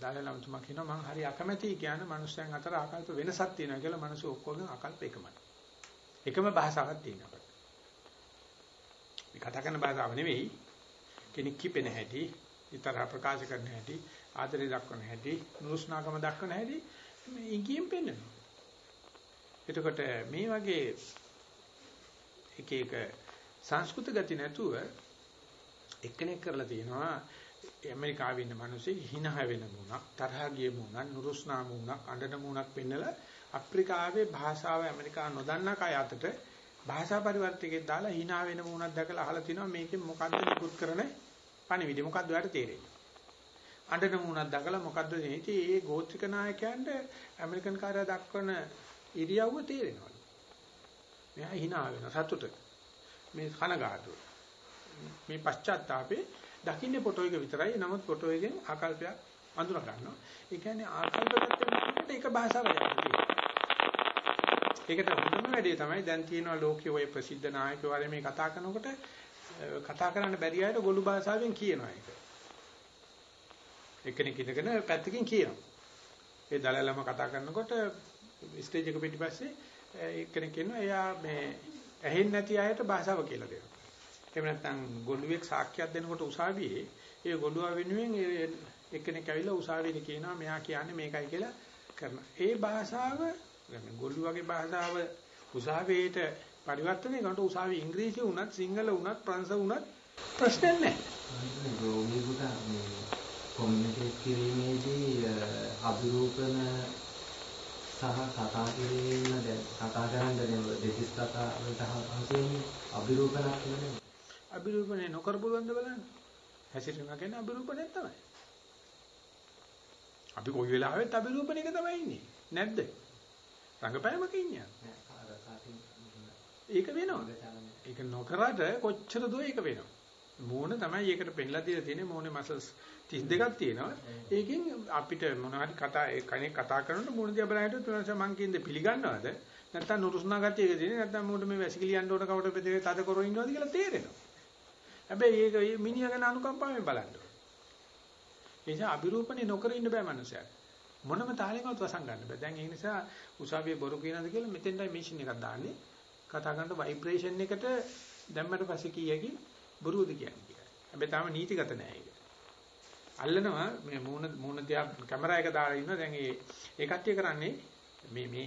දාලලම් තුමා කියනවා මම හරි අකමැති කියන්නේ මිනිස්යන් අතර ආකල්ප වෙනසක් තියෙනවා කියලා මිනිස්සු ඔක්කොගෙන් ආකල්ප එකමයි. එකම භාෂාවක් තියෙනවා. මේ කතා කරන භාෂාව නෙවෙයි කෙනෙක් කිපෙන හැටි, ඊතර ප්‍රකාශ කරන හැටි, ආදරය දක්වන හැටි, නුරුස්නාකම දක්වන හැටි මේ ඉංගියෙන් පෙන්වනවා. එතකොට මේ වගේ එක එක සංස්කෘත ගති නැතුව එක්කෙනෙක් කරලා තියෙනවා ඇමරිකාවේ ඉන්න මිනිස්සු හිනහ වෙන මුණක් තරහ ගිය මුණක් නුරුස්නා මුණක් අඬන මුණක් පෙන්නලා අප්‍රිකාවේ භාෂාව ඇමරිකා නොදන්නා කය අතට භාෂා පරිවර්තකයේ දාලා hina වෙන මුණක් දැකලා අහලා තිනවා මේකෙන් මොකද්ද නිකුත් කරන පණිවිඩය? මොකද්ද ඔයාලට තේරෙන්නේ? අඬන මුණක් දැකලා මොකද්ද ඉතින් ඒ ගෝත්‍රික නායකයන්ට ඇමරිකන් කාර්යය දක්වන ඉරියව්ව තේරෙනවා. මෙයා hina වෙන සතුට. මේ කනගාටුව. මේ පශ්චාත්තාපේ දකින්නේ ෆොටෝ එක විතරයි. නමුත් ෆොටෝ එකෙන් ආකල්පයක් අඳුර ගන්නවා ඒ කියන්නේ ආකල්පගත එක භාෂාවක් තියෙනවා ඒකට හොඳම වැඩේ තමයි දැන් තියෙනවා ලෝකයේ ওই ප්‍රසිද්ධ නායකයෝ වගේ මේ කතා කරනකොට කතා කරන්න බැරි අයට ගොළු භාෂාවෙන් කියනවා ඒක. එක්කෙනෙක් ඉඳගෙන පැත්තකින් කියනවා. ඒ දලලම කතා කරනකොට ස්ටේජ් එක පිටිපස්සේ එක්කෙනෙක් ඉන්නවා එයා මේ ඇහෙන්නේ නැති අයට භාෂාව කියලා දෙනවා. එහෙම නැත්නම් ගොළුෙක් සාක්ෂියක් දෙනකොට උසාවියේ ඒ ගොළුවා වෙනුවෙන් එක්කෙනෙක් ඇවිල්ලා උසාවියේ කියනවා මෙයා කියන්නේ මේකයි කියලා කරනවා. ඒ භාෂාව මේ ගොළු වගේ භාෂාව උසාවියට පරිවර්තනය කරනකොට උසාවි ඉංග්‍රීසි වුණත් සිංහල වුණත් ප්‍රංශ වුණත් ප්‍රශ්න නැහැ. රෝගීකට මේ කොමියුනිකේට් කිරීමේදී අභිරූපන සහ කතා කිරීම දැන් කතා කරන දැන් දෙතිස් කතා වලට හසුන්නේ අභිරූපණක් කියන්නේ. අභිරූපණය නොකර පුළුවන්ද බලන්න. හැසිරෙනවා කියන්නේ අභිරූපණයක් තමයි. අපි කොයි වෙලාවෙත් අභිරූපණයක තමයි ඉන්නේ. නැද්ද? රංගපෑමක ඉන්නේ. ඒක වෙනවා. ඒක නොකරට කොච්චර දෝ ඒක වෙනවා. මූණ තමයි ඒකට පෙන්ලා දීලා තියෙන්නේ මූණේ මසල්ස් 32ක් තියෙනවා. ඒකෙන් අපිට මොනවාරි කතා කෙනෙක් කතා කරනකොට මූණ දිහා බලනකොට තුනස මං කියන්නේ පිළිගන්නවද? නැත්නම් නුරුස්නා ගතියක තියෙන නැත්නම් මූණ මේ වැසිකිලි යන්න ඕන කවට බෙදේ තද කරෝ ඉන්නවද කියලා තේරෙනවා. හැබැයි ඒක මිනිහා ගැන අනුකම්පාවෙන් බලන්න ඒ නිසා අභිරූපණේ නොකර ඉන්න බෑ මනුස්සයාට. මොනම තාලෙකවත් වසන් ගන්න බෑ. දැන් ඒ නිසා උසාවියේ බොරු කියනද කියලා මෙතෙන්ටයි මැෂින් එකක් දාන්නේ. කතා කරන ভাইබ්‍රේෂන් එකට දැම්මට පස්සේ කීයකි බොරුවද කියන්නේ කියලා. හැබැයි තාම නීතිගත නෑ ඒක. අල්ලනවා මේ මූණ මූණ තියා කැමරා එක දාලා ඉන්නවා. දැන් ඒ ඒ කට්ටිය කරන්නේ මේ මේ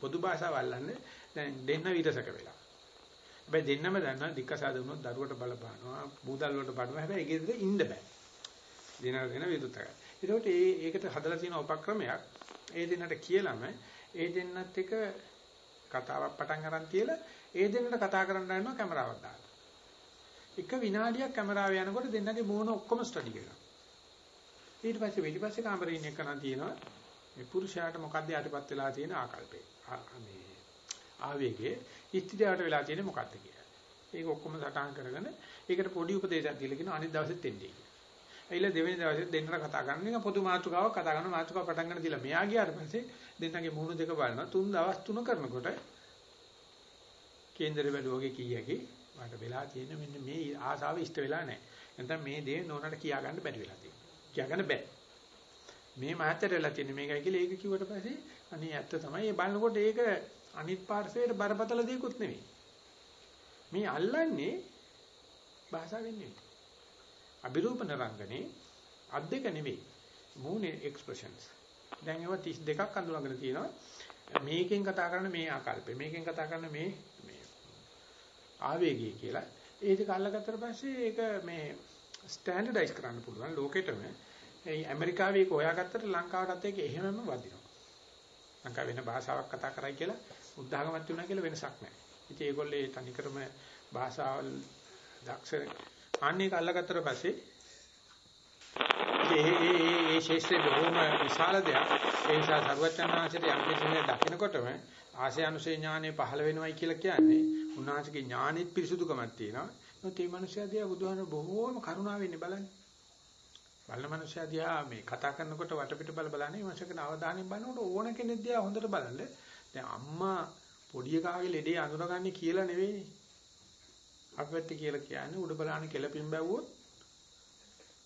පොදු භාෂාව අල්ලන්නේ දැන් දෙන්න විරසක වෙලා. හැබැයි දෙන්නම දන්නවා දික්කසාද වුණොත් දරුවට බලපානවා, බූදල් වලට පඩනවා. හැබැයි ඒකෙද ඉන්න බෑ. දෙන දෙන විදුතකයි. ඒකට ඒ ඒකට හදලා තියෙන උපක්‍රමයක් ඒ දෙන්නට කියලාම ඒ දෙන්නත් එක කතාවක් පටන් අරන් තියලා ඒ දෙන්නට කතා කරන්න යනවා කැමරාවක් දාලා. එක විනාඩියක් කැමරාව යනකොට දෙන්නගේ මූණ ඔක්කොම ස්ටඩි කරනවා. ඊට පස්සේ පිටිපස්සේ කාමරේ ඉන්න එකන තියෙනවා මේ පුරුෂයාට මොකද්ද යටපත් වෙලා තියෙන ආකල්පේ. මේ ආවේගයේ ඉස්තිරියට වෙලා තියෙන්නේ මොකද්ද කියලා. ඒක ඔක්කොම සටහන් කරගෙන ඒකට පොඩි උපදේශයක් දීලා කියන අනිත් දවසෙත් එන්නේ කියලා. ඇයිලා දෙවෙනි දවසේ දෙන්නට කතා කරන එක පොදු මාතෘකාවක් කතා කරන මාතෘකාව පටන් ගන්න දීලා මෙයා ගියාට පස්සේ දෙන්නගේ මුහුණු දෙක බලනවා තුන් දවස් තුන කරනකොට කේන්දර බැලුවගේ කීයකි මට වෙලා තියෙන මෙන්න මේ ආසාව ඉෂ්ට වෙලා නැහැ. නැත්නම් මේ දේ නෝනට කියා ගන්න බැරි වෙලා තියෙනවා. කියා ගන්න බෑ. මේ මහත්තයට වෙලා තියෙන මේකයි කියලා ඒක කිව්වට පස්සේ අනේ ඇත්ත තමයි. ඒ බලනකොට ඒක අනිත් පාර්ශවයට බරපතල දෙයක්වත් නෙවෙයි. මේ අල්ලන්නේ භාෂාවෙන් නෙවෙයි. අභිරූපණ රංගනේ අත් දෙක නෙවෙයි. මූණේ එක්ස්ප්‍රෙෂන්ස්. දැන් ඒවා 32ක් අඳුනගෙන තියෙනවා. මේකෙන් කතා කරන මේ ආකල්පය. මේකෙන් කතා කරන මේ මේ ආවේගය කියලා. ඒ දෙක අල්ලගත්තට පස්සේ ඒක මේ ස්ටෑන්ඩඩයිස් කරන්න පුළුවන් ලෝකෙටම. ඒ ඇමරිකාවේ ඒක හොයාගත්තට ලංකාවටත් ඒක එහෙමම වදිනවා. ලංකාව වෙන භාෂාවක් කතා කරයි කියලා උද්දාගමත් වුණා කියලා වෙනසක් නැහැ. ඉතින් ඒගොල්ලේ තනිකරම භාෂාවල් දක්ෂ අන්නේක අල්ලගත්තට පස්සේ ඒ ඒ ඒ ශේෂ්ත්‍රේ බොහොම විශාල දෙයක්. ඒ නිසා සර්වචනාංශයට යම් කිසිම දකින්නකොටම ආශය අනුසේ ඥානෙ පහළ වෙනවයි කියලා කියන්නේ උන්වහන්සේගේ ඥානෙත් පිරිසුදුකමක් තියෙනවා. ඒත් මේ මිනිස්යා දිහා බුදුහාම බොහෝම කරුණාවෙන් බලන්නේ. බලන මිනිස්යා දිහා මේ කතා කරනකොට වටපිට බල බලන්නේ මිනිස්සුකන අවධානයෙන් බලනකොට ඕන කෙනෙක් දිහා හොඳට බලන්න. දැන් අම්මා පොඩි එකාගේ ලෙඩේ අඳුරගන්නේ කියලා නෙවෙයිනේ. අපිට කියලා කියන්නේ උඩ බලන කෙලපින් බැවුවොත්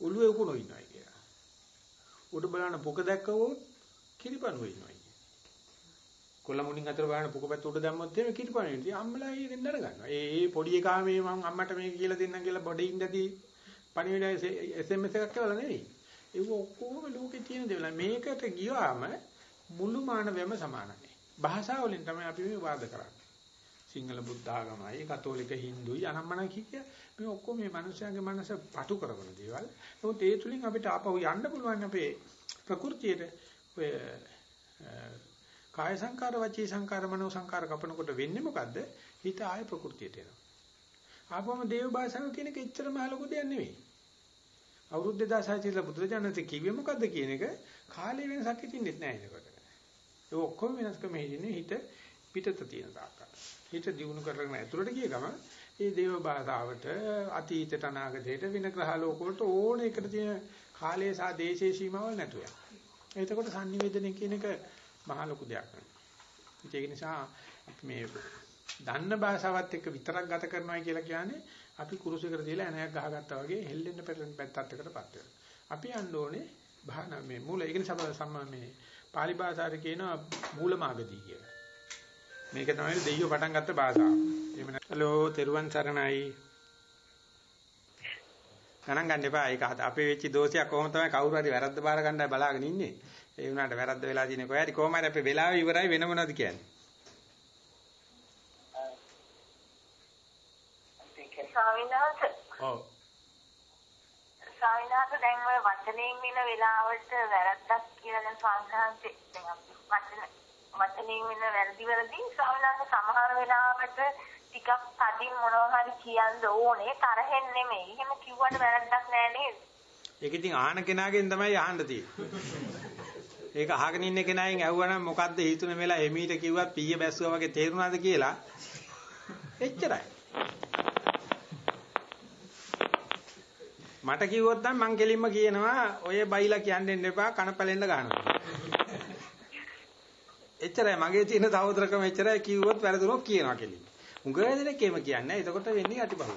උළුවේ උකුණෝ ඉන්නයි කියලා. උඩ බලන පොක දැක්කවොත් කිරිපණුව ඉන්නයි. කොල්ල මුණින් අතර බලන පොක පැත්ත උඩ දැම්මොත් එහෙම කිරිපණුව ඉන්නේ. අම්මලා ඒකෙන් දර ගන්නවා. ඒ ඒ පොඩි එකා මේ මං අම්මට මේක කියලා දෙන්නම් කියලා බඩේ ඉඳදී පණිවිඩය SMS එකක් කියලා නෙවෙයි. ඒක ඔක්කොම ලෝකේ තියෙන දේවල්. මේකට ගියාම මුළු මානවයම සමානයි. භාෂාව වලින් තමයි අපි මේ වාද කරන්නේ. සිංහල බුද්ධ ආගමයි, කතෝලික හින්දුයි අනම්මන කිය මේ ඔක්කොම මේ මිනිස්යාගේ මනස පටු කරන දේවල්. නමුත් ඒ තුලින් අපිට ආපහු යන්න පුළුවන් අපේ ප්‍රകൃතියට ඔය කාය සංකාර, වචී සංකාර, මනෝ සංකාර කපනකොට වෙන්නේ මොකද්ද? හිත ආය ප්‍රകൃතියට එනවා. ආපුවම දේව භාෂාව කියන එක එච්චරම අලුකු දෙයක් නෙවෙයි. අවුරුදු 2600 ඉඳලා බුදුරජාණන්සේ කිව්වේ මොකද්ද කියන එක කාලේ වෙනසක් හිටින්නෙත් නැහැ ඒකට. ඒ ඔක්කොම වෙනස්කම හිටින්නේ හිත පිටත තියෙන තාක්කල්. හිත දියුණු කරගෙන ඇතුළට ගිය ගමන් ඒ දේව භාෂාවට අතීතයට අනාගතයට වෙන ග්‍රහ ලෝකවලට ඕන එකට තියෙන කාලය සහ දේශයේ සීමාවල් නැතුව යනවා. එතකොට sannivedana කියන එක මහ ලොකු දෙයක් නෙවෙයි. ඒක නිසා මේ දන්න භාෂාවත් එක්ක විතරක් ගත කරනවා කියලා කියන්නේ අපි කුරුසයකට තියලා ඇණයක් ගහගත්තා වගේ හෙල්ලෙන්න පෙරෙන්න පැත්තකටපත් වෙනවා. අපි යන්න ඕනේ භාන මේ මූල ඒ කියන්නේ සම්ම මේ pāli භාෂාවේ කියනවා මූලමාගදී කියලා. මේක තමයි දෙයියෝ පටන් ගත්ත භාෂාව. එහෙම හලෝ තෙරුවන් සරණයි. ගණන් ගන්න එපා. ඒක අපේ වෙච්ච දෝෂයක් කොහොම තමයි කවුරු හරි වැරද්ද බාර ගන්නයි බලාගෙන ඉන්නේ. ඒ වුණාට වැරද්ද වෙලා තියෙන කොහේ හරි කොහොම හරි අපේ වෙලාව ඉවරයි වෙන මොනවද කියන්නේ. ඔව්. ස්වාමීන් වහන්සේ දැන් ඔය වචනයෙන් වෙන වෙලාවට වැරද්දක් කියලා දැන් ස්වාමීන් වහන්සේ දැන් අපි වචන වචනයෙන් වෙන වැරදි වලදී ස්වාමීන් වහන්සේ සමහර වෙලාවට ටිකක් තදින් මොනවා හරි කියන්න ඕනේ තරහෙන් නෙමෙයි. එහෙම කිව්වට වැරද්දක් නෑ නේද? ඒක ඉතින් ආහන කෙනාගෙන් තමයි අහන්න තියෙන්නේ. ඒක අහගෙන ඉන්න කෙනායින් ඇහුවනම් මොකද්ද හේතුන වෙලා එමීට කිව්වත් පීය බැස්සුවා වගේ තේරුණාද කියලා එච්චරයි. මට කිව්වොත් නම් මං කෙලින්ම කියනවා ඔය බයිලා කියන්න දෙන්න එපා කනපැලෙන්න ගන්නවා. එච්චරයි මගේ තියෙන තවතරකම එච්චරයි කිව්වොත් වැරදුනොත් කියනවා කෙලින්. උගය දෙනෙක් එහෙම කියන්නේ. එතකොට වෙන්නේ අටිබහුව.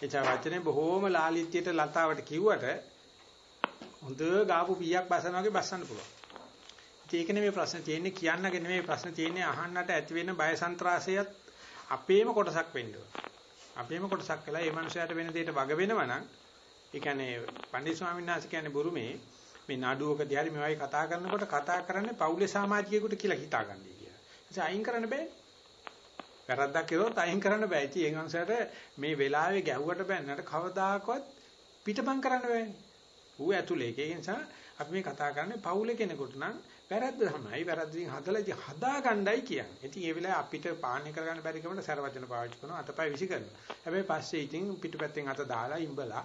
එචා වචනේ බොහෝම ලාලිත්‍යයට ලතාවට කිව්වට හොඳ ගාපු පීයක් බසනවා වගේ බස්සන්න පුළුවන්. ඒක නෙමෙයි ප්‍රශ්නේ තියෙන්නේ කියන්නගේ නෙමෙයි ප්‍රශ්නේ තියෙන්නේ අහන්නට ඇති වෙන බය සන්ත්‍රාසයත් අපේම කොටසක් වෙන්න ඕන. අපේම කොටසක් කළා ඒ මනුස්සයාට වෙන දෙයකට වග වෙනවා නම් ඒ කියන්නේ පණ්ඩිත ස්වාමීන් වහන්සේ කියන්නේ බුරුමේ මේ නඩුවකදී හරි මේ වගේ කතා කරනකොට කතා කරන්නේ පවුලේ සමාජිකයෙකුට කියලා හිතාගන්නයි කියලා. ඒ නිසා අයින් කරන්න බෑ. වැරද්දක් කළොත් අයින් කරන්න බෑ. ඉතින් ඒ මනුස්සයාට මේ වෙලාවේ ගැහුවට බෑනට කවදාකවත් පිටපන් කරන්න බෑනේ. ඌ ඇතුලේ ඒක නිසා අපි මේ කතා කරන්නේ පවුලේ කෙනෙකුට නම් වැරද්ද තමයි වැරද්දින් හදලා ඉතින් හදාගන්නයි කියන්නේ. ඉතින් ඒ වෙලාවේ අපිට පාලනය කරගන්න බැරි කමට සර වචන පාවිච්චි කරනවා අතපය විසි කරනවා. හැබැයි පස්සේ ඉතින් පිටුපැත්තෙන් අත දාලා ඉඹලා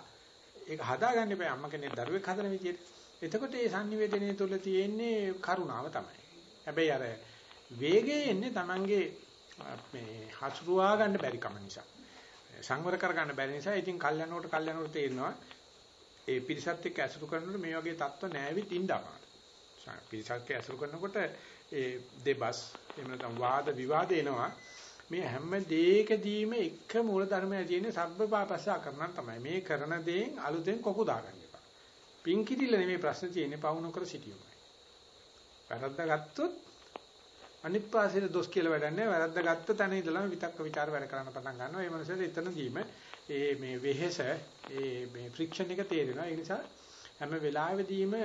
ඒක හදාගන්න බෑ අම්මා කෙනෙක් දරුවෙක් හදන විදියට. එතකොට මේ sannivedanaya තුල තියෙන්නේ කරුණාව තමයි. හැබැයි අර වේගය එන්නේ Tamange මේ හසුරුවා ගන්න බැරි කම නිසා. සංවර කර ගන්න බැරි නිසා ඉතින් කල්යනෝට කල්යනෝට තේරෙනවා ඒ පිරිසත් එක්ක ඇසුරු කරනකොට මේ වගේ தত্ত্ব නැවිත් ඉඳපාන. පිරිසත් එක්ක ඇසුරු කරනකොට ඒ දෙබස් එහෙම නැත්නම් වාද විවාද එනවා. මේ හැම දෙයකදීම එක මූල ධර්මයක් තියෙන සබ්බපාපස්ස ආකරණම් තමයි. මේ කරන දේෙන් අලුතෙන් කොකු දාගන්න. පින් කිදිල නෙමෙයි ප්‍රශ්න තියෙන්නේ පවුන කර සිටියුමයි. වැරද්ද ගත්තොත් අනිත් පාසෙට දොස් කියලා වැඩක් නැහැ. වැරද්ද ගත්ත තැන ඉඳලම විතක්ක ਵਿਚාර වැඩ කරන්න පටන් ගන්නවා. ඒ මනසට එතනදීම ඒ මේ වෙහෙස ඒ මේ ෆ්‍රික්ෂන් එක තේරෙනවා. ඒ නිසා හැම වෙලාවෙදීම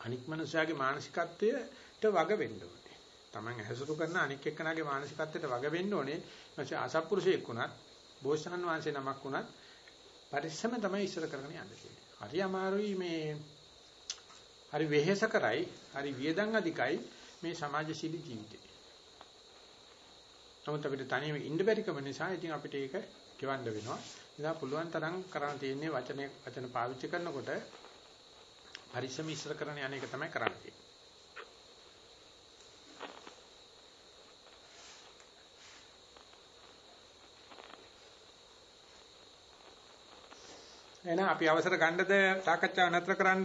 අනික් මනුස්සයාගේ මානසිකත්වයට වග වෙන්න ඕනේ. Taman ඇසුරු කරන අනික් එක්කනාගේ මානසිකත්වයට වග වෙන්න ඕනේ. නැත්නම් අසත්පුරුෂයෙක් වුණත්, බෝසත්ණන් වහන්සේ නමක් වුණත් පරිස්සම තමයි ඉස්සර කරගෙන යන්න තියෙන්නේ. හරි අමාරුයි මේ හරි වෙහෙස කරයි, හරි වියදම් අධිකයි මේ සමාජශීලී ජීවිතේ. නමුත් අපිට තනියම ඉන්න බැරිකම නිසා ඉතින් අපිට ඒක ගෙවන්න වෙනවා. ඉතින් පුළුවන් තරම් කරන්න තියෙන්නේ වචනේ වචන පාවිච්චි කරනකොට පරිස්සම ඉස්සර කරන යන එක තමයි කරන්න එහෙනම් අපි අවසර ගන්නද සාකච්ඡාව නතර කරන්න